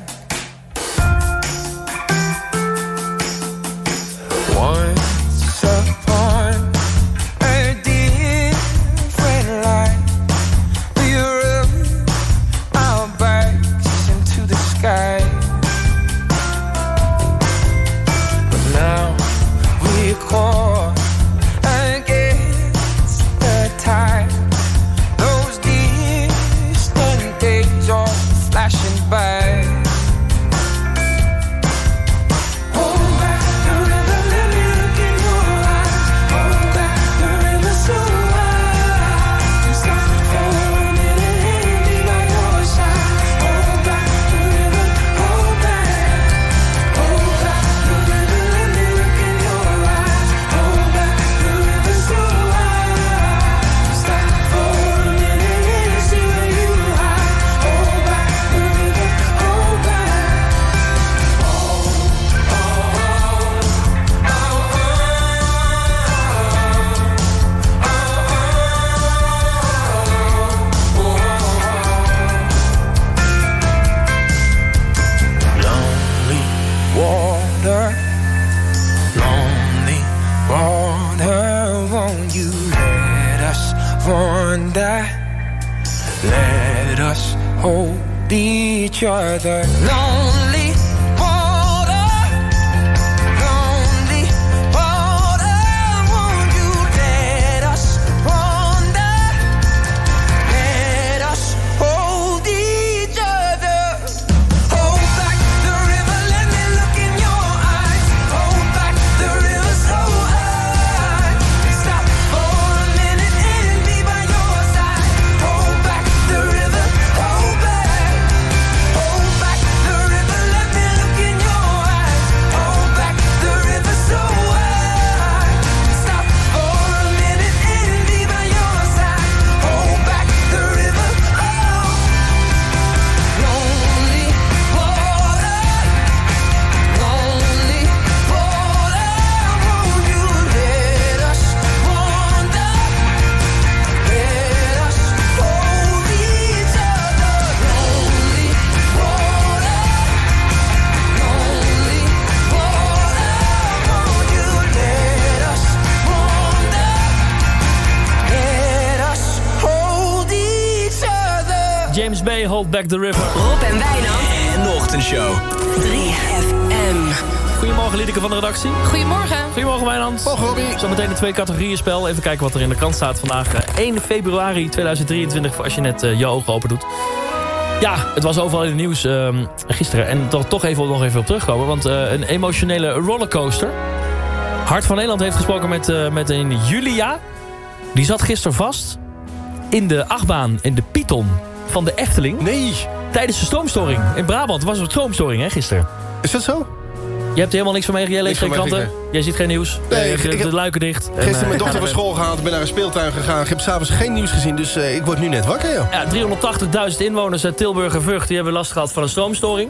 Speaker 9: Twee categorieën spel. Even kijken wat er in de krant staat vandaag. eh, 1 februari 2023, voor als je net eh, je ogen open doet. Ja, het was overal in het nieuws ehm, gisteren. En toch, toch even, nog even op terugkomen. Want eh, een emotionele rollercoaster. Hart van Nederland heeft gesproken met, eh, met een Julia. Die zat gisteren vast in de achtbaan in de Python van de Efteling.
Speaker 10: Nee.
Speaker 9: Tijdens de stroomstoring. In Brabant was een stroomstoring hè, gisteren.
Speaker 10: Is dat zo?
Speaker 9: Je hebt helemaal niks van mee. Jij leest geen kranten.
Speaker 10: meegekregen.
Speaker 9: Jij ziet geen nieuws.
Speaker 10: Nee,
Speaker 9: Eh,
Speaker 10: ik-
Speaker 9: de,
Speaker 10: ik
Speaker 9: de
Speaker 10: heb-
Speaker 9: luiken dicht. En,
Speaker 10: Gisteren
Speaker 9: eh,
Speaker 10: mijn dochter [laughs] van school gehaald, ik ben naar een speeltuin gegaan. Ik heb s'avonds geen nieuws gezien, dus eh, ik word nu net wakker, joh.
Speaker 9: Ja, 380.000 inwoners uit Tilburg en Vught... die hebben last gehad van een stroomstoring.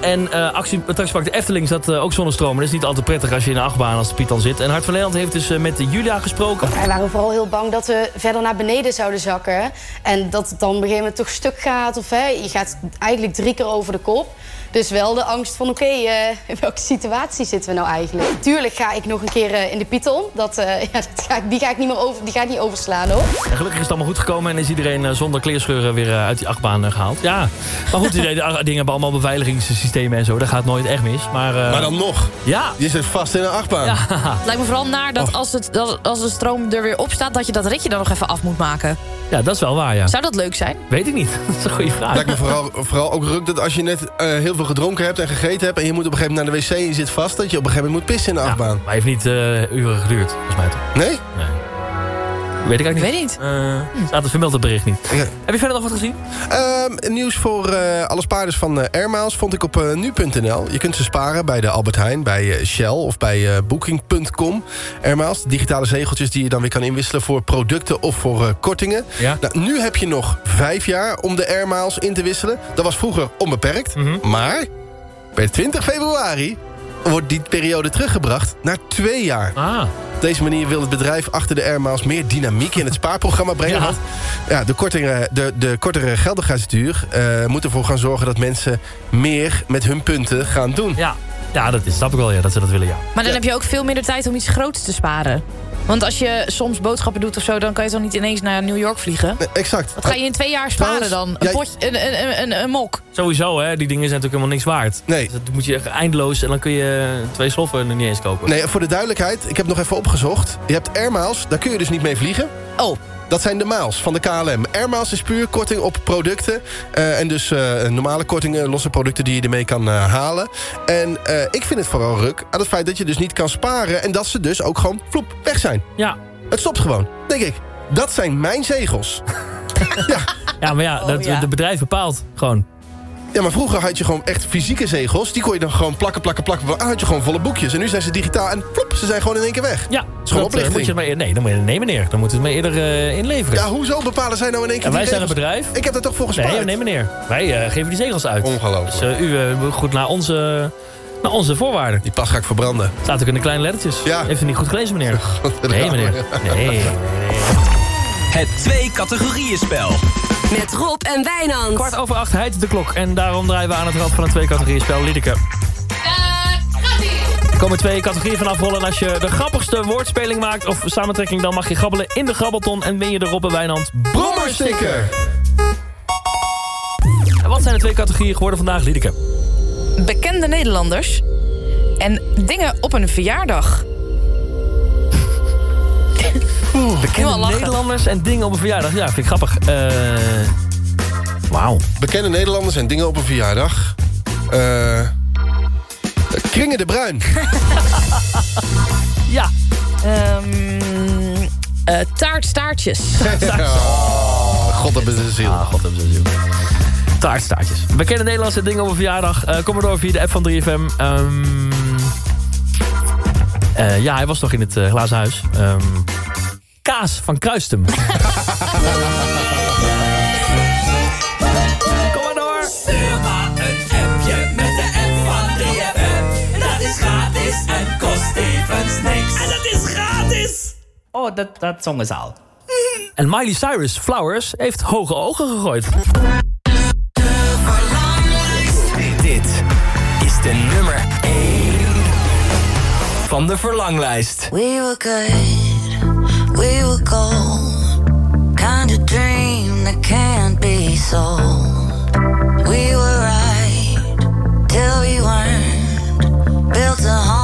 Speaker 9: En eh actie, attractiepark de Efteling zat eh, ook zonder stroom. En dat is niet altijd prettig als je in een achtbaan als de Python zit. En Hart van Nederland heeft dus eh, met de Julia gesproken.
Speaker 69: Wij waren vooral heel bang dat we verder naar beneden zouden zakken. En dat het dan op een gegeven moment toch stuk gaat. Of hè, je gaat eigenlijk drie keer over de kop. Dus wel de angst van, oké, eh, in welke situatie zitten we nou eigenlijk? Tuurlijk ga ik nog een keer eh, in de Python. Dat, eh, [laughs] ja, dat ga ik, die ga ik niet meer over, die ga ik niet overslaan, hoor.
Speaker 9: En gelukkig is het allemaal goed gekomen en is iedereen zonder kleerscheuren weer uit die achtbaan eh, gehaald. Ja, maar goed, die [laughs] die dingen hebben allemaal beveiligingssystemen en zo. Dat gaat nooit echt mis. Maar, eh,
Speaker 10: Maar dan nog.
Speaker 9: Ja.
Speaker 10: Je zit vast in een achtbaan.
Speaker 9: Ja.
Speaker 11: Het lijkt me vooral naar dat als, het, dat als de stroom er weer op staat... dat je dat ritje dan nog even af moet maken.
Speaker 9: ja, dat is wel waar, ja.
Speaker 11: Zou dat leuk zijn?
Speaker 9: Weet ik niet. [laughs] Dat is een goede vraag.
Speaker 10: Lijkt me vooral, vooral ook ruk dat als je net eh, heel veel gedronken hebt en gegeten hebt... en je moet op een gegeven moment naar de wc en je zit vast... dat je op een gegeven moment moet pissen in de achtbaan.
Speaker 9: Maar heeft niet eh, uren geduurd, volgens mij toch?
Speaker 10: Nee?
Speaker 9: Nee. Weet ik eigenlijk niet.
Speaker 11: Weet niet.
Speaker 9: Eh, staat het vermeld het bericht niet. Heb je verder nog wat gezien?
Speaker 10: Ehm, nieuws voor eh, alle spaarders van eh, Airmiles vond ik op nu.nl. Je kunt ze sparen bij de Albert Heijn, bij Shell of bij Booking.com. Airmiles, digitale zegeltjes die je dan weer kan inwisselen... voor producten of voor eh, kortingen.
Speaker 9: Ja.
Speaker 10: Nou, nu heb je nog vijf jaar om de Airmiles in te wisselen. Dat was vroeger onbeperkt. Maar per 20 februari wordt die periode teruggebracht naar twee jaar.
Speaker 9: Ah.
Speaker 10: Op deze manier wil het bedrijf achter de Airmiles meer dynamiek in het spaarprogramma brengen.
Speaker 9: Ja.
Speaker 10: Want ja, de, kortere, de, de kortere geldigheidsduur eh, moet ervoor gaan zorgen dat mensen meer met hun punten gaan doen.
Speaker 9: Ja, ja dat is, snap ik wel, ja, dat ze dat willen, ja.
Speaker 11: Maar dan heb je ook veel minder tijd om iets groots te sparen. Want als je soms boodschappen doet of zo... dan kan je toch niet ineens naar New York vliegen?
Speaker 10: exact.
Speaker 11: Wat ga je in twee jaar sparen dan? Een,
Speaker 10: jij-
Speaker 11: potje, een, een, een, een, een mok.
Speaker 9: Sowieso, hè, die dingen zijn natuurlijk helemaal niks waard.
Speaker 10: Nee.
Speaker 9: Dus dat moet je echt eindeloos en dan kun je twee sloffen er niet eens kopen.
Speaker 10: Nee, voor de duidelijkheid, ik heb nog even opgezocht. Je hebt Airmiles, daar kun je dus niet mee vliegen.
Speaker 11: Oh.
Speaker 10: Dat zijn de miles van de KLM. Airmiles is puur korting op producten. eh, en dus eh, normale kortingen, losse producten die je ermee kan eh, halen. En eh, ik vind het vooral ruk aan het feit dat je dus niet kan sparen... en dat ze dus ook gewoon vloep weg zijn.
Speaker 9: Ja.
Speaker 10: Het stopt gewoon, denk ik. Dat zijn mijn zegels. [laughs]
Speaker 9: Ja, maar ja, dat,
Speaker 11: ja.
Speaker 9: de bedrijf bepaalt gewoon.
Speaker 10: Ja, maar vroeger had je gewoon echt fysieke zegels. Die kon je dan gewoon plakken, plakken, plakken. Ah, had je gewoon volle boekjes. En nu zijn ze digitaal en plop, ze zijn gewoon in één keer weg.
Speaker 9: Ja,
Speaker 10: is gewoon
Speaker 9: dat, eh,
Speaker 10: oplichting.
Speaker 9: moet je maar, nee, dan moet je, nee meneer, dan moeten we het maar eerder eh, inleveren.
Speaker 10: Ja, hoezo bepalen zij nou in één keer
Speaker 9: En wij zijn een bedrijf.
Speaker 10: Ik heb er toch voor gespaard.
Speaker 9: Nee, nee meneer. Wij eh, geven die zegels uit.
Speaker 10: Ongelooflijk.
Speaker 9: Dus eh, u moet goed naar onze, naar onze voorwaarden.
Speaker 10: Die pas ga ik verbranden.
Speaker 9: Staat ook in de kleine lettertjes.
Speaker 10: Ja.
Speaker 9: Heeft u niet goed gelezen, meneer? [laughs] Nee, meneer. Nee, nee, [laughs] nee.
Speaker 5: Het twee categorieën spel.
Speaker 6: Met Rob en Wijnand.
Speaker 9: Kwart over acht heidt de klok. En daarom draaien we aan het rad van een twee categorieën spel. Liedeke. Er komen twee categorieën van afrollen. En als je de grappigste woordspeling maakt of samentrekking... dan mag je grabbelen in de grabbelton en win je de Rob en Wijnand
Speaker 10: Brommersticker.
Speaker 9: En wat zijn de twee categorieën geworden vandaag, Liedeke?
Speaker 11: Bekende Nederlanders. En dingen op een verjaardag.
Speaker 9: Bekende
Speaker 11: lachen.
Speaker 9: Nederlanders en dingen op een verjaardag. Ja, vind ik grappig. Eh Wauw.
Speaker 10: Bekende Nederlanders en dingen op een verjaardag. Eh Kringen de Bruin. [laughs]
Speaker 11: Ja. Ehm eh, taartstaartjes.
Speaker 10: Oh, God hebben ze ziel.
Speaker 9: Ah, god hebben ze ziel. Taartstaartjes. Bekende Nederlandse dingen op een verjaardag. Eh, kom maar door via de app van 3FM. Ehm, eh, ja, hij was nog in het glazen huis. Ehm, kaas van Kruistum. [laughs] Kom maar door.
Speaker 28: Stuur maar een appje met de app van 3FM. Dat is gratis en kost tevens niks. En dat is gratis.
Speaker 70: Oh, dat, dat zongen ze al.
Speaker 9: En Miley Cyrus Flowers heeft hoge ogen gegooid.
Speaker 5: Dit is de nummer 1 van de verlanglijst.
Speaker 71: We were good, we were gold. Kind of dream that can't be sold. We were right till we weren't. Built a home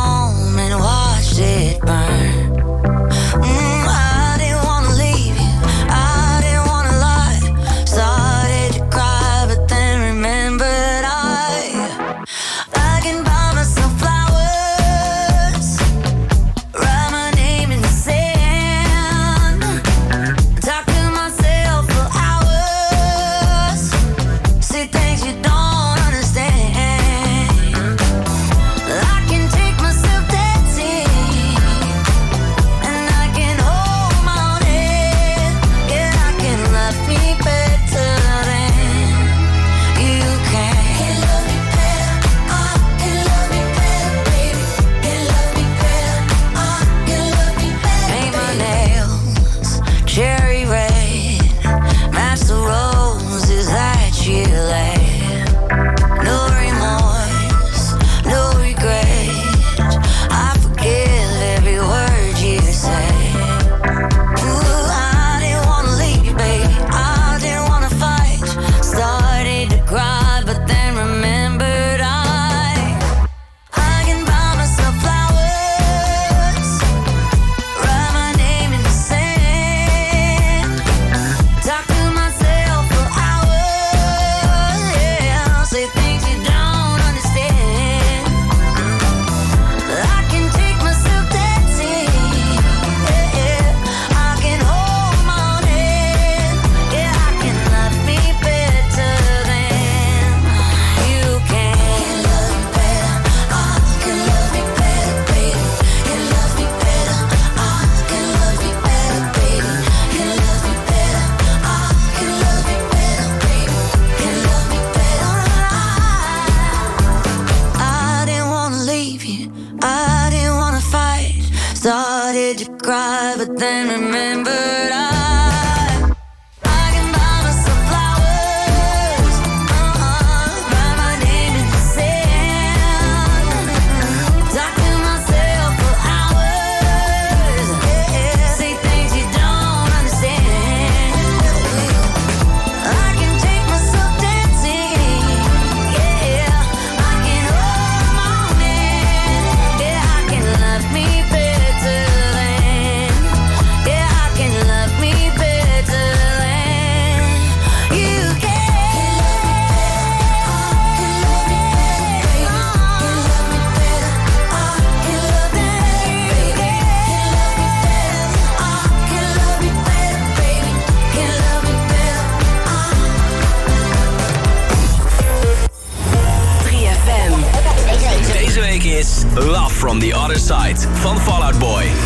Speaker 24: Van Fallout Boy.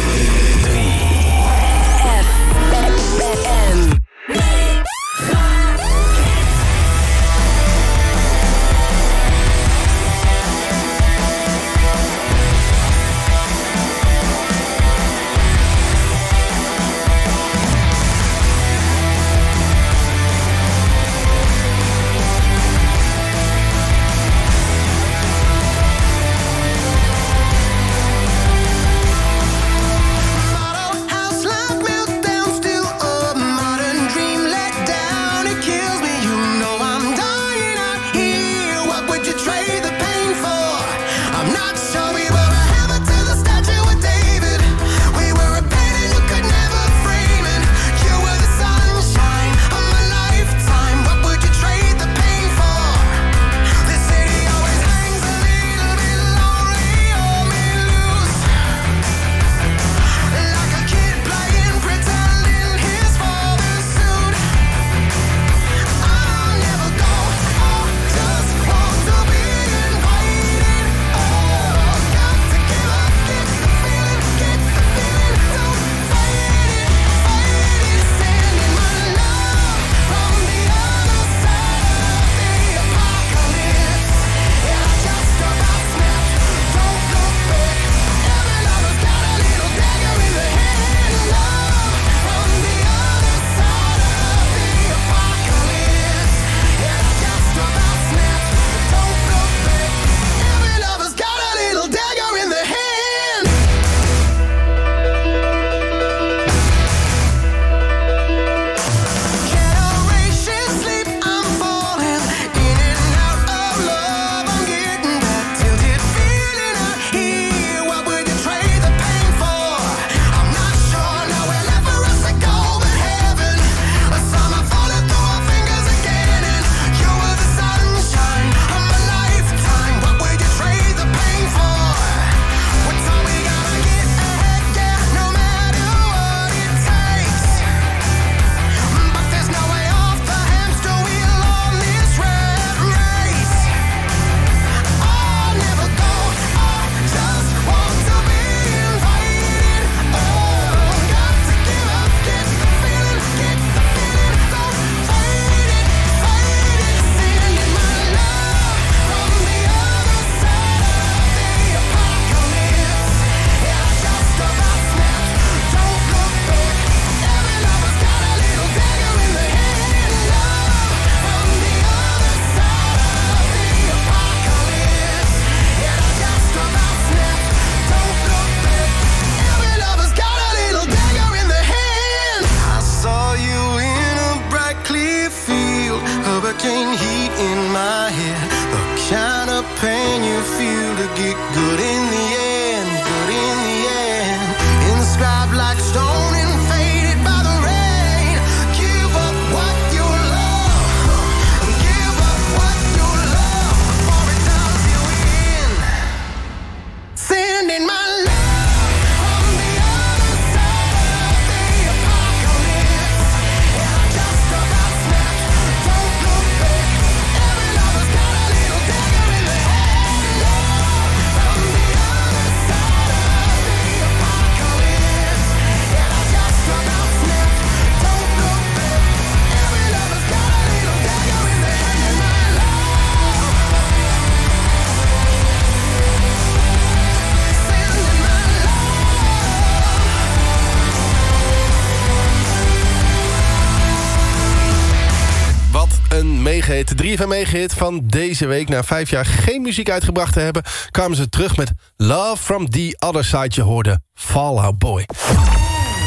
Speaker 10: 3FM Megahit van deze week. Na vijf jaar geen muziek uitgebracht te hebben... kwamen ze terug met Love from the Other Side. Je hoorde Fallout Boy.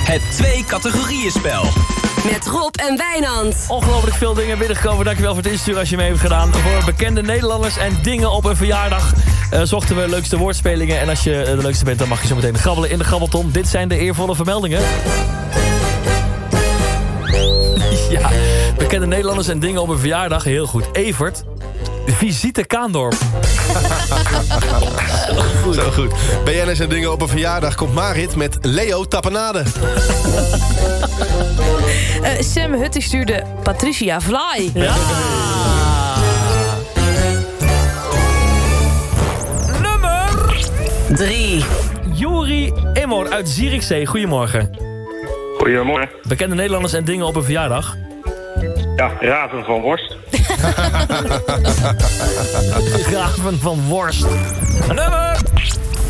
Speaker 32: Het twee categorieën spel.
Speaker 6: Met Rob en Wijnand.
Speaker 9: Ongelooflijk veel dingen binnengekomen. Dankjewel voor het insturen als je mee hebt gedaan. Voor bekende Nederlanders en dingen op een verjaardag... eh, zochten we leukste woordspelingen. En als je eh, de leukste bent, dan mag je zo meteen grabbelen in de grabbelton. Dit zijn de eervolle vermeldingen. Ja, bekende Nederlanders en dingen op een verjaardag. Heel goed. Evert, visite Kaandorp.
Speaker 10: goed. Zo goed. BNS en dingen op een verjaardag komt Marit met Leo Tappenade. [laughs]
Speaker 11: Eh, Sam Hutte stuurde Patricia Fly.
Speaker 9: Ja. Nummer
Speaker 6: 3.
Speaker 9: Juri Immor uit Zierikzee. Goedemorgen.
Speaker 14: Goedemorgen.
Speaker 9: Bekende Nederlanders en dingen op een verjaardag.
Speaker 14: Ja, Raven van Worst. [laughs]
Speaker 9: Graven van Worst. Nummer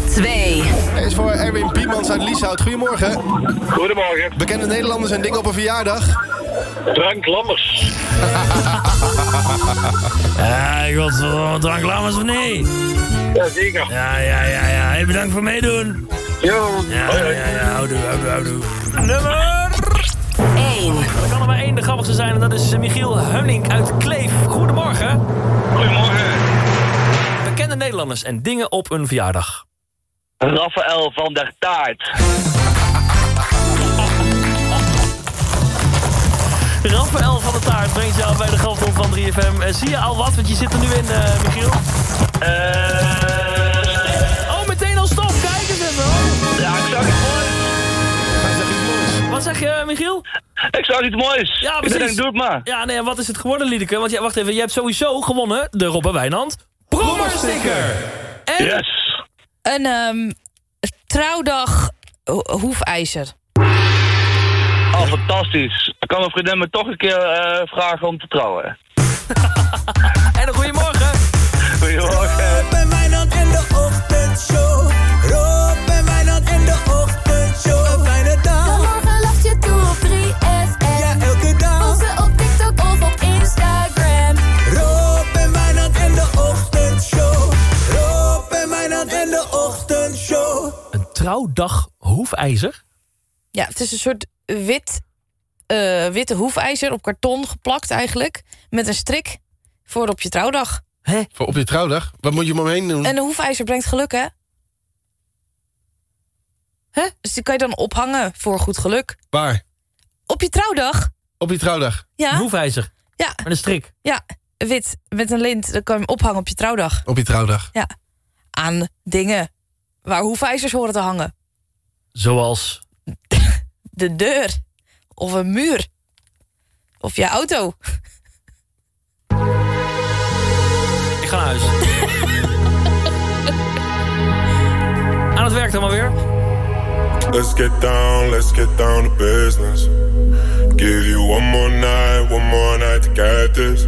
Speaker 6: 2.
Speaker 10: Hij is voor Erwin Piemans uit Lieshout. Goedemorgen.
Speaker 14: Goedemorgen.
Speaker 10: Bekende Nederlanders en dingen op een verjaardag.
Speaker 14: Drank Lammers. [laughs]
Speaker 9: Ja, ik drank lammers of nee?
Speaker 14: Ja, zeker.
Speaker 9: Ja, ja, ja, ja. Hey, bedankt voor meedoen.
Speaker 14: Jo.
Speaker 9: Ja, ja, ja, ja. Houdoe, houdoe, houdoe. Nummer
Speaker 6: 1.
Speaker 9: Er kan er maar één de grappigste zijn en dat is Michiel Hunning uit Kleef. Goedemorgen.
Speaker 14: Goedemorgen.
Speaker 9: Bekende Nederlanders en dingen op een verjaardag.
Speaker 14: Raphaël van der Taart.
Speaker 9: Raphaël van de Taart brengt jou bij de grappel van 3FM. Eh, zie je al wat? Want je zit er nu in, eh, Michiel. Oh, Wat zeg je, Michiel?
Speaker 14: Ik zag iets moois.
Speaker 9: Ja,
Speaker 14: Ik
Speaker 9: precies.
Speaker 14: denk, doe het maar.
Speaker 9: Ja, nee, wat is het geworden, Liedeke? Want ja, wacht even, je hebt sowieso gewonnen de Robbe Wijnand Brommersticker. En
Speaker 14: Yes.
Speaker 11: Een ehm, trouwdag ho- hoefijzer.
Speaker 14: Oh, fantastisch. Dan kan mijn vriendin me toch een keer eh, vragen om te trouwen. [laughs]
Speaker 9: en een goedemorgen.
Speaker 14: Goedemorgen.
Speaker 28: Rob en Wijnand in de ochtendshow.
Speaker 9: Trouwdag hoefijzer?
Speaker 11: Ja, het is een soort wit, eh, witte hoefijzer op karton geplakt eigenlijk. Met een strik voor op je trouwdag.
Speaker 10: Voor op je trouwdag? Wat moet je om hem heen doen?
Speaker 11: En een hoefijzer brengt geluk, hè? Hè? Dus die kan je dan ophangen voor goed geluk.
Speaker 10: Waar?
Speaker 11: Op je trouwdag?
Speaker 10: Op je trouwdag?
Speaker 11: Ja.
Speaker 9: Een hoefijzer?
Speaker 11: Ja.
Speaker 9: Met een strik?
Speaker 11: Ja, wit met een lint. Dan kan je hem ophangen op je trouwdag.
Speaker 10: Op je trouwdag.
Speaker 11: Ja. Aan dingen waar hoefijzers horen te hangen.
Speaker 9: Zoals? [laughs]
Speaker 11: De deur. Of een muur. Of je auto.
Speaker 9: Ik ga naar huis. [laughs] Aan het werk dan maar weer.
Speaker 72: Let's get down, let's get down to business. Give you one more night, one more night to get this.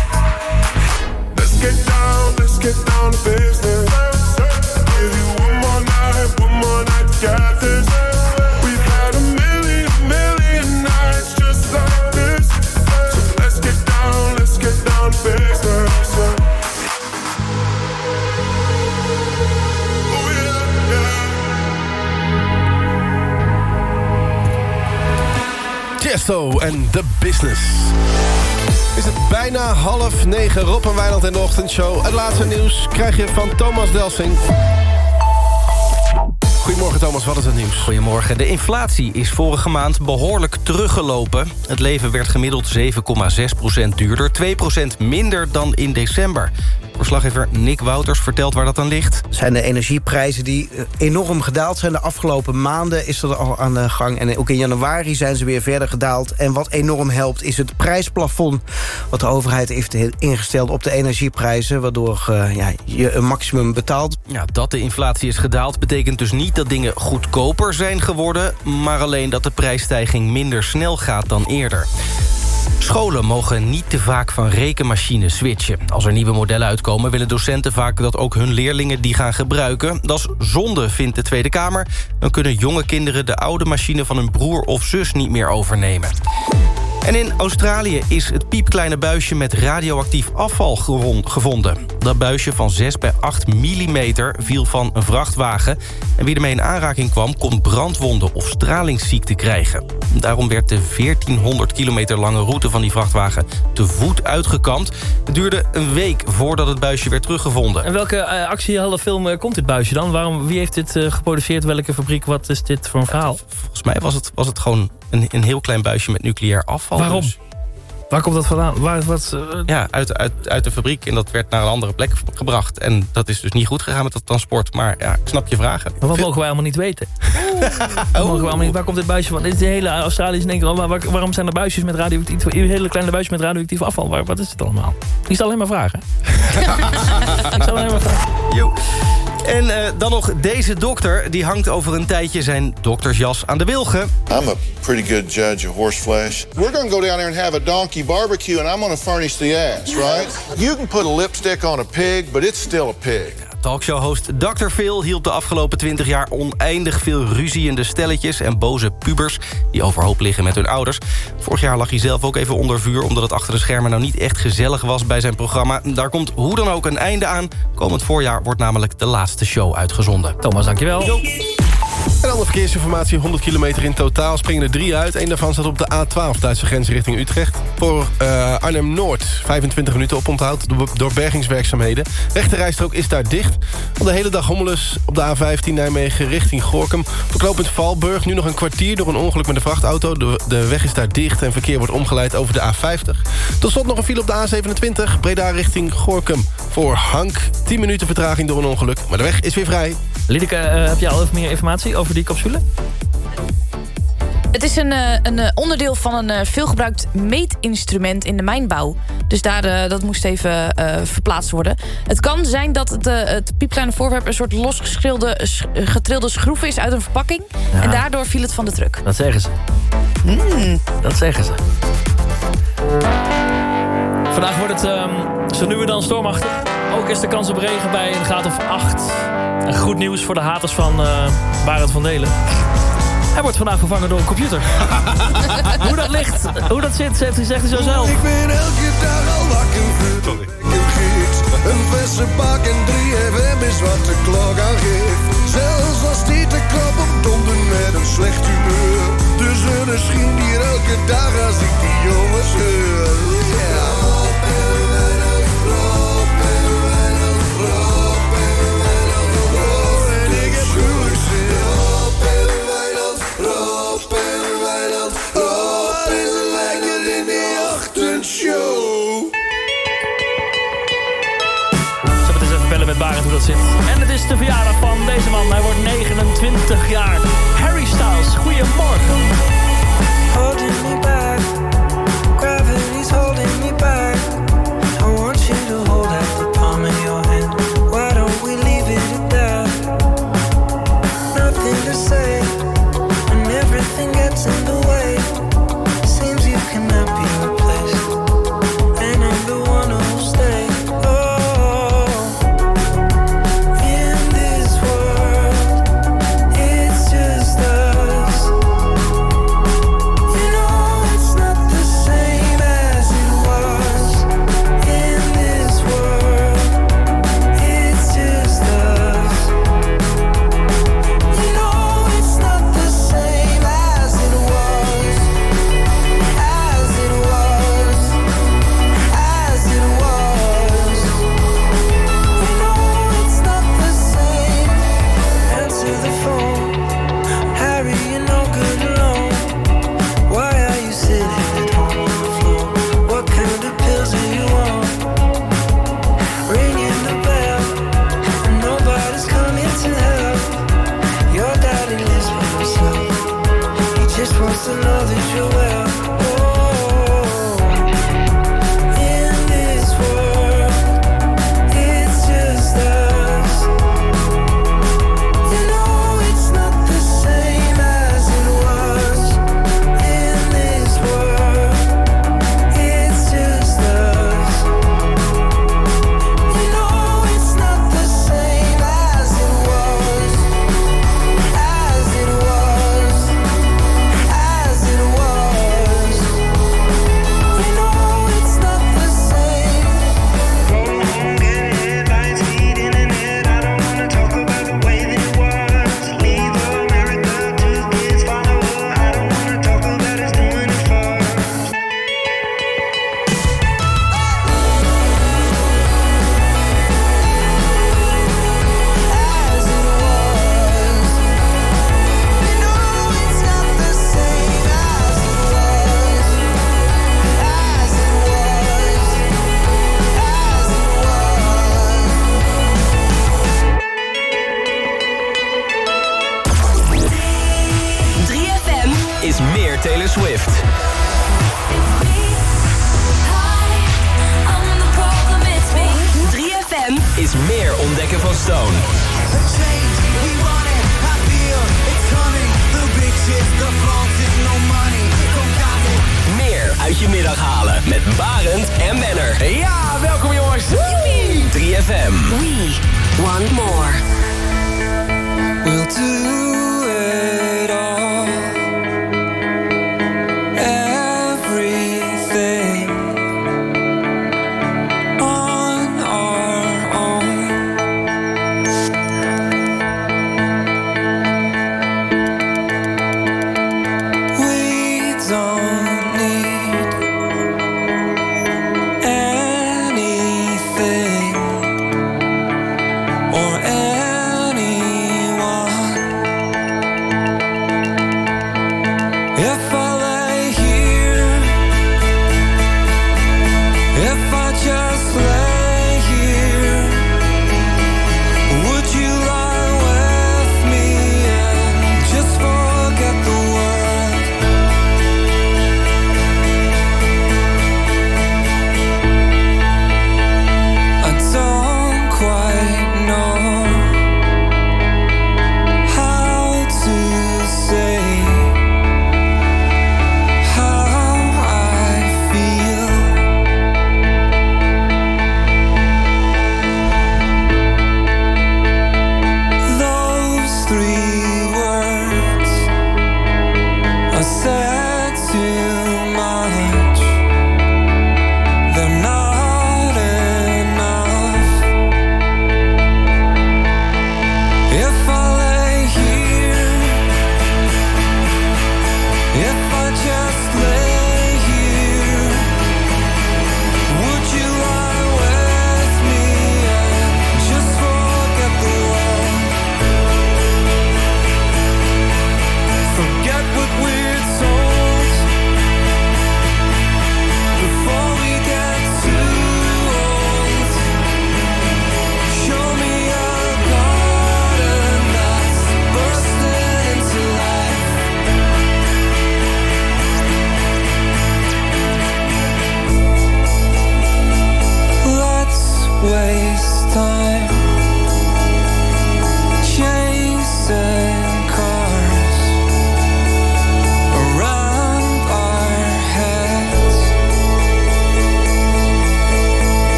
Speaker 10: En The Business. Is het bijna half negen, Rob en Wijnand in de ochtendshow. Het laatste nieuws krijg je van Thomas Delsing. Goedemorgen Thomas, wat is het nieuws?
Speaker 19: Goedemorgen. De inflatie is vorige maand behoorlijk teruggelopen. Het leven werd gemiddeld 7,6% duurder. 2% minder dan in december. Verslaggever Nick Wouters vertelt waar dat aan ligt.
Speaker 8: zijn de energieprijzen die eh, enorm gedaald zijn. De afgelopen maanden is dat al aan de gang. En ook in januari zijn ze weer verder gedaald. En wat enorm helpt is het prijsplafond... wat de overheid heeft ingesteld op de energieprijzen... waardoor eh, ja, je een maximum betaalt.
Speaker 19: Ja, dat de inflatie is gedaald betekent dus niet dat dingen goedkoper zijn geworden... maar alleen dat de prijsstijging minder snel gaat dan eerder. Scholen mogen niet te vaak van rekenmachines switchen. Als er nieuwe modellen uitkomen willen docenten vaak dat ook hun leerlingen die gaan gebruiken. Dat is zonde, vindt de Tweede Kamer. Dan kunnen jonge kinderen de oude machine van hun broer of zus niet meer overnemen. En in Australië is het piepkleine buisje met radioactief afval gevonden. Dat buisje van 6 bij 8 millimeter viel van een vrachtwagen. En wie ermee in aanraking kwam, kon brandwonden of stralingsziekte krijgen. Daarom werd de 1400 kilometer lange route van die vrachtwagen te voet uitgekampt. Het duurde een week voordat het buisje werd teruggevonden.
Speaker 9: En welke uh, actiehullenfilm uh, komt dit buisje dan? Waarom, wie heeft dit uh, geproduceerd? Welke fabriek? Wat is dit voor een verhaal?
Speaker 19: Volgens mij was het, was het gewoon een, een heel klein buisje met nucleair afval.
Speaker 9: Waarom?
Speaker 19: Dus.
Speaker 9: Waar komt dat vandaan? Waar, wat, uh...
Speaker 19: Ja, uit, uit, uit de fabriek. En dat werd naar een andere plek gebracht. En dat is dus niet goed gegaan met dat transport. Maar ja, ik snap je vragen.
Speaker 9: Maar wat mogen wij allemaal niet weten? [laughs] Mogen we allemaal niet, waar komt dit buisje van? Dit is de hele Australische denken. Oh, waar, waarom zijn er buisjes met radioactief... hele kleine buisjes met radioactief afval? Waar, wat is het allemaal? Ik zal alleen maar vragen. [laughs] ik zal alleen maar vragen.
Speaker 19: Jo. En uh, dan nog deze dokter. Die hangt over een tijdje zijn doktersjas aan de wilgen.
Speaker 73: I'm a pretty good judge of horseflesh. We're going to go down there and have a donkey barbecue... and I'm going to furnish the ass, right? You can put a lipstick on a pig, but it's still a pig.
Speaker 19: Talkshow-host Dr. Phil hield de afgelopen 20 jaar oneindig veel ruziende stelletjes en boze pubers die overhoop liggen met hun ouders. Vorig jaar lag hij zelf ook even onder vuur omdat het achter de schermen nou niet echt gezellig was bij zijn programma. Daar komt hoe dan ook een einde aan. Komend voorjaar wordt namelijk de laatste show uitgezonden.
Speaker 9: Thomas, dankjewel.
Speaker 19: Yo.
Speaker 10: En andere verkeersinformatie, 100 kilometer in totaal. Springen er drie uit. Eén daarvan staat op de A12, Duitse grens richting Utrecht. Voor uh, Arnhem-Noord, 25 minuten oponthoud door, bergingswerkzaamheden. Rechterrijstrook is daar dicht. Al de hele dag hommeles op de A15 Nijmegen richting Gorkum. Verknopend Valburg, nu nog een kwartier door een ongeluk met een vrachtauto. De, weg is daar dicht en verkeer wordt omgeleid over de A50. Tot slot nog een file op de A27, Breda richting Gorkum. Voor Hank, 10 minuten vertraging door een ongeluk. Maar de weg is weer vrij.
Speaker 9: Lideke, uh, heb je al even meer informatie over die capsule?
Speaker 11: Het is een, uh, een uh, onderdeel van een uh, veelgebruikt meetinstrument in de mijnbouw. Dus daar, dat moest even verplaatst worden. Het kan zijn dat het, het piepkleine voorwerp... een soort losgeschilde, getrilde schroef is uit een verpakking. Ja. En daardoor viel het van de truck.
Speaker 9: Dat zeggen ze.
Speaker 11: Mm.
Speaker 9: Dat zeggen ze. Vandaag wordt het um, zo nu en dan stormachtig. Ook is de kans op regen bij een graad of 8. En goed nieuws voor de haters van uh, Barend van Delen. Hij wordt vandaag vervangen door een computer. [laughs] hoe dat ligt, hoe dat zit, zegt hij, zegt hij zo zelf.
Speaker 28: Ik ben elke dag al wakker voor Een verse bak en 3FM is wat de klok aangeeft. Zelfs als die te krap op donder met een slecht humeur. De zon schijnt hier elke dag als ik die jongens hoor.
Speaker 9: zit. En het is de verjaardag van deze man. Hij wordt 29 jaar. Harry Styles, goedemorgen.
Speaker 28: Holding me back.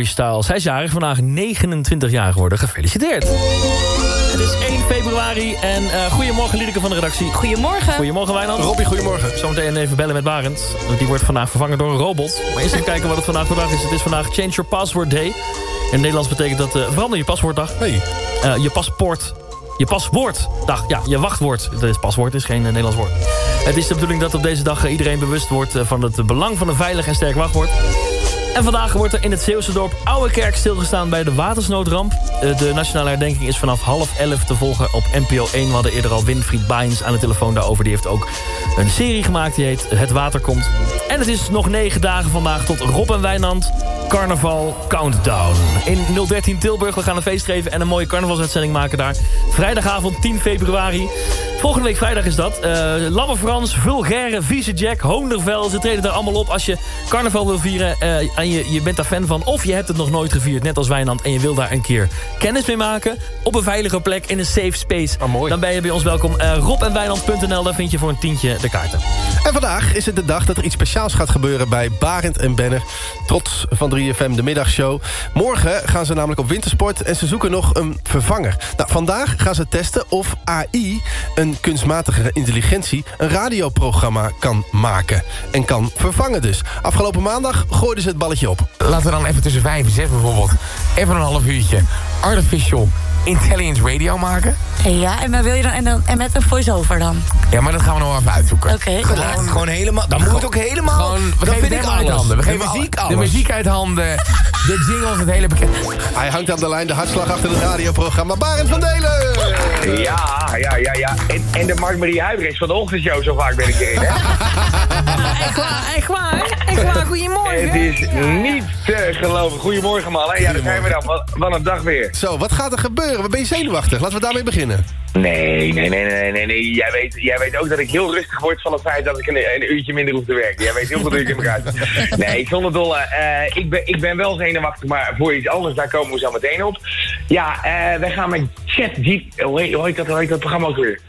Speaker 9: Harry Styles. Hij is jarig vandaag 29 jaar geworden. Gefeliciteerd. Het is 1 februari en eh, goedemorgen Liedeke van de redactie.
Speaker 11: Goedemorgen.
Speaker 9: Goedemorgen Wijnand.
Speaker 10: Robbie, goedemorgen.
Speaker 9: Zometeen even bellen met Barend. Die wordt vandaag vervangen door een robot. Maar eerst even kijken wat het vandaag voor dag is. Het is vandaag Change Your Password Day. In het Nederlands betekent dat eh, verander je paswoorddag.
Speaker 10: Hey.
Speaker 9: Eh, je paspoort. Je paswoorddag. Ja, je wachtwoord. Dat is paswoord, is geen Nederlands woord. Het is de bedoeling dat op deze dag iedereen bewust wordt van het belang van een veilig en sterk wachtwoord. En vandaag wordt er in het Zeeuwse dorp Ouwekerk stilgestaan bij de watersnoodramp. Eh, De nationale herdenking is vanaf half elf te volgen op NPO 1. We hadden eerder al Winfried Bains aan de telefoon daarover. Die heeft ook een serie gemaakt die heet Het Water Komt. En het is nog negen dagen vandaag tot Rob en Wijnand Carnaval Countdown. In 013 Tilburg, we gaan een feest geven en een mooie carnavalsuitzending maken daar. Vrijdagavond 10 februari. Volgende week vrijdag is dat. Lamme Frans, Vulgaire, Vieze Jack, Hoondervel. Ze treden daar allemaal op als je carnaval wil vieren. eh, en je, je bent daar fan van. Of je hebt het nog nooit gevierd, net als Wijnand. En je wil daar een keer kennis mee maken. Op een veilige plek, in een safe space. Dan ben je bij ons welkom. Eh Rob en Wijnand.nl, daar vind je voor een tientje de kaarten.
Speaker 10: En vandaag is het de dag dat er iets speciaals gaat gebeuren bij Barend en Benner. Trots van 3FM, de middagshow. Morgen gaan ze namelijk op wintersport en ze zoeken nog een vervanger. Nou, vandaag gaan ze testen of AI, een kunstmatige intelligentie... een radioprogramma kan maken en kan vervangen dus. Afgelopen maandag gooiden ze het balletje op.
Speaker 74: Laten we dan even tussen vijf en zes bijvoorbeeld... even een half uurtje artificial intelligence radio maken.
Speaker 75: Ja, en, maar wil je dan, en, dan, en met een voice-over dan?
Speaker 74: Ja, maar dat gaan we nog even uitzoeken.
Speaker 75: Oké.
Speaker 74: Gewoon,
Speaker 76: Gewoon helemaal, dan moet het ook helemaal...
Speaker 74: Gewoon, we
Speaker 76: dan
Speaker 74: geven uit handen. We
Speaker 76: De
Speaker 74: geven
Speaker 76: muziek
Speaker 74: al-
Speaker 76: alles.
Speaker 74: De muziek uit handen. De jingles, het hele pakket.
Speaker 10: Hij hangt aan de lijn, de hartslag achter het radioprogramma. Barend van Delen!
Speaker 76: Ja, ja, ja, ja. En, en de Mark-Marie Huibrechts van de ochtendshow, zo vaak ben ik erin, hè? [laughs]
Speaker 11: Echt waar, echt waar. Echt waar, goedemorgen.
Speaker 76: Het is niet te geloven. Goedemorgen, mannen. Ja, daar zijn we dan. Wat, wat een dag weer.
Speaker 10: Zo, wat gaat er gebeuren? Wat ben je zenuwachtig? Laten we daarmee beginnen.
Speaker 76: Nee, nee, nee, nee, nee, nee. Jij weet, jij weet ook dat ik heel rustig word van het feit dat ik een, een uurtje minder hoef te werken. Jij weet heel goed hoe ik in elkaar. [laughs] Nee, zonder dolle. eh, ik, ben, ik ben wel zenuwachtig, maar voor iets anders, daar komen we zo meteen op. Ja, eh wij gaan met ChatGPT... Hoe heet, hoe heet dat, hoe heet dat programma ook weer?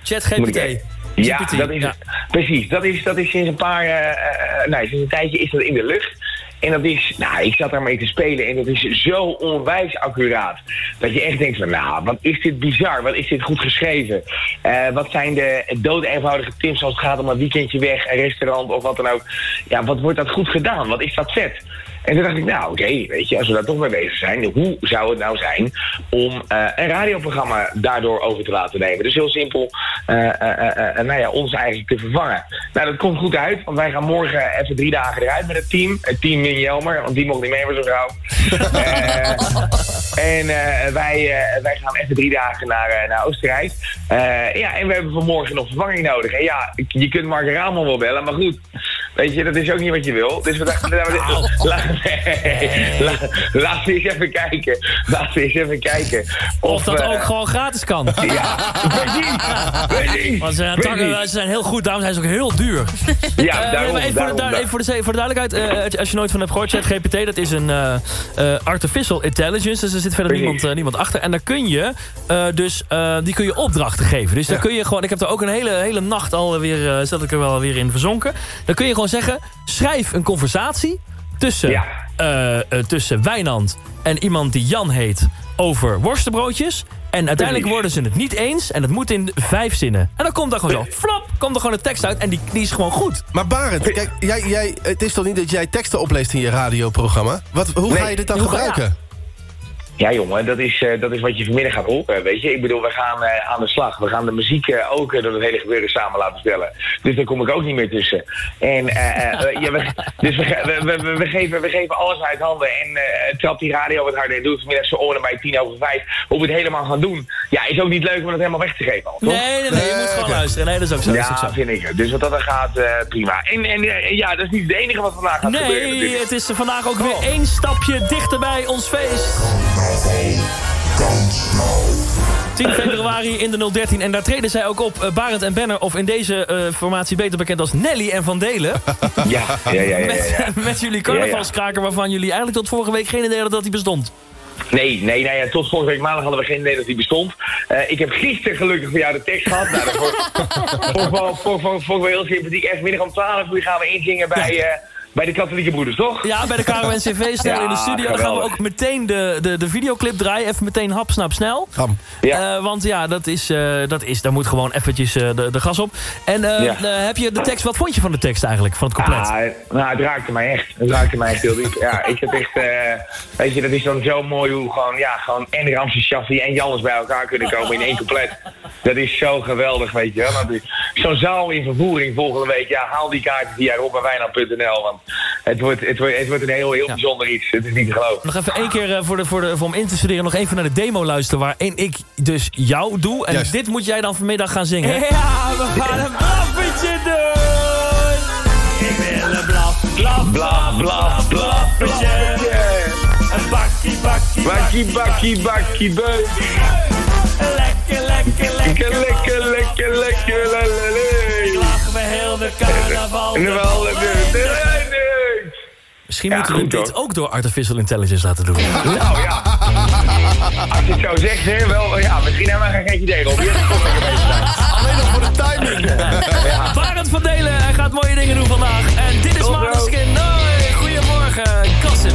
Speaker 76: Ik even- Ja,
Speaker 9: GPT,
Speaker 76: dat is,
Speaker 9: ja.
Speaker 76: precies. Dat is, dat is sinds een paar... eh, eh, nee, sinds een tijdje is dat in de lucht. En dat is, nou, ik zat daarmee te spelen en dat is zo onwijs accuraat. Dat je echt denkt van, nou, wat is dit bizar? Wat is dit goed geschreven? Eh, wat zijn de dood eenvoudige tips als het gaat om een weekendje weg, een restaurant of wat dan ook? Ja, wat wordt dat goed gedaan? Wat is dat vet? En toen dacht ik, nou oké, weet je, als we daar toch mee bezig zijn, hoe zou het nou zijn om eh, een radioprogramma daardoor over te laten nemen? Dus heel simpel, eh, eh, nou ja, ons eigenlijk te vervangen. Nou, dat komt goed uit, want wij gaan morgen even drie dagen eruit met het team. Het team Min Jelmer, want die mocht niet mee voor zo'n vrouw. [laughs] En wij, wij gaan even drie dagen naar, naar Oostenrijk. Ja, en we hebben vanmorgen nog vervanging nodig. En ja, je kunt Mark Ramon wel bellen, maar goed. Weet je, dat is ook niet wat je wil. Dus we dachten, nou, la- nee, la- laten we [laughs] eens even kijken. We eens even kijken.
Speaker 9: Of dat
Speaker 76: eh,
Speaker 9: ook gewoon gratis kan. [laughs]
Speaker 76: Ja, precies. precies.
Speaker 9: Want ze, zijn,
Speaker 76: precies.
Speaker 9: ze zijn heel goed, daarom zijn ze ook heel duur.
Speaker 76: Ja,
Speaker 9: Eh,
Speaker 76: daarom,
Speaker 9: even, voor de,
Speaker 76: daarom,
Speaker 9: daar- even voor, de, voor de duidelijkheid, eh, als je nooit van hebt gehoord, ChatGPT, dat is een eh, eh, artificial intelligence. Dus er zit verder niemand, eh, niemand achter. En daar kun je eh, dus, eh, die kun je opdrachten geven. Dus daar kun je gewoon, ik heb er ook een hele, hele nacht alweer, uh, zat ik er wel weer in verzonken. Dan kun je gewoon zeggen, schrijf een conversatie tussen, eh, eh, tussen Wijnand en iemand die Jan heet over worstenbroodjes. En uiteindelijk worden ze het niet eens. En dat moet in vijf zinnen. En dan komt daar gewoon zo, flop, komt er gewoon een tekst uit. En die, die is gewoon goed.
Speaker 10: Maar Barend, kijk, jij, jij, het is toch niet dat jij teksten opleest in je radioprogramma? Wat, hoe ga je dit dan
Speaker 76: hoe ga-
Speaker 10: gebruiken?
Speaker 76: Ja, jongen, dat is, eh, dat is wat je vanmiddag gaat horen. Weet je, ik bedoel, we gaan eh, aan de slag. We gaan de muziek eh, ook door het hele gebeuren samen laten stellen. Dus daar kom ik ook niet meer tussen. En, [laughs] ja, we, dus we, we, we, we geven, we geven alles uit handen. En trap die radio wat harder en doet vanmiddag zo om en bij tien over vijf. Hoe we het helemaal gaan doen. ja, is ook niet leuk om het helemaal weg te geven al, toch?
Speaker 9: Nee, nee, nee, je moet gewoon luisteren. Nee, dat is ook zo. dat
Speaker 76: Ja,
Speaker 9: zo.
Speaker 76: vind ik. Dus wat dat dan gaat, prima. En, en ja, dat is niet het enige wat vandaag gaat gebeuren
Speaker 9: Nee, het is vandaag ook weer één stapje dichter bij ons feest. 10 februari in de 013 en daar treden zij ook op. Eh, Barend en Benner, of in deze eh, formatie beter bekend als Nelly en Van Delen.
Speaker 76: Ja, ja, ja, ja. ja,
Speaker 9: Met, met jullie carnavalskraker waarvan jullie eigenlijk tot vorige week geen idee hadden dat die bestond.
Speaker 76: Nee, nee, nee. Tot vorige week maandag hadden we geen idee dat die bestond. Eh, ik heb gisteren gelukkig voor jou de tekst gehad. Nou, dat vond ik wel- heel sympathiek. Echt middag om 12 uur gaan we inzingen bij, eh, bij de katholieke broeders, toch?
Speaker 9: Ja, bij de KRO-NCV [laughs] snel
Speaker 76: Ja,
Speaker 9: in de studio. Dan gaan we ook meteen de, de, de videoclip draaien. Even meteen hap, snap, snel. Eh, want ja, dat is, eh, dat is, daar moet gewoon eventjes eh, de, de gas op. En
Speaker 76: Ja.
Speaker 9: heb je de tekst, wat vond je van de tekst eigenlijk, van het compleet?
Speaker 76: Ah, nou, het raakte mij echt. Het raakte mij echt heel diep. Ja, ik heb echt, eh, weet je, dat is dan zo mooi hoe gewoon, ja, gewoon en Ramses Shaffi en Jannes bij elkaar kunnen komen in één compleet. Dat is zo geweldig, weet je Zo'n zaal in vervoering volgende week, ja, haal die kaarten via robbenwijnand.nl, want het wordt, het, wordt, het wordt een heel, heel bijzonder iets. Het is niet te geloven.
Speaker 9: Nog even één keer eh, voor, de, voor, de, voor om in te studeren, nog even naar de demo luisteren... waarin ik dus jou doe. En dit moet jij dan vanmiddag gaan zingen. Ja, we gaan een blaffetje doen! Ik wil een blaf, blaf,
Speaker 76: blaf, blaf, blaf,
Speaker 9: blaffetje. Een bakkie, bakkie,
Speaker 76: Bakkie, bakkie, bakkie, beuk.
Speaker 9: Lekker, lekker,
Speaker 76: Lekker, lekker, lekker, lekker, lalala.
Speaker 9: Lachen we heel de carnaval.
Speaker 76: En wel, de- de- de-
Speaker 9: Misschien
Speaker 76: Ja,
Speaker 9: moeten we dit ook door artificial intelligence laten doen. [laughs]
Speaker 76: Nou ja. Als je het zo zegt, hè, wel, ja, misschien hebben we geen gek idee, Rob. [laughs]
Speaker 10: Alleen nog voor de timing.
Speaker 9: Barend van Delen, hij gaat mooie dingen doen vandaag. En dit is. Maneskin. Hoi, goedemorgen. Is dit.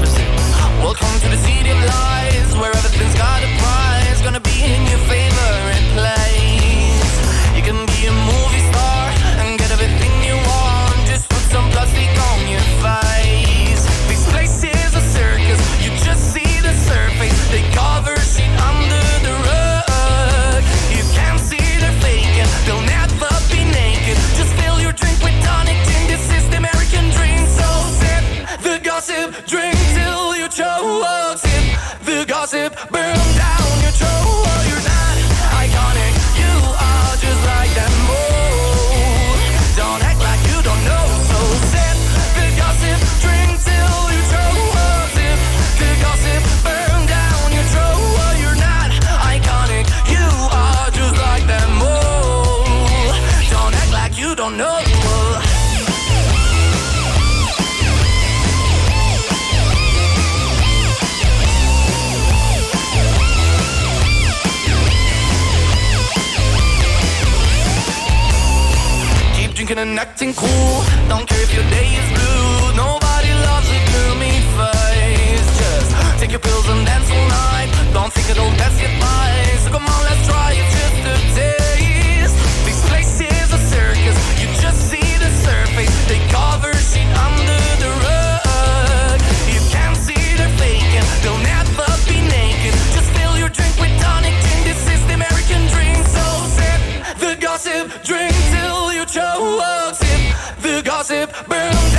Speaker 28: Welcome to the city of lies, where everything's got a prize. Gonna be in your favorite place. You can be a movie star and get everything you want. Just put some plastic on your face. Gossip, drink till you choke. Sip the gossip, drinking and acting cool. Don't care if your day is blue. Nobody loves a gloomy face. Just take your pills and dance all night. Don't think it'll burn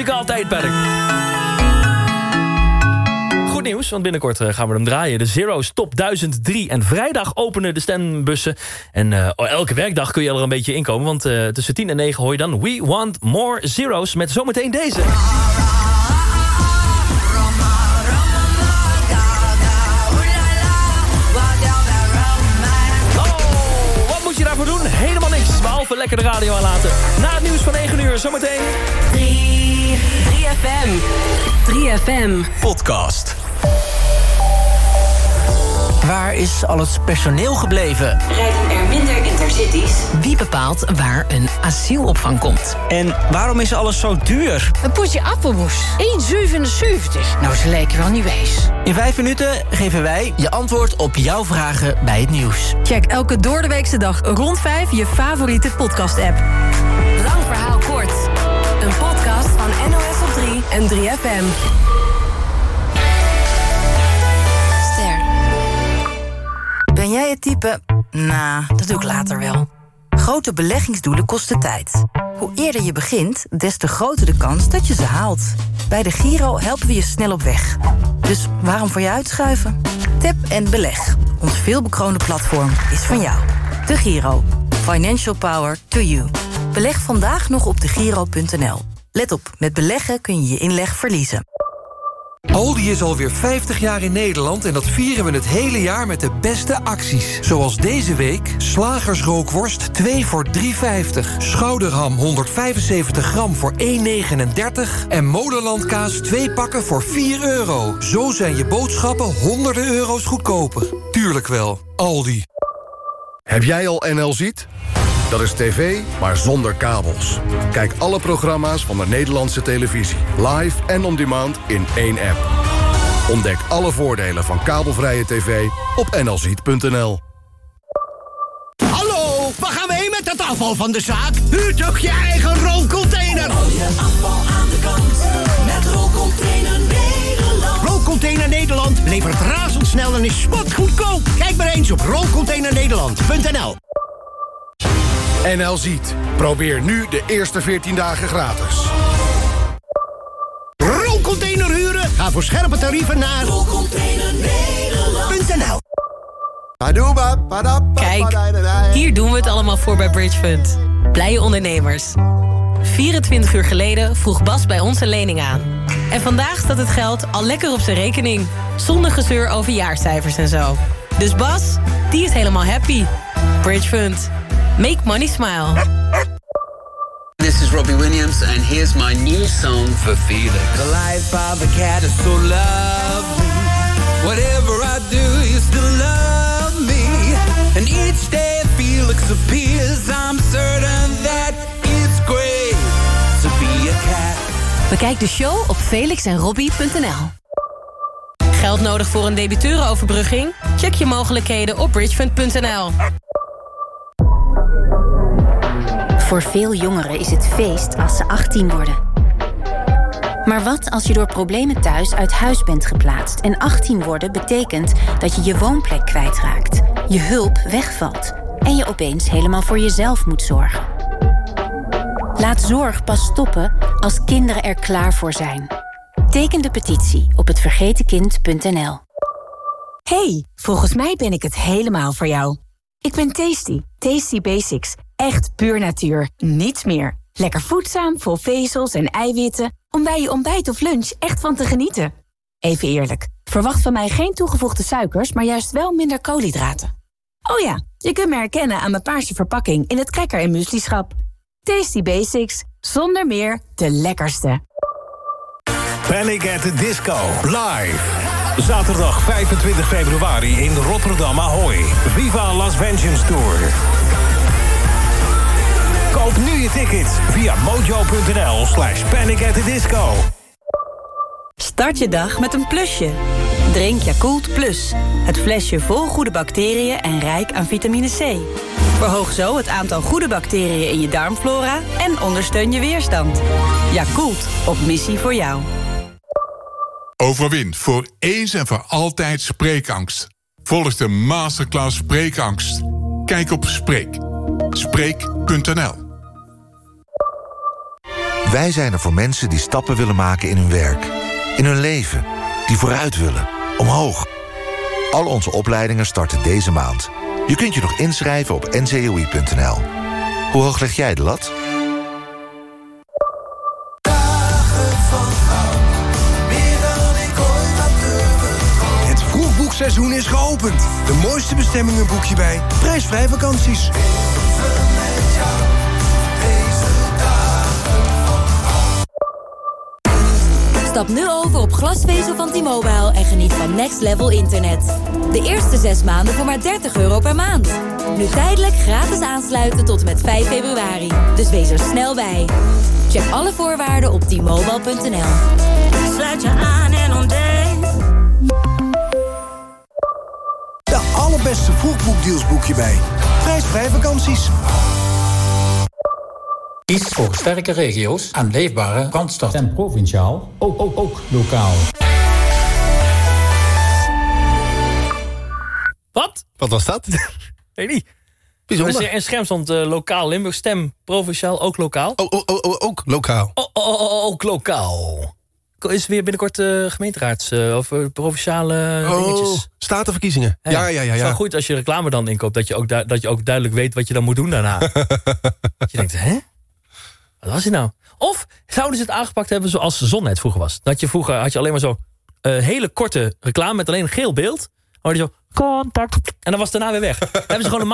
Speaker 9: muzikaal tijdperk. Goed nieuws, want binnenkort eh, gaan we hem draaien. De Zero's Top 1003. En vrijdag openen de stembussen. En eh, elke werkdag kun je er een beetje inkomen. Want eh, tussen 10 en 9 hoor je dan We Want More Zero's. Met zometeen deze. Oh, wat moet je daarvoor doen? Helemaal niks, behalve lekker de radio aanlaten. Na het nieuws van 9 uur, zometeen...
Speaker 24: 3, 3FM. 3FM.
Speaker 77: Podcast.
Speaker 18: Waar is al het personeel gebleven?
Speaker 24: Rijden er minder intercities? Wie bepaalt waar een asielopvang komt?
Speaker 18: En waarom is alles zo duur?
Speaker 8: Een potje appelmoes. 1,77. Nou, ze lijken wel niet wijs.
Speaker 18: In vijf minuten geven wij je antwoord op jouw vragen bij het nieuws.
Speaker 40: Check elke doordeweekse dag rond 5 je favoriete podcast-app.
Speaker 24: Lang verhaal kort. Een podcast NOS op 3 en 3FM.
Speaker 78: Ster. Ben jij het type... Nou, dat doe ik later wel. Grote beleggingsdoelen kosten tijd. Hoe eerder je begint, des te groter de kans dat je ze haalt. Bij de Giro helpen we je snel op weg. Dus waarom voor je uitschuiven? Tap en beleg. Ons veelbekroonde platform is van jou. De Giro. Financial power to you. Beleg vandaag nog op degiro.nl. Let op, met beleggen kun je je inleg verliezen.
Speaker 31: Aldi is alweer 50 jaar in Nederland en dat vieren we het hele jaar met de beste acties. Zoals deze week slagersrookworst 2 voor 3,50. Schouderham 175 gram voor 1,39. En molenlandkaas 2 pakken voor 4 euro. Zo zijn je boodschappen honderden euro's goedkoper. Tuurlijk wel, Aldi.
Speaker 79: Heb jij al NL Ziet? Dat is tv, maar zonder kabels. Kijk alle programma's van de Nederlandse televisie. Live en on demand in één app. Ontdek alle voordelen van kabelvrije tv op nlziet.nl.
Speaker 39: Hallo, waar gaan we heen met het afval van de zaak? Huur toch je eigen rolcontainer?
Speaker 28: je afval aan de kant met Rolcontainer Nederland.
Speaker 39: Rolcontainer Nederland levert razendsnel en is spotgoedkoop. Kijk maar eens op rolcontainernederland.nl
Speaker 79: NL Ziet. Probeer nu de eerste 14 dagen gratis.
Speaker 39: Rolcontainer huren? Ga voor scherpe tarieven naar rolcontainernederland.nl
Speaker 40: Kijk, hier doen we het allemaal voor bij Bridge Fund. Blije ondernemers. 24 uur geleden vroeg Bas bij ons een lening aan. En vandaag staat het geld al lekker op zijn rekening. Zonder gezeur over jaarcijfers en zo. Dus Bas, die is helemaal happy. Bridge Fund. Make money smile.
Speaker 80: This is Robbie Williams, and here's my new song for Felix.
Speaker 28: The life of a cat is so lovely. Whatever I do, you still love me. And each day Felix appears, I'm certain that it's great to be a cat.
Speaker 40: Bekijk de show op felixenrobbie.nl. Geld nodig voor een debiteurenoverbrugging? Check je mogelijkheden op bridgefund.nl.
Speaker 58: Voor veel jongeren is het feest als ze 18 worden. Maar wat als je door problemen thuis uit huis bent geplaatst en 18 worden betekent dat je je woonplek kwijtraakt, je hulp wegvalt en je opeens helemaal voor jezelf moet zorgen? Laat zorg pas stoppen als kinderen er klaar voor zijn. Teken de petitie op hetvergetenkind.nl.
Speaker 40: Hey, volgens mij ben ik het helemaal voor jou. Ik ben Tasty, Tasty Basics. Echt puur natuur, niets meer. Lekker voedzaam, vol vezels en eiwitten... om bij je ontbijt of lunch echt van te genieten. Even eerlijk, verwacht van mij geen toegevoegde suikers... maar juist wel minder koolhydraten. Oh ja, je kunt me herkennen aan mijn paarse verpakking... in het cracker- en mueslischap. Tasty Basics, zonder meer de lekkerste.
Speaker 81: Panic at the Disco. Live. Zaterdag 25 februari in Rotterdam Ahoy. Viva Las Vengeance Tour. Koop nu je tickets via mojo.nl slash panic at the disco.
Speaker 40: Start je dag met een plusje. Drink Yakult Plus. Het flesje vol goede bacteriën en rijk aan vitamine C. Verhoog zo het aantal goede bacteriën in je darmflora en ondersteun je weerstand. Yakult, op missie voor jou.
Speaker 82: Overwin voor eens en voor altijd spreekangst.
Speaker 83: volgt de masterclass Spreekangst. Kijk op Spreek. Spreek.nl
Speaker 79: Wij zijn er voor mensen die stappen willen maken in hun werk. In hun leven. Die vooruit willen. Omhoog. Al onze opleidingen starten deze maand. Je kunt je nog inschrijven op ncoi.nl. Hoe hoog leg jij de lat?
Speaker 31: Het vroegboekseizoen is geopend. De mooiste bestemmingen boek je bij prijsvrij vakanties.
Speaker 24: Stap nu over op glasvezel van T-Mobile en geniet van next level internet. De eerste zes maanden voor maar 30 euro per maand. Nu tijdelijk gratis aansluiten tot en met 5 februari. Dus wees er snel bij. Check alle voorwaarden op t-mobile.nl.
Speaker 71: Sluit je aan en ontdek.
Speaker 31: De allerbeste vroegboekdeals boek je bij prijsvrij vakanties.
Speaker 84: Kies voor sterke regio's en leefbare Randstad. En provinciaal, ook, ook, ook lokaal.
Speaker 9: Wat?
Speaker 10: Wat was dat? [laughs]
Speaker 9: Weet niet.
Speaker 10: Bijzonder.
Speaker 9: Er in scherm stond eh, lokaal Limburg, stem provinciaal, ook lokaal.
Speaker 10: Oh, oh, oh, oh, ook lokaal.
Speaker 9: Oh, oh, oh, oh, ook lokaal. Is weer binnenkort eh, gemeenteraads eh, of eh, provinciale
Speaker 10: Oh,
Speaker 9: dingetjes.
Speaker 10: statenverkiezingen. Ja, ja, ja. ja,
Speaker 9: Het is wel goed als je reclame dan inkoopt, dat je, ook dat je ook duidelijk weet wat je dan moet doen daarna. [laughs] dat je denkt, hè? Wat was dit nou? Of zouden ze het aangepakt hebben zoals Zonnet vroeger was? Dat je vroeger had je alleen maar zo hele korte reclame met alleen een geel beeld. Hoorde je zo, contact. En dan was het daarna weer weg. Dan hebben ze gewoon een